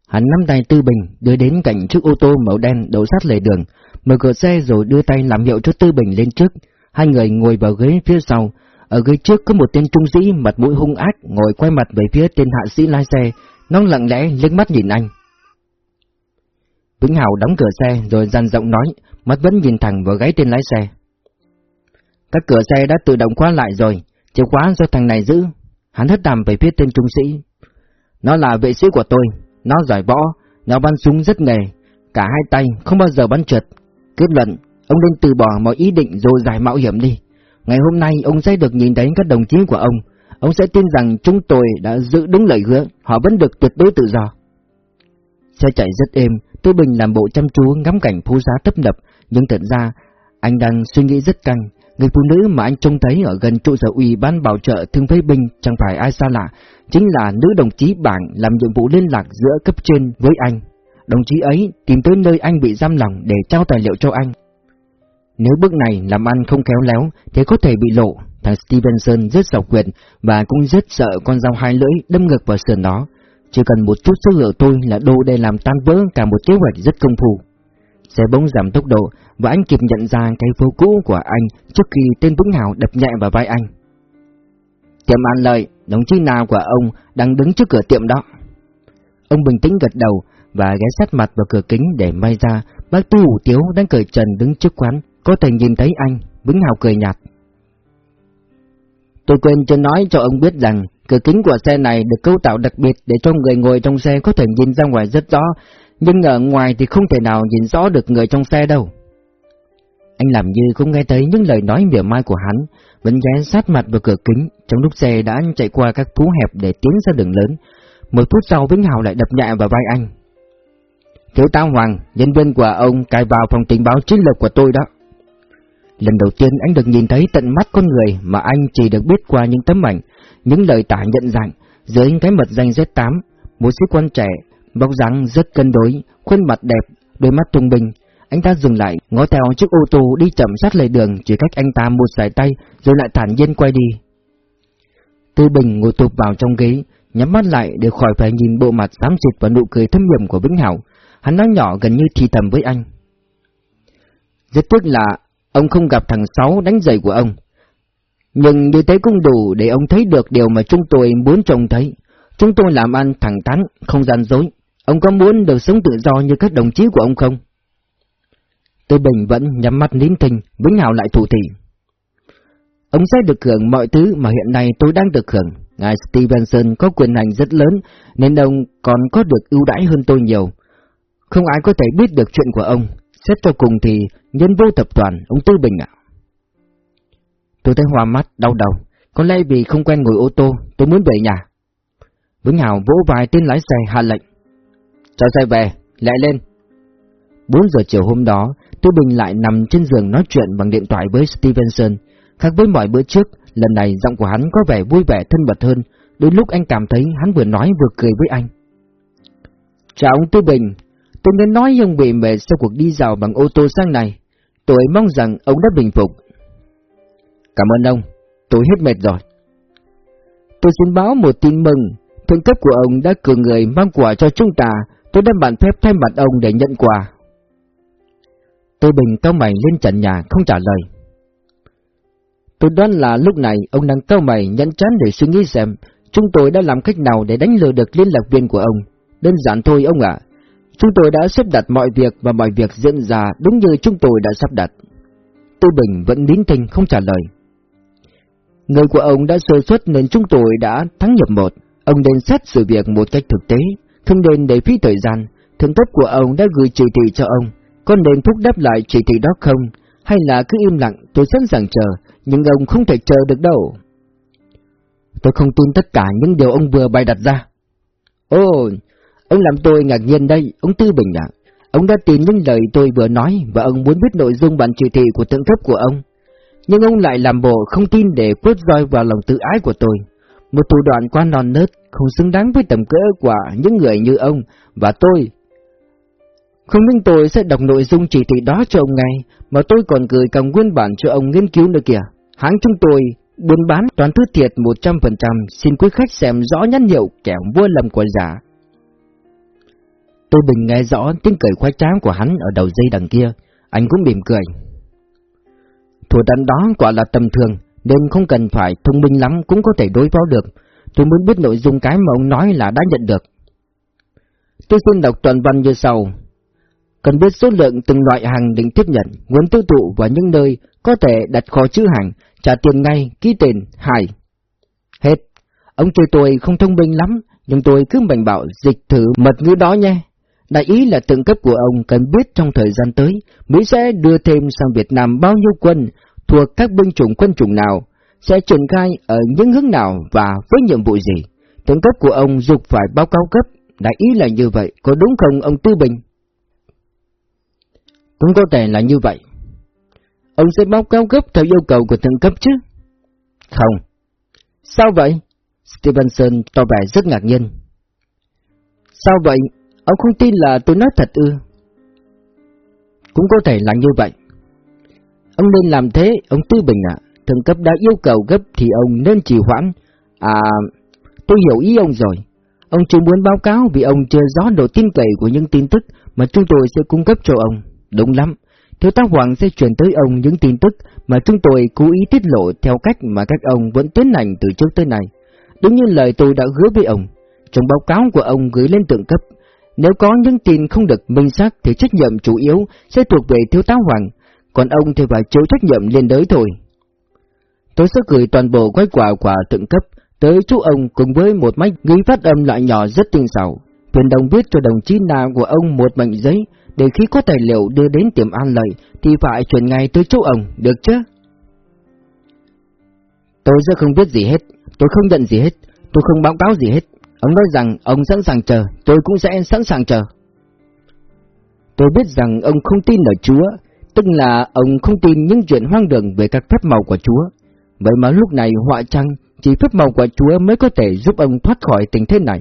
Hắn nắm tay Tư Bình đưa đến cạnh chiếc ô tô màu đen đậu sát lề đường, mở cửa xe rồi đưa tay làm hiệu cho Tư Bình lên trước. Hai người ngồi vào ghế phía sau, ở ghế trước có một tên trung sĩ mặt mũi hung ác ngồi quay mặt về phía tên hạ sĩ lái xe, nó lặng lẽ liếc mắt nhìn anh. Vĩnh Hào đóng cửa xe rồi dằn giọng nói, mắt vẫn nhìn thẳng vào gáy tên lái xe. Các cửa xe đã tự động khóa lại rồi, chìa khóa do thằng này giữ. Hắn hất đàm về phía tên trung sĩ. Nó là vệ sĩ của tôi, nó giỏi võ, nó bắn súng rất nghề, cả hai tay không bao giờ bắn trượt. Kết luận, ông nên từ bỏ mọi ý định rồi giải mạo hiểm đi. Ngày hôm nay ông sẽ được nhìn thấy các đồng chí của ông, ông sẽ tin rằng chúng tôi đã giữ đúng lời hứa, họ vẫn được tuyệt đối tự do. Xe chạy rất êm, Tư Bình làm bộ chăm chú ngắm cảnh phố giá tấp nập, nhưng thật ra anh đang suy nghĩ rất căng. Người phụ nữ mà anh trông thấy ở gần trụ sở ủy ban bảo trợ thương phế binh chẳng phải ai xa lạ, chính là nữ đồng chí bảng làm nhiệm vụ liên lạc giữa cấp trên với anh. Đồng chí ấy tìm tới nơi anh bị giam lỏng để trao tài liệu cho anh. Nếu bước này làm ăn không khéo léo thì có thể bị lộ, thằng Stevenson rất sọc quyệt và cũng rất sợ con dao hai lưỡi đâm ngược vào sườn nó. Chỉ cần một chút sơ hở tôi là đồ để làm tan vỡ cả một kế hoạch rất công phu. Xe bỗng giảm tốc độ và anh kịp nhận ra cái phố cũ của anh trước khi tên Vũng Hào đập nhẹ vào vai anh. Tiệm an lợi, đồng chí nào của ông đang đứng trước cửa tiệm đó. Ông bình tĩnh gật đầu và ghé sát mặt vào cửa kính để may ra bác tu hủ tiếu đang cởi trần đứng trước quán, có thể nhìn thấy anh, Vững Hào cười nhạt. Tôi quên chưa nói cho ông biết rằng cửa kính của xe này được cấu tạo đặc biệt để cho người ngồi trong xe có thể nhìn ra ngoài rất rõ, nhưng ở ngoài thì không thể nào nhìn rõ được người trong xe đâu. Anh làm như không nghe thấy những lời nói mỉa mai của hắn, vẫn ghé sát mặt vào cửa kính, trong lúc xe đã chạy qua các phố hẹp để tiến ra đường lớn. Một phút sau Vĩnh Hào lại đập nhẹ vào vai anh. Thiếu tá Hoàng, nhân viên của ông cài vào phòng tình báo chiến lược của tôi đó. Lần đầu tiên anh được nhìn thấy tận mắt con người mà anh chỉ được biết qua những tấm ảnh, những lời tả nhận dạng, dưới cái mật danh Z8, một sĩ quan trẻ, bóc dáng rất cân đối, khuôn mặt đẹp, đôi mắt trung bình. Anh ta dừng lại, ngó theo chiếc ô tô đi chậm sát lề đường, chỉ cách anh ta một sải tay, rồi lại thản nhiên quay đi. Tư Bình ngồi tụp vào trong ghế, nhắm mắt lại để khỏi phải nhìn bộ mặt xám xịt và nụ cười thâm hiểm của Vĩnh Hảo. Hắn nói nhỏ gần như thì thầm với anh. Rất tiếc là ông không gặp thằng Sáu đánh giày của ông. Nhưng như thế cũng đủ để ông thấy được điều mà chúng tôi muốn trông thấy. Chúng tôi làm ăn thẳng thắn, không gian dối. Ông có muốn được sống tự do như các đồng chí của ông không? Tôi Bình vẫn nhắm mắt nín thinh, Vĩnh Hào lại thủ thị. Ông sẽ được hưởng mọi thứ mà hiện nay tôi đang được hưởng. Ngài Stevenson có quyền hành rất lớn, nên ông còn có được ưu đãi hơn tôi nhiều. Không ai có thể biết được chuyện của ông. Xét cho cùng thì nhân vô tập toàn, ông Tư Bình ạ. Tôi thấy hoa mắt, đau đầu. Có lẽ vì không quen ngồi ô tô, tôi muốn về nhà. Vĩnh Hào vỗ vài tên lái xe hạ lệnh. Cho xe về, lại lên. 4 giờ chiều hôm đó, Tư Bình lại nằm trên giường nói chuyện bằng điện thoại với Stevenson. Khác với mọi bữa trước, lần này giọng của hắn có vẻ vui vẻ thân mật hơn, đôi lúc anh cảm thấy hắn vừa nói vừa cười với anh. Chào ông Tư Bình, tôi nên nói ông bị mệt sau cuộc đi dạo bằng ô tô sang này. Tôi mong rằng ông đã bình phục. Cảm ơn ông, tôi hết mệt rồi. Tôi xin báo một tin mừng, thượng cấp của ông đã cử người mang quà cho chúng ta, tôi đã bàn phép thay mặt ông để nhận quà. tôi Bình cao mày lên trần nhà không trả lời. Tôi đoán là lúc này ông đang cao mày nhẫn chán để suy nghĩ xem chúng tôi đã làm cách nào để đánh lừa được liên lạc viên của ông. Đơn giản thôi ông ạ. Chúng tôi đã xếp đặt mọi việc và mọi việc diễn ra đúng như chúng tôi đã sắp đặt. tôi Bình vẫn nín thinh không trả lời. Người của ông đã sơ suất nên chúng tôi đã thắng nhập một. Ông nên xét sự việc một cách thực tế, không nên để phí thời gian. Thượng cấp của ông đã gửi chỉ thị cho ông, có nên thúc đáp lại chỉ thị đó không? Hay là cứ im lặng, tôi sẵn sàng chờ, nhưng ông không thể chờ được đâu. Tôi không tin tất cả những điều ông vừa bày đặt ra. Ồ, ông làm tôi ngạc nhiên đây, ông Tư Bình ạ. Ông đã tin những lời tôi vừa nói và ông muốn biết nội dung bản chỉ thị của thượng cấp của ông. Nhưng ông lại làm bộ không tin để quất roi vào lòng tự ái của tôi. Một thủ đoạn quá non nớt, không xứng đáng với tầm cỡ của những người như ông và tôi. Không những tôi sẽ đọc nội dung chỉ thị đó cho ông ngay, mà tôi còn gửi cả nguyên bản cho ông nghiên cứu nữa kìa. Hãng chúng tôi buôn bán toàn thứ thiệt 100%, xin quý khách xem rõ nhãn hiệu kẻo mua lầm của giả. Tôi bình nghe rõ tiếng cười khoái tráng của hắn ở đầu dây đằng kia, anh cũng mỉm cười. Thủ đoạn đó quả là tầm thường, nên không cần phải thông minh lắm cũng có thể đối phó được. Tôi muốn biết nội dung cái mà ông nói là đã nhận được. Tôi xin đọc toàn văn như sau. Cần biết số lượng từng loại hàng định tiếp nhận, nguồn tiêu thụ và những nơi có thể đặt kho chữ hàng, trả tiền ngay, ký tiền, hải. Hết. Ông chơi tôi không thông minh lắm, nhưng tôi cứ mạnh bảo dịch thử mật ngữ đó nhé. Đại ý là tượng cấp của ông cần biết trong thời gian tới, Mỹ sẽ đưa thêm sang Việt Nam bao nhiêu quân, thuộc các binh chủng quân chủng nào, sẽ triển khai ở những hướng nào và với nhiệm vụ gì. Tướng cấp của ông dục phải báo cáo cấp, đại ý là như vậy, có đúng không ông Tư Bình? Cũng có thể là như vậy. Ông sẽ báo cáo cấp theo yêu cầu của thượng cấp chứ? Không. Sao vậy? Stevenson tỏ vẻ rất ngạc nhiên. Sao vậy? Ông không tin là tôi nói thật ư? Cũng có thể là như vậy. Ông nên làm thế, ông Tư Bình ạ. À. Thượng cấp đã yêu cầu gấp thì ông nên trì hoãn. À, tôi hiểu ý ông rồi. Ông chưa muốn báo cáo vì ông chưa rõ độ tin cậy của những tin tức mà chúng tôi sẽ cung cấp cho ông. Đúng lắm, Thiếu tá Hoàng sẽ truyền tới ông những tin tức mà chúng tôi cố ý tiết lộ theo cách mà các ông vẫn tiến hành từ trước tới nay. Đúng như lời tôi đã hứa với ông, trong báo cáo của ông gửi lên tượng cấp, nếu có những tin không được minh xác thì trách nhiệm chủ yếu sẽ thuộc về thiếu tá Hoàng, còn ông thì phải chịu trách nhiệm liên đới thôi. Tôi sẽ gửi toàn bộ gói quà quà tượng cấp tới chú ông cùng với một máy ghi phát âm loại nhỏ rất tinh xảo. Viên đồng viết cho đồng chí nào của ông một mảnh giấy để khi có tài liệu đưa đến tiệm an lợi thì phải chuyển ngay tới chỗ ông, được chứ? Tôi sẽ không biết gì hết, tôi không nhận gì hết, tôi không báo cáo gì hết. Ông nói rằng ông sẵn sàng chờ, tôi cũng sẽ sẵn sàng chờ. Tôi biết rằng ông không tin ở Chúa, tức là ông không tin những chuyện hoang đường về các phép màu của Chúa. Vậy mà lúc này họa chăng chỉ phép màu của Chúa mới có thể giúp ông thoát khỏi tình thế này.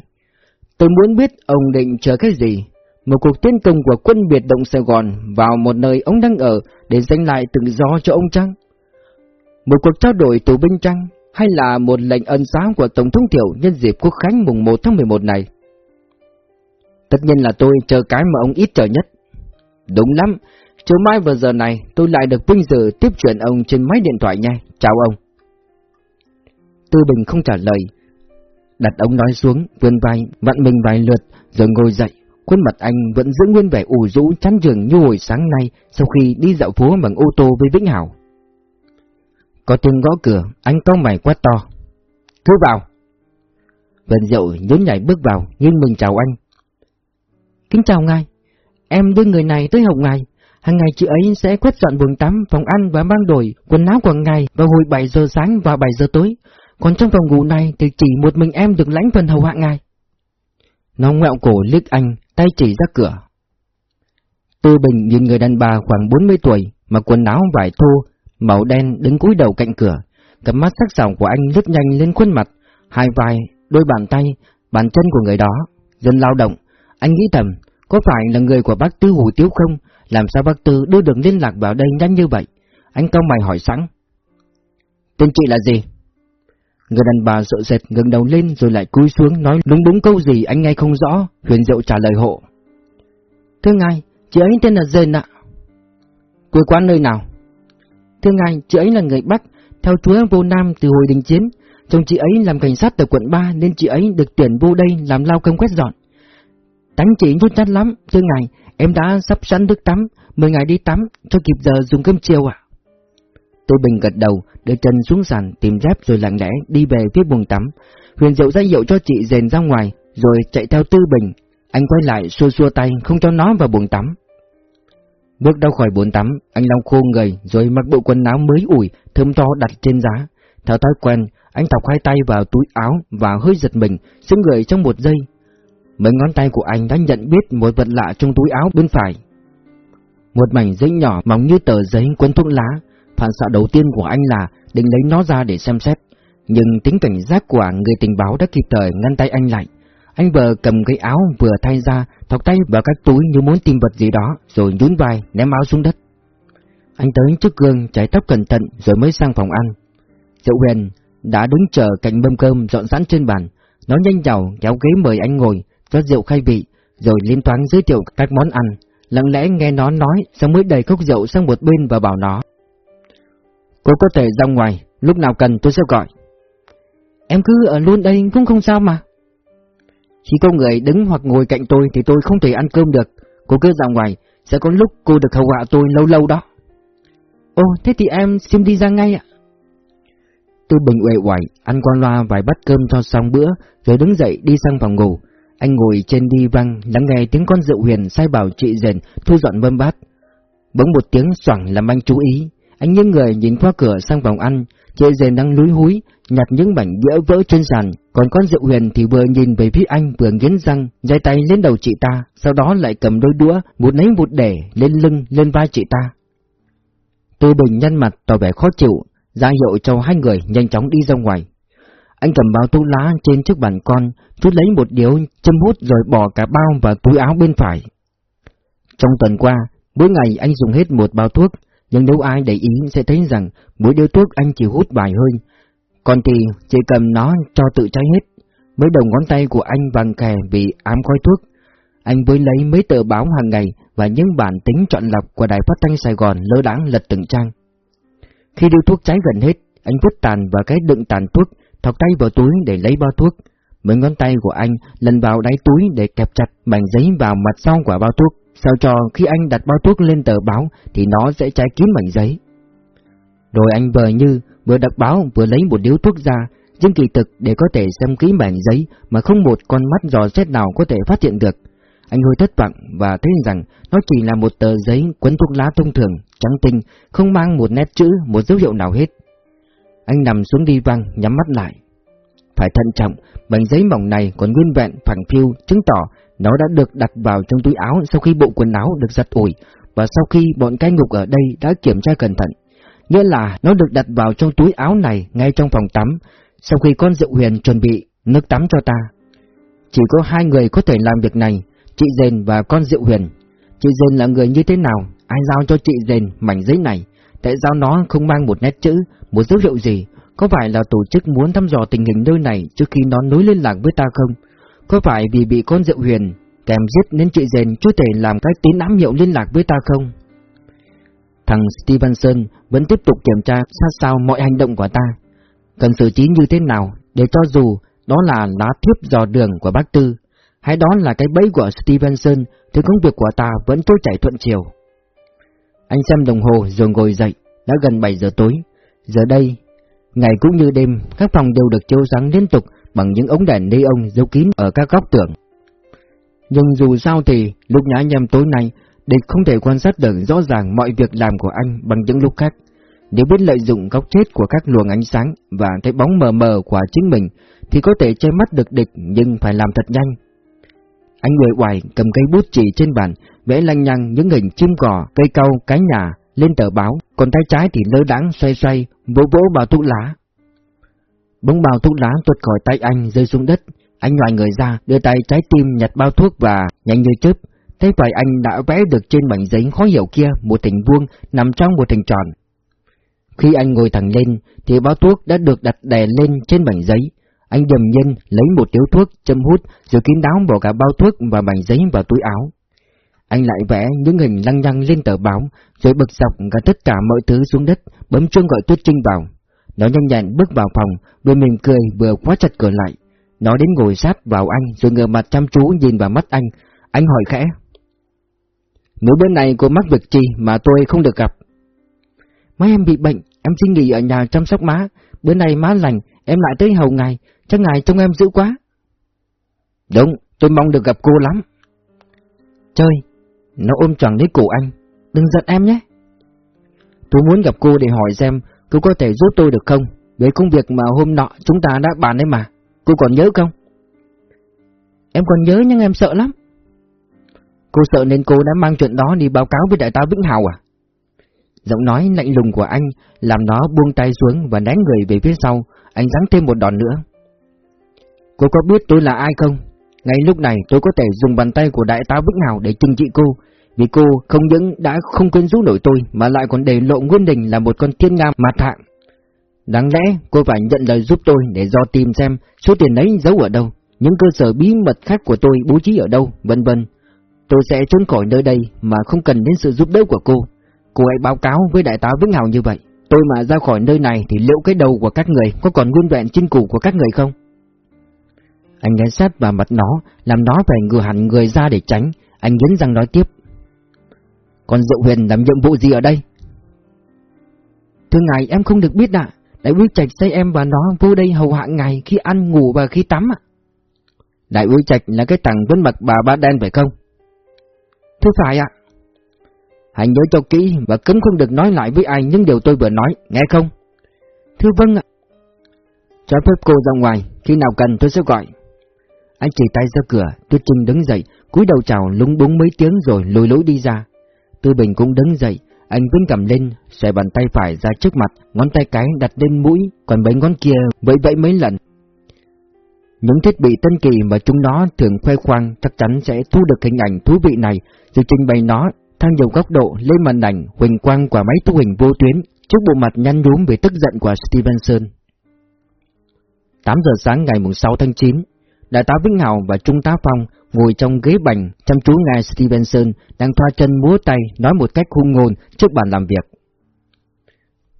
Tôi muốn biết ông định chờ cái gì, một cuộc tiến công của quân biệt động Sài Gòn vào một nơi ông đang ở để giành lại tự do cho ông chăng? Một cuộc trao đổi tù binh chăng? Hay là một lệnh ân xá của Tổng thống Thiệu nhân dịp quốc khánh mùng 1 tháng 11 này? Tất nhiên là tôi chờ cái mà ông ít chờ nhất. Đúng lắm, chiều mai vào giờ này tôi lại được vinh dự tiếp chuyện ông trên máy điện thoại nha, chào ông. Tư Bình không trả lời, đặt ống nói xuống, vươn vai, vặn mình vài lượt, rồi ngồi dậy. Khuôn mặt anh vẫn giữ nguyên vẻ ủ rũ chán trường như hồi sáng nay sau khi đi dạo phố bằng ô tô với Vĩnh Hảo. Có tiếng gõ cửa, anh có mày quát to. Cứ vào. Vân Diệu nhún nhảy bước vào, nhưng mình chào anh. Kính chào ngài, em đưa người này tới học ngài. Hàng ngày chị ấy sẽ quét dọn buồng tắm, phòng ăn và mang đổi quần áo của ngài vào hồi 7 giờ sáng và 7 giờ tối. Còn trong phòng ngủ này thì chỉ một mình em được lãnh phần hầu hạ ngài. Nó ngẹo cổ liếc anh, tay chỉ ra cửa. Tư Bình nhìn người đàn bà khoảng 40 tuổi, mặc quần áo vải thô, màu đen đứng cúi đầu cạnh cửa. Cặp mắt sắc sảo của anh lướt nhanh lên khuôn mặt, hai vai, đôi bàn tay, bàn chân của người đó. Dân lao động, anh nghĩ thầm, có phải là người của bác Tư Hủ Tiếu không? Làm sao bác Tư đưa đường liên lạc vào đây nhanh như vậy? Anh cao mày hỏi sẵn. Tên chị là gì? Người đàn bà sợ sệt ngẩng đầu lên rồi lại cúi xuống nói đúng đúng câu gì anh nghe không rõ, huyền diệu trả lời hộ. Thưa ngài, chị ấy tên là Dền ạ. Quê quán nơi nào? Thưa ngài, chị ấy là người Bắc, theo chúa vô Nam từ hồi đình chiến. Chồng chị ấy làm cảnh sát ở quận 3 nên chị ấy được tuyển vô đây làm lao công quét dọn. Tánh chị nhút nhát lắm, thưa ngài, em đã sắp sẵn nước tắm, mời ngài đi tắm, cho kịp giờ dùng cơm chiều ạ. Tô Bình gật đầu, đưa chân xuống sàn, tìm dép rồi lặng lẽ đi về phía buồng tắm. Huyền Diệu ra hiệu cho chị dền ra ngoài, rồi chạy theo Tư Bình. Anh quay lại xua xua tay, không cho nó vào buồng tắm. Bước ra khỏi buồng tắm, anh lau khô người rồi mặc bộ quần áo mới ủi, thơm to đặt trên giá. Theo thói quen, anh thọc hai tay vào túi áo và hơi giật mình, xứng người trong một giây. Mấy ngón tay của anh đã nhận biết một vật lạ trong túi áo bên phải. Một mảnh giấy nhỏ mỏng như tờ giấy cuốn thuốc lá, phản xạ đầu tiên của anh là định lấy nó ra để xem xét. Nhưng tính cảnh giác của người tình báo đã kịp thời ngăn tay anh lại. Anh vừa cầm cái áo vừa thay ra, thọc tay vào các túi như muốn tìm vật gì đó, rồi nhún vai, ném áo xuống đất. Anh tới trước gương, chải tóc cẩn thận rồi mới sang phòng ăn. Diệu Huyền đã đứng chờ cạnh mâm cơm dọn sẵn trên bàn. Nó nhanh chào kéo ghế mời anh ngồi, cho rượu khai vị, rồi liên toán giới thiệu các món ăn. Lặng lẽ nghe nó nói, xong mới đẩy cốc rượu sang một bên và bảo nó. Cô có thể ra ngoài, lúc nào cần tôi sẽ gọi. Em cứ ở luôn đây cũng không sao mà. Khi có người đứng hoặc ngồi cạnh tôi thì tôi không thể ăn cơm được. Cô cứ ra ngoài, sẽ có lúc cô được hầu hạ tôi lâu lâu đó. Ồ, thế thì em xin đi ra ngay ạ. tôi Bình uể oải, ăn qua loa vài bát cơm cho xong bữa, rồi đứng dậy đi sang phòng ngủ. Anh ngồi trên đi văng, lắng nghe tiếng con rượu huyền sai bảo chị rền thu dọn mâm bát. Bỗng một tiếng xoảng làm anh chú ý. Anh những người nhìn qua cửa sang phòng ăn, chị rền đang lúi húi, nhặt những mảnh đĩa vỡ trên sàn, còn con rượu huyền thì vừa nhìn về phía anh vừa nghiến răng, giơ tay lên đầu chị ta, sau đó lại cầm đôi đũa, một lấy một để, lên lưng, lên vai chị ta. Tư Bình nhăn mặt tỏ vẻ khó chịu, ra hiệu cho hai người nhanh chóng đi ra ngoài. Anh cầm bao thuốc lá trên chiếc bàn con, rút lấy một điếu châm hút rồi bỏ cả bao vào túi áo bên phải. Trong tuần qua, mỗi ngày anh dùng hết một bao thuốc, nhưng nếu ai để ý sẽ thấy rằng mỗi điếu thuốc anh chỉ hút vài hơi, còn thì chỉ cầm nó cho tự cháy hết. Mấy đầu ngón tay của anh vàng kè vì ám khói thuốc. Anh với lấy mấy tờ báo hàng ngày và những bản tính chọn lọc của Đài Phát thanh Sài Gòn lơ đãng lật từng trang. Khi điếu thuốc cháy gần hết, anh vứt tàn và cái đựng tàn thuốc, thọc tay vào túi để lấy bao thuốc. Mấy ngón tay của anh lần vào đáy túi để kẹp chặt mảnh giấy vào mặt sau của bao thuốc, sao cho khi anh đặt bao thuốc lên tờ báo thì nó sẽ cháy kín mảnh giấy. Rồi anh vờ như vừa đặt báo vừa lấy một điếu thuốc ra, nhưng kỳ thực để có thể xem kỹ mảnh giấy mà không một con mắt dò xét nào có thể phát hiện được. Anh hơi thất vọng và thấy rằng nó chỉ là một tờ giấy quấn thuốc lá thông thường, trắng tinh, không mang một nét chữ, một dấu hiệu nào hết. Anh nằm xuống đi văng, nhắm mắt lại. Phải thận trọng, mảnh giấy mỏng này còn nguyên vẹn, phẳng phiu, chứng tỏ nó đã được đặt vào trong túi áo sau khi bộ quần áo được giặt ủi và sau khi bọn cai ngục ở đây đã kiểm tra cẩn thận. Nghĩa là nó được đặt vào trong túi áo này ngay trong phòng tắm, sau khi con Diệu Huyền chuẩn bị nước tắm cho ta. Chỉ có hai người có thể làm việc này, chị Dền và con Diệu Huyền. Chị Dền là người như thế nào? Ai giao cho chị Dền mảnh giấy này? Tại sao nó không mang một nét chữ, một dấu hiệu gì? Có phải là tổ chức muốn thăm dò tình hình nơi này trước khi nó nối liên lạc với ta không? Có phải vì bị con Diệu Huyền kèm giết nên chị Dền chưa thể làm cách tín ám hiệu liên lạc với ta không? Thằng Stevenson vẫn tiếp tục kiểm tra sát sao mọi hành động của ta. Cần xử trí như thế nào để cho dù đó là lá thiếp dò đường của bác Tư, hay đó là cái bẫy của Stevenson thì công việc của ta vẫn trôi chảy thuận chiều. Anh xem đồng hồ rồi ngồi dậy, đã gần 7 giờ tối. Giờ đây, ngày cũng như đêm, các phòng đều được chiếu sáng liên tục bằng những ống đèn neon giấu kín ở các góc tường. Nhưng dù sao thì, lúc nhã nhem tối nay, Địch không thể quan sát được rõ ràng mọi việc làm của anh bằng những lúc khác. Nếu biết lợi dụng góc chết của các luồng ánh sáng và thấy bóng mờ mờ của chính mình, thì có thể che mắt được địch nhưng phải làm thật nhanh. Anh người hoài cầm cây bút chỉ trên bàn, vẽ lăng nhăng những hình chim cò, cây cau, cái nhà lên tờ báo, còn tay trái thì lơ đãng xoay xoay, vỗ vỗ vào tủ lá. Bóng bao thuốc lá tuột khỏi tay anh rơi xuống đất, anh ngoài người ra, đưa tay trái tim nhặt bao thuốc và nhanh như chớp, Thế vậy anh đã vẽ được trên mảnh giấy khó hiểu kia một hình vuông nằm trong một hình tròn. Khi anh ngồi thẳng lên, thì bao thuốc đã được đặt đè lên trên mảnh giấy. Anh đầm nhân lấy một điếu thuốc, châm hút, rồi kín đáo bỏ cả bao thuốc và mảnh giấy vào túi áo. Anh lại vẽ những hình lăng nhăng lên tờ báo, rồi bực dọc cả tất cả mọi thứ xuống đất, bấm chuông gọi Tuyết Trinh vào. Nó nhanh nhẹn bước vào phòng, vừa mỉm cười vừa khóa chặt cửa lại. Nó đến ngồi sát vào anh, rồi ngửa mặt chăm chú nhìn vào mắt anh, Anh hỏi khẽ. Nếu bên này cô mắc việc chi mà tôi không được gặp? má em bị bệnh, em xin nghỉ ở nhà chăm sóc má. Bữa nay má lành, em lại tới hầu ngài, chắc ngài trông em dữ quá. Đúng, tôi mong được gặp cô lắm. Chơi, nó ôm tròn lấy cổ anh, đừng giận em nhé. Tôi muốn gặp cô để hỏi xem cô có thể giúp tôi được không, về công việc mà hôm nọ chúng ta đã bàn đấy mà, cô còn nhớ không? Em còn nhớ nhưng em sợ lắm. Cô sợ nên cô đã mang chuyện đó đi báo cáo với đại tá Vĩnh Hào à? Giọng nói lạnh lùng của anh làm nó buông tay xuống và đánh người về phía sau, anh giáng thêm một đòn nữa. Cô có biết tôi là ai không? Ngay lúc này tôi có thể dùng bàn tay của đại tá Vĩnh Hào để trừng trị cô, vì cô không những đã không quyến rũ nổi tôi mà lại còn để lộ Nguyên Đình là một con thiên nga mặt hạng. Đáng lẽ cô phải nhận lời giúp tôi để do tìm xem số tiền ấy giấu ở đâu, những cơ sở bí mật khác của tôi bố trí ở đâu, vân vân. Tôi sẽ trốn khỏi nơi đây mà không cần đến sự giúp đỡ của cô. Cô hãy báo cáo với đại tá Vĩnh Hào như vậy. Tôi mà ra khỏi nơi này thì liệu cái đầu của các người có còn nguyên vẹn trên củ của các người không? Anh ghé sát vào mặt nó, làm nó phải ngừa hẳn người ra để tránh. Anh nghiến răng nói tiếp. Còn Diệu Huyền làm nhiệm vụ gì ở đây? Thưa ngài em không được biết ạ. Đại úy Trạch xây em và nó vô đây hầu hạ ngài khi ăn ngủ và khi tắm ạ. Đại úy Trạch là cái thằng vẫn mặc bà ba đen phải không? Thưa phải ạ. Hãy nhớ cho kỹ và cấm không được nói lại với ai những điều tôi vừa nói, nghe không? Thưa vâng ạ. Cho phép cô ra ngoài, khi nào cần tôi sẽ gọi. Anh chỉ tay ra cửa, Tuyết Trinh đứng dậy, cúi đầu chào lúng búng mấy tiếng rồi lùi lối đi ra. Tư Bình cũng đứng dậy, anh vươn cầm lên, xòe bàn tay phải ra trước mặt, ngón tay cái đặt lên mũi, còn mấy ngón kia vẫy vẫy mấy lần. Những thiết bị tân kỳ mà chúng nó thường khoe khoang chắc chắn sẽ thu được hình ảnh thú vị này, rồi trình bày nó thang nhiều góc độ lên màn ảnh huỳnh quang của máy thu hình vô tuyến trước bộ mặt nhăn nhúm vì tức giận của Stevenson. 8 giờ sáng ngày 6 tháng 9, Đại tá Vĩnh Hào và Trung tá Phong ngồi trong ghế bành chăm chú ngài Stevenson đang thoa chân múa tay nói một cách hung ngôn trước bàn làm việc.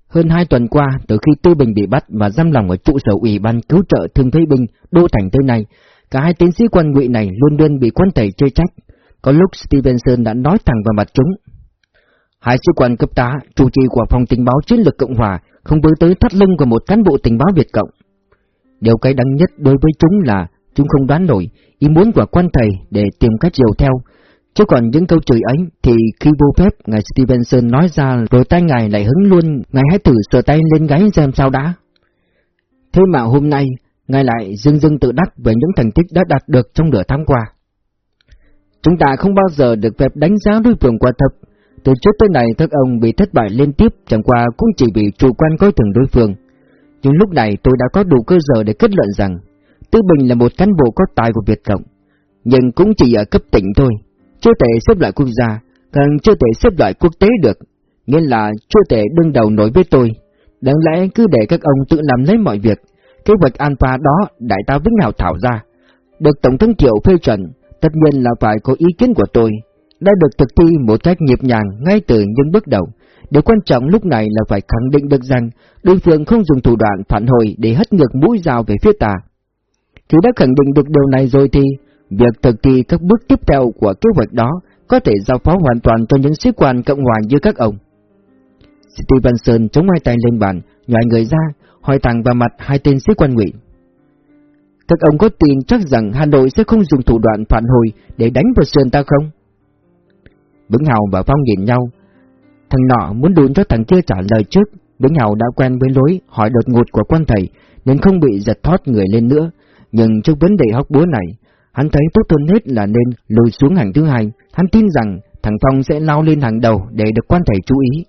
Hơn hai tuần qua, từ khi Tư Bình bị bắt và giam lòng ở trụ sở ủy ban cứu trợ thương thế binh đô thành tới nay, cả hai tiến sĩ quan ngụy này luôn luôn bị quan tẩy chơi trách. Có lúc Stevenson đã nói thẳng vào mặt chúng. Hai sĩ quan cấp tá, chủ trì của phòng tình báo chiến lược Cộng Hòa, không bước tới thắt lưng của một cán bộ tình báo Việt Cộng. Điều cái đáng nhất đối với chúng là chúng không đoán nổi ý muốn của quan thầy để tìm cách diều theo. Chứ còn những câu chửi ấy thì khi vô phép ngài Stevenson nói ra rồi tay ngài lại hứng luôn, ngài hãy thử sờ tay lên gáy xem sao đã. Thế mà hôm nay, ngài lại dưng dưng tự đắc về những thành tích đã đạt được trong nửa tháng qua. Chúng ta không bao giờ được phép đánh giá đối phương qua thấp. Từ trước tới nay các ông bị thất bại liên tiếp chẳng qua cũng chỉ vì chủ quan coi thường đối phương. Nhưng lúc này tôi đã có đủ cơ sở để kết luận rằng Tư Bình là một cán bộ có tài của Việt Cộng, nhưng cũng chỉ ở cấp tỉnh thôi, chưa thể xếp loại quốc gia, càng chưa thể xếp loại quốc tế được, nghĩa là chưa thể đương đầu nổi với tôi. Đáng lẽ cứ để các ông tự làm lấy mọi việc, kế hoạch Alpha đó đại tá Vĩnh Hào thảo ra, được Tổng thống Triệu phê chuẩn, tất nhiên là phải có ý kiến của tôi, đã được thực thi một cách nhịp nhàng ngay từ những bước đầu. Điều quan trọng lúc này là phải khẳng định được rằng đối phương không dùng thủ đoạn phản hồi để hất ngược mũi dao về phía ta. Khi đã khẳng định được điều này rồi thì việc thực thi các bước tiếp theo của kế hoạch đó có thể giao phó hoàn toàn cho những sĩ quan cộng hòa như các ông. Stevenson chống hai tay lên bàn, nhòi người ra, hỏi thẳng vào mặt hai tên sĩ quan ngụy. Các ông có tin chắc rằng Hà Nội sẽ không dùng thủ đoạn phản hồi để đánh vào sườn ta không? Vĩnh Hào và Phong nhìn nhau. Thằng nọ muốn đun cho thằng kia trả lời trước. Vĩnh Hào đã quen với lối hỏi đột ngột của quan thầy nên không bị giật thoát người lên nữa. Nhưng trước vấn đề hóc búa này, hắn thấy tốt hơn hết là nên lùi xuống hàng thứ hai. Hắn tin rằng thằng Phong sẽ lao lên hàng đầu để được quan thầy chú ý.